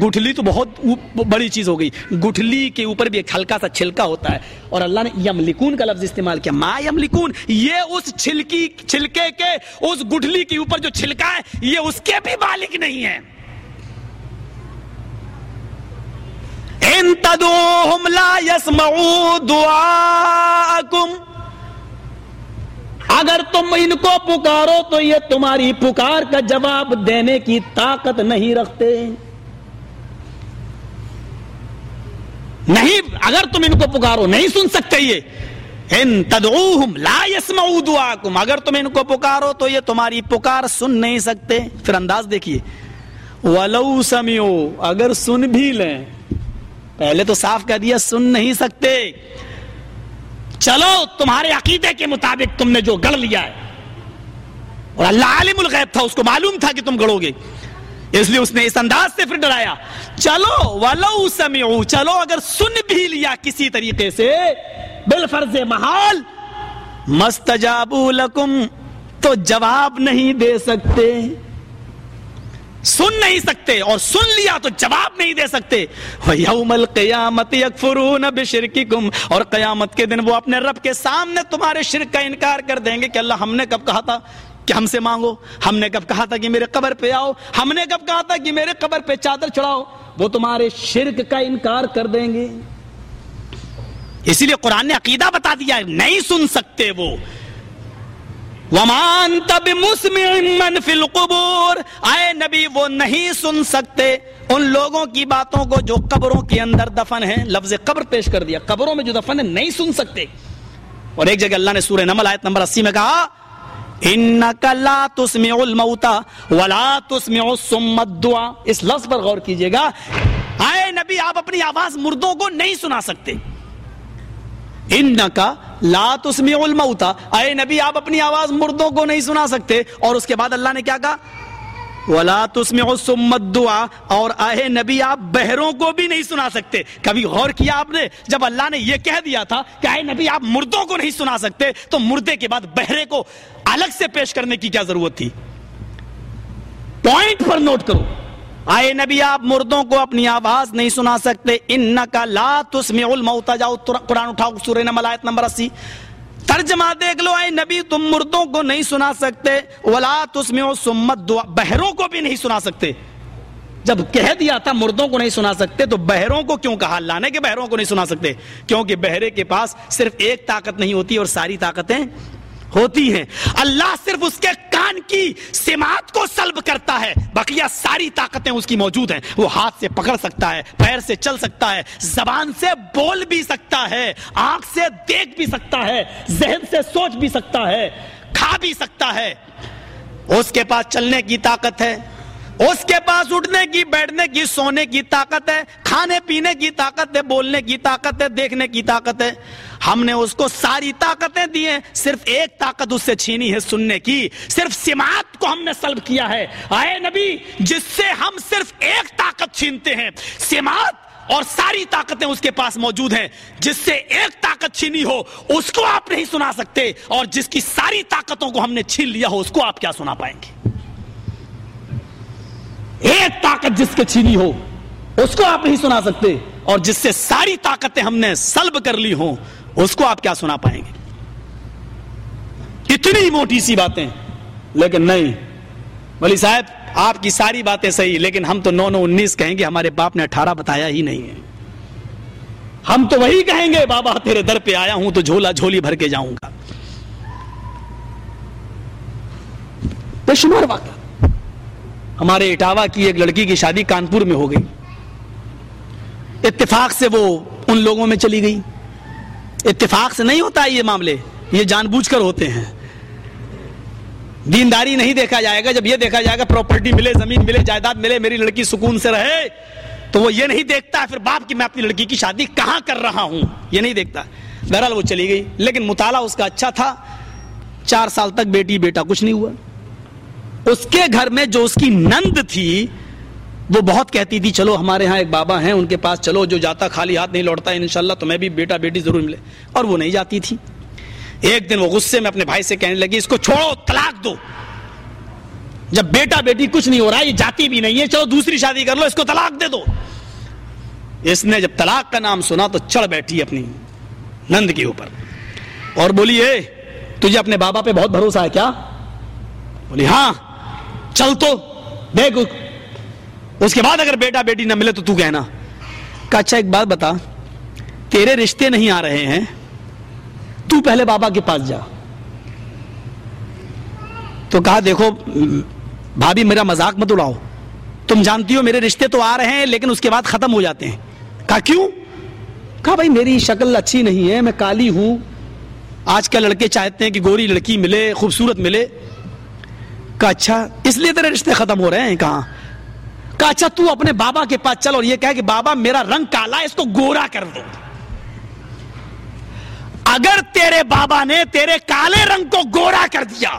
گٹھلی تو بہت بڑی چیز ہو گئی۔ گٹھلی کے اوپر بھی ایک ہلکا سا چھلکا ہوتا ہے۔ اور اللہ نے یملکون کا لفظ استعمال کیا۔ ما یملکون، یہ اس چھلکی، چھلکے کے، اس گٹھلی کے اوپر جو چھلکا ہے، یہ اس کے بھی مالک نہیں ہے ان تدعوهم لا يسمعوا دعاءكم اگر تم ان کو پکارو تو یہ تمہاری پکار کا جواب دینے کی طاقت نہیں رکھتے۔ نہیں، اگر تم ان کو پکارو، نہیں سن سکتے یہ۔ ان تدعوهم لا يسمعوا دعاءكم اگر تم ان کو پکارو تو یہ تمہاری پکار سن نہیں سکتے۔ پھر انداز دیکھیے۔ ولو سمعوا، اگر سن بھی لیں۔ پہلے تو صاف کہہ دیا، سن نہیں سکتے۔ چلو، تمہارے عقیدے کے مطابق تم نے جو گڑ لیا ہے۔ اور اللہ عالم الغیب تھا، اس کو معلوم تھا کہ تم گڑو گے۔ اس لیے اس نے اس انداز سے پھر ڈرایا۔ چلو، ولو سمعو، چلو، اگر سن بھی لیا کسی طریقے سے، بالفرض محال، مستجابو لکم، تو جواب نہیں دے سکتے۔ سن نہیں سکتے اور سن لیا تو جواب نہیں دے سکتے۔ وَيَوْمَ الْقِيَامَةِ يَكْفُرُونَ بِشِرْكِكُمْ اور قیامت کے دن وہ اپنے رب کے سامنے تمہارے شرک کا انکار کر دیں گے کہ اللہ ہم نے کب کہا تھا کہ ہم سے مانگو، ہم نے کب کہا تھا کہ میرے قبر پہ آؤ، ہم نے کب کہا تھا کہ میرے قبر پہ چادر چڑھاؤ، وہ تمہارے شرک کا انکار کر دیں گے۔ اسی لیے قرآن نے عقیدہ بتا دیا نہیں سن سکتے وہ۔ ومان تب من فی القبور۔ آئے نبی، وہ نہیں سن سکتے ان لوگوں کی باتوں کو جو قبروں کے اندر دفن ہیں۔ لفظ قبر پیش کر دیا۔ قبروں میں جو دفن ہے نہیں سن سکتے۔ اور ایک جگہ اللہ نے سورہ نمل آیت نمبر اسی میں کہا انکا لا تسمع الموتا ولا تسمع الصم الدعا اس لفظ پر غور کیجیے گا۔ آئے نبی، آپ اپنی آواز مردوں کو نہیں سنا سکتے۔ انکا لا تسمع الموتا اے نبی، آپ اپنی آواز مردوں کو نہیں سنا سکتے۔ اور اس کے بعد اللہ نے کیا کہا؟ ولا تسمع اور اے نبی، آپ بہروں کو بھی نہیں سنا سکتے۔ کبھی غور کیا آپ نے؟ جب اللہ نے یہ کہہ دیا تھا کہ اے نبی، آپ مردوں کو نہیں سنا سکتے، تو مردے کے بعد بہرے کو الگ سے پیش کرنے کی کیا ضرورت تھی؟ پوائنٹ پر نوٹ کرو۔ آئے نبی، آپ مردوں کو اپنی آواز نہیں سنا سکتے۔ انکا لا تسمع الموتا جاؤ، قرآن اٹھاؤ، سورہ نمل، آیت نمبر اسی۔ ترجمہ دیکھ لو اے نبی، تم مردوں کو نہیں سنا سکتے۔ ولا تسمع سمت دعا بہروں کو بھی نہیں سنا سکتے۔ جب کہہ دیا تھا مردوں کو نہیں سنا سکتے، تو بہروں کو کیوں کہا؟ اللہ نے کہ بہروں کو نہیں سنا سکتے۔ کیونکہ بہرے کے پاس صرف ایک طاقت نہیں ہوتی اور ساری طاقتیں ہوتی ہیں۔ اللہ صرف اس کے کان کی سماعت کو سلب کرتا ہے۔ بقیہ ساری طاقتیں اس کی موجود ہیں۔ وہ ہاتھ سے پکڑ سکتا ہے، پیر سے چل سکتا ہے، زبان سے بول بھی سکتا ہے، آنکھ سے دیکھ بھی سکتا ہے، ذہن سے سوچ بھی سکتا ہے، کھا بھی سکتا ہے۔ اس کے پاس چلنے کی طاقت ہے، اس کے پاس اٹھنے کی، بیٹھنے کی، سونے کی طاقت ہے، کھانے پینے کی طاقت ہے، بولنے کی طاقت ہے، دیکھنے کی طاقت ہے۔ ہم نے اس کو ساری طاقتیں دی ہیں، صرف ایک طاقت اس سے چھینی ہے سننے کی، صرف سماعت کو ہم نے سلب کیا ہے۔ آئے نبی، جس سے ہم صرف ایک طاقت چھینتے ہیں، سماعت اور ساری طاقتیں اس کے پاس موجود ہیں۔ جس سے ایک طاقت چھینی ہو، اس کو آپ نہیں سنا سکتے، اور جس کی ساری طاقتوں کو ہم نے چھین لیا ہو، اس کو آپ کیا سنا پائیں گے؟ ایک طاقت جس کے چھینی ہو، اس کو آپ نہیں سنا سکتے۔ اور جس سے ساری طاقتیں ہم نے سلب کر لی ہوں، اس کو آپ کیا سنا پائیں گے؟ اتنی موٹی سی باتیں۔ لیکن نہیں، ولی صاحب، آپ کی ساری باتیں صحیح، لیکن ہم تو نو نو انیس کہیں گے، ہمارے باپ نے اٹھارہ بتایا ہی نہیں ہے۔ ہم تو وہی کہیں گے، بابا، تیرے در پہ آیا ہوں تو جھولا جھولی بھر کے جاؤں گا۔ بے شمار واقعہ۔ ہمارے اٹاوا کی ایک لڑکی کی شادی کانپور میں ہو گئی۔ اتفاق سے وہ ان لوگوں میں چلی گئی۔ اتفاق سے نہیں ہوتا یہ معاملے، یہ جان بوجھ کر ہوتے ہیں۔ دینداری نہیں دیکھا جائے گا، جب یہ دیکھا جائے گا پراپرٹی ملے، زمین ملے، جائیداد ملے، میری لڑکی سکون سے رہے، تو وہ یہ نہیں دیکھتا پھر باپ کی میں اپنی لڑکی کی شادی کہاں کر رہا ہوں؟ یہ نہیں دیکھتا۔ بہرحال وہ چلی گئی، لیکن مطالعہ اس کا اچھا تھا۔ چار سال تک بیٹی، بیٹا کچھ نہیں ہوا۔ اس کے گھر میں جو اس کی نند تھی وہ بہت کہتی تھی، چلو ہمارے ہاں ایک بابا ہیں، ان کے پاس چلو، جو جاتا خالی ہاتھ نہیں لوٹتا، انشاءاللہ تو میں بھی بیٹا بیٹی ضرور ملے. اور وہ نہیں جاتی تھی۔ ایک دن وہ غصے میں اپنے بھائی سے کہنے لگی، اس کو چھوڑو، طلاق دو۔ جب بیٹا بیٹی کچھ نہیں ہو رہا، یہ جاتی بھی نہیں ہے، چلو دوسری شادی کر لو، اس کو طلاق دے دو۔ اس نے جب طلاق کا نام سنا تو چڑھ بیٹھی اپنی نند کے اوپر۔ اور بولی، اے، تجھے اپنے بابا پہ بہت بھروسہ ہے کیا؟ بولی ہاں چل تو، دیکھ اس کے بعد اگر بیٹا بیٹی نہ ملے تو تو کہنا۔ کہ اچھا ایک بات بتا۔ تیرے رشتے نہیں آ رہے ہیں۔ تو پہلے بابا کے پاس جا۔ تو کہا، دیکھو، بھابھی، میرا مذاق مت اڑاؤ۔ تم جانتی ہو، میرے رشتے تو آ رہے ہیں، لیکن اس کے بعد ختم ہو جاتے ہیں۔ کہا، کیوں؟ کہا، بھائی، میری شکل اچھی نہیں ہے، میں کالی ہوں۔ آج کل لڑکے چاہتے ہیں کہ گوری لڑکی ملے، خوبصورت ملے۔ کہا اچھا اس لیے تیرے رشتے ختم ہو رہے ہیں، کہاں؟ کہا اچھا تو اپنے بابا کے پاس چل اور یہ کہا کہ بابا میرا رنگ کالا ہے، اس کو گورا کر دو۔ اگر تیرے بابا نے تیرے کالے رنگ کو گورا کر دیا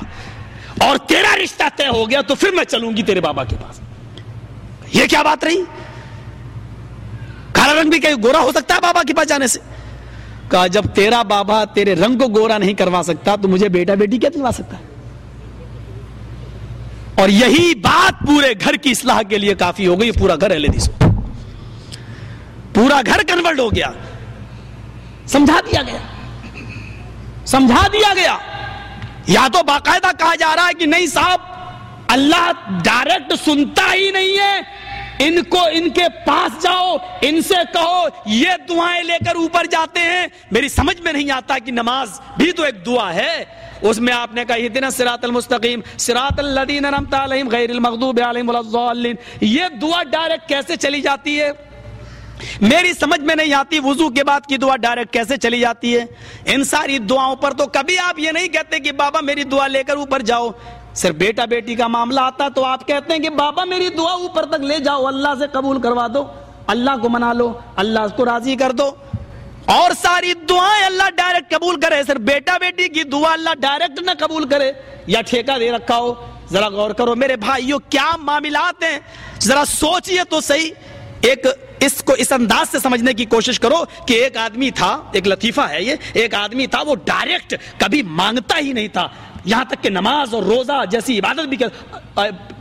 اور تیرا رشتہ طے ہو گیا، تو پھر میں چلوں گی تیرے بابا کے پاس۔ یہ کیا بات رہی؟ کالا رنگ بھی کہ گورا ہو سکتا ہے بابا کے پاس جانے سے؟ کہا، جب تیرا بابا تیرے رنگ کو گورا نہیں کروا سکتا، تو مجھے بیٹا بیٹی کیا دلوا سکتا ہے؟ اور یہی بات پورے گھر کی اصلاح کے لیے کافی ہو گئی پورا گھر اہل حدیث پورا گھر کنورٹ ہو گیا۔ سمجھا دیا گیا۔ سمجھا دیا گیا۔ یا تو باقاعدہ کہا جا رہا ہے کہ نہیں صاحب، اللہ ڈائریکٹ سنتا ہی نہیں ہے۔ ان کو ان کے پاس جاؤ، ان سے کہو، یہ دعائیں لے کر اوپر جاتے ہیں۔ میری سمجھ میں نہیں آتا کہ نماز بھی تو ایک دعا ہے۔ اس میں آپ نے کہا دن سراط المستقیم سراط الذین انعمت علیہم غیر المغضوب علیہم الضالین۔ یہ دعا ڈائریکٹ کیسے چلی جاتی ہے؟ میری سمجھ میں نہیں آتی وضو کے بعد کی دعا ڈائریکٹ کیسے چلی جاتی ہے؟ ان ساری دعاؤں پر تو کبھی آپ یہ نہیں کہتے کہ بابا میری دعا لے کر اوپر جاؤ۔ صرف بیٹا بیٹی کا معاملہ آتا تو آپ کہتے ہیں کہ بابا میری دعا اوپر تک لے جاؤ، اللہ سے قبول کروا دو، اللہ کو منا لو، اللہ کو راضی کر دو۔ اور ساری دعائیں اللہ ڈائریکٹ قبول کرے، صرف بیٹا بیٹی کی دعا اللہ ڈائریکٹ نہ قبول کرے۔ یا ٹھیکہ دے رکھا ہو، ذرا غور کرو۔ میرے بھائیو، کیا معاملات ہیں؟ ذرا سوچئے تو صحیح۔ ایک اس کو اس انداز سے سمجھنے کی کوشش کرو کہ ایک آدمی تھا، ایک لطیفہ ہے یہ، ایک آدمی تھا، وہ ڈائریکٹ کبھی مانگتا ہی نہیں تھا۔ یہاں تک کہ نماز اور روزہ جیسی عبادت بھی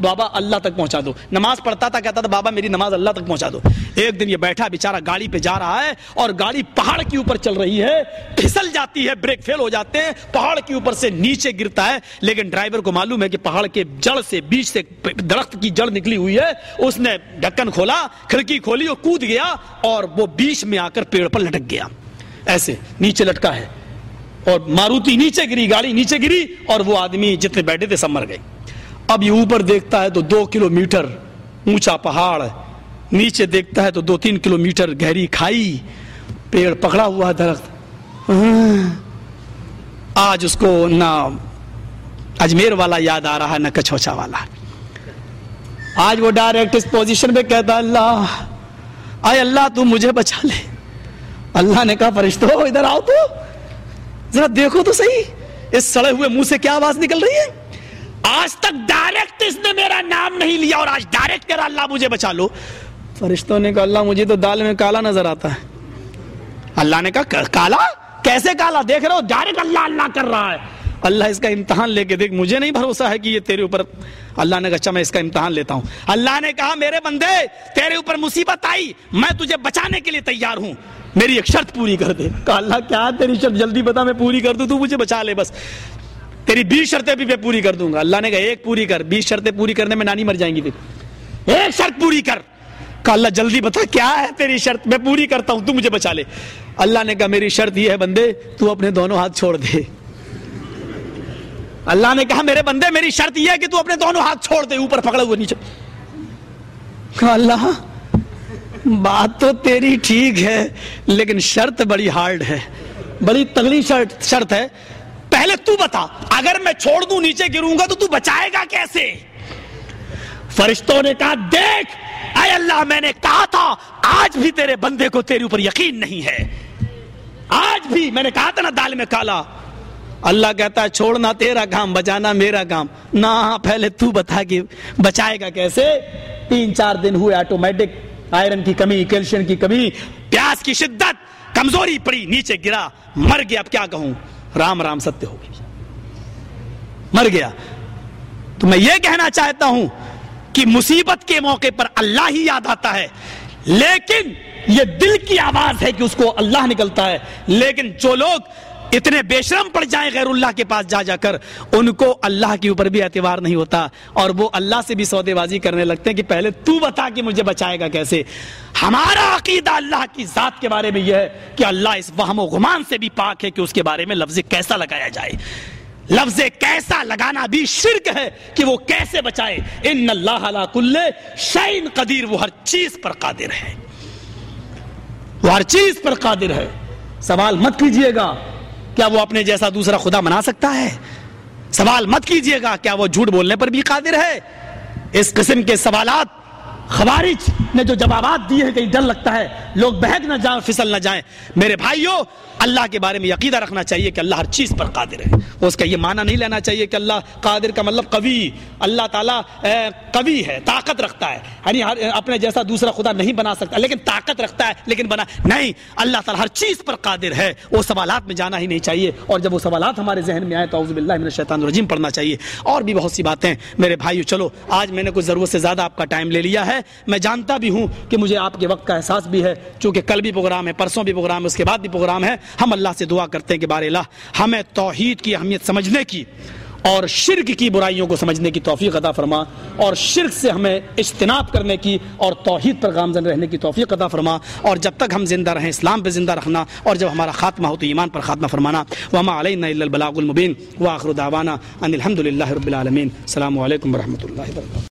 بابا اللہ تک پہنچا دو۔ نماز پڑھتا تھا، کہتا تھا، بابا میری نماز اللہ تک پہنچا دو۔ ایک دن یہ بیٹھا، بیچارہ گاڑی پہ جا رہا ہے اور گاڑی پہاڑ کے اوپر چل رہی ہے۔ پھسل جاتی ہے، بریک فیل ہو جاتے ہیں۔ پہاڑ کے اوپر سے نیچے گرتا ہے۔ لیکن ڈرائیور کو معلوم ہے کہ پہاڑ کے جڑ سے، بیچ سے درخت کی جڑ نکلی ہوئی ہے۔ اس نے ڈھکن کھولا، کھڑکی کھولی اور کود گیا اور وہ بیچ میں آ کر پیڑ پر لٹک گیا۔ ایسے نیچے لٹکا ہے اور ماروتی نیچے گری، گاڑی نیچے گری اور وہ آدمی جتنے بیٹھے تھے، سب مر گئے۔ اب یہ اوپر دیکھتا ہے تو دو کلو میٹر اونچا پہاڑ نیچے دیکھتا ہے تو دو تین کلو میٹر گہری کھائی، پیڑ پکڑا ہوا درخت۔ آج اس کو نہ اجمیر والا یاد آ رہا ہے، نہ کچھوچا والا۔ آج وہ ڈائریکٹ اس پوزیشن پہ کہتا اللہ، آئے اللہ، تو مجھے بچا لے۔ اللہ نے کہا، فرشتو، ادھر آؤ تو۔ ذرا دیکھو تو صحیح، اس سڑے ہوئے منہ سے کیا آواز نکل رہی ہے؟ آج تک ڈائریکٹ اس نے میرا نام نہیں لیا اور آج ڈائریکٹ کہہ رہا اللہ مجھے بچا لو۔ فرشتوں نے کہا، اللہ مجھے تو دال میں کالا نظر آتا ہے۔ اللہ نے کہا کالا؟ کیسے کالا؟ دیکھ رہے ہو ڈائریکٹ اللہ اللہ کر رہا ہے۔ اللہ اس کا امتحان لے کے دیکھ، مجھے نہیں بھروسہ ہے کہ یہ تیرے اوپر، اللہ نے کہا اچھا میں اس کا امتحان لیتا ہوں۔ اللہ نے کہا، میرے بندے، تیرے اوپر مصیبت آئی، میں تجھے بچانے کے لیے تیار ہوں۔ میری ایک شرط پوری کر دے۔ کہا اللہ کیا تیری شرط؟ جلدی بتا، میں پوری کر دوں، تو مجھے بچا لے بس۔ تیری بیس شرطیں بھی میں پوری کر دوں گا۔ اللہ نے کہا، ایک پوری کر، بیس شرطیں پوری کرنے میں نانی مر جائیں گی پھر ایک شرط پوری کر۔ کہا، اللہ جلدی بتا، کیا ہے تیری شرط؟ میں پوری کرتا ہوں، تو مجھے بچا لے۔ اللہ نے کہا، میری شرط یہ ہے بندے، تو اپنے دونوں ہاتھ چھوڑ دے۔ اللہ نے کہا، میرے بندے، میری شرط یہ ہے کہ تو اپنے دونوں ہاتھ چھوڑ دے، اوپر پکڑے ہوئے نیچے۔ کہا، اللہ، بات تو تیری ٹھیک ہے، لیکن شرط بڑی ہارڈ ہے۔ بڑی تگڑی شرط شرط ہے۔ پہلے تو بتا، اگر میں چھوڑ دوں، نیچے گروں گا تو تو بچائے گا کیسے؟ فرشتوں نے کہا، دیکھ، اے اللہ، میں نے کہا تھا، آج بھی تیرے بندے کو تیرے اوپر یقین نہیں ہے۔ آج بھی، میں نے کہا تھا نا، دال میں کالا۔ اللہ کہتا ہے، چھوڑنا تیرا کام، بچانا میرا کام۔ نہ، پہلے تو بتا کہ بچائے گا کیسے؟ تین چار دن ہوئے آٹومیٹک آئرن کی کمی کیلشیم کی کمی، پیاس کی شدت، کمزوری پڑی، نیچے گرا، مر گیا، اب کیا کہوں؟ رام رام ستیہ ہو گیا۔ مر گیا۔ تو میں یہ کہنا چاہتا ہوں کہ مصیبت کے موقع پر اللہ ہی یاد آتا ہے۔ لیکن یہ دل کی آواز ہے کہ اس کو اللہ نکلتا ہے۔ لیکن جو لوگ اتنے بے شرم پڑ جائیں غیر اللہ کے پاس جا جا کر، ان کو اللہ کے اوپر بھی اعتبار نہیں ہوتا، اور وہ اللہ سے بھی سودے بازی کرنے لگتے ہیں کہ پہلے تو بتا کہ مجھے بچائے گا کیسے۔ ہمارا عقیدہ اللہ کی ذات کے بارے میں یہ ہے کہ اللہ اس وہم و گمان سے بھی پاک ہے کہ اس کے بارے میں لفظ کیسا لگایا جائے۔ لفظ کیسا لگانا بھی شرک ہے کہ وہ کیسے بچائے۔ ان اللہ علا کل شعین قدیر، وہ ہر چیز پر قادر ہے۔ وہ ہر چیز پر قادر ہے۔ سوال مت کیجیے گا۔ کیا وہ اپنے جیسا دوسرا خدا منا سکتا ہے؟ سوال مت کیجیے گا، کیا وہ جھوٹ بولنے پر بھی قادر ہے؟ اس قسم کے سوالات خوارج نے جو جوابات دیے ہیں، کہیں ڈر لگتا ہے، لوگ بہک نہ جائیں، پھسل نہ جائیں۔ میرے بھائیوں اللہ کے بارے میں عقیدہ رکھنا چاہیے کہ اللہ ہر چیز پر قادر ہے۔ اس کا یہ معنی نہیں لینا چاہیے کہ اللہ قادر کا مطلب قوی، اللہ تعالیٰ قوی ہے، طاقت رکھتا ہے۔ یعنی اپنے جیسا دوسرا خدا نہیں بنا سکتا، لیکن طاقت رکھتا ہے، لیکن بنا، نہیں، اللہ تعالیٰ ہر چیز پر قادر ہے۔ وہ سوالات میں جانا ہی نہیں چاہیے۔ اور جب وہ سوالات ہمارے ذہن میں آئے تو عزب اللہ الشیطان الرجیم، پڑھنا چاہیے۔ اور بھی بہت سی باتیں۔ میرے بھائیو، چلو، آج میں نے کچھ ضرورت سے زیادہ آپ کا ٹائم لے لیا ہے۔ میں جانتا بھی ہوں کہ مجھے آپ کے وقت کا احساس بھی ہے، چونکہ کل بھی پروگرام ہے، پرسوں بھی پروگرام ہے، اس کے بعد بھی پروگرام ہے۔ ہم اللہ سے دعا کرتے ہیں کہ بار اللہ، ہمیں توحید کی اہمیت سمجھنے کی اور شرک کی برائیوں کو سمجھنے کی توفیق عطا فرما اور شرک سے ہمیں اجتناب کرنے کی اور توحید پر گامزن رہنے کی توفیق عطا فرما اور جب تک ہم زندہ رہیں، اسلام پہ زندہ رکھنا اور جب ہمارا خاتمہ ہو تو ایمان پر خاتمہ فرمانا۔ وما علینا الا البلاغ المبین واخر دعوانا ان الحمد للہ رب العالمین السلام علیکم ورحمۃ اللہ وبرکاتہ۔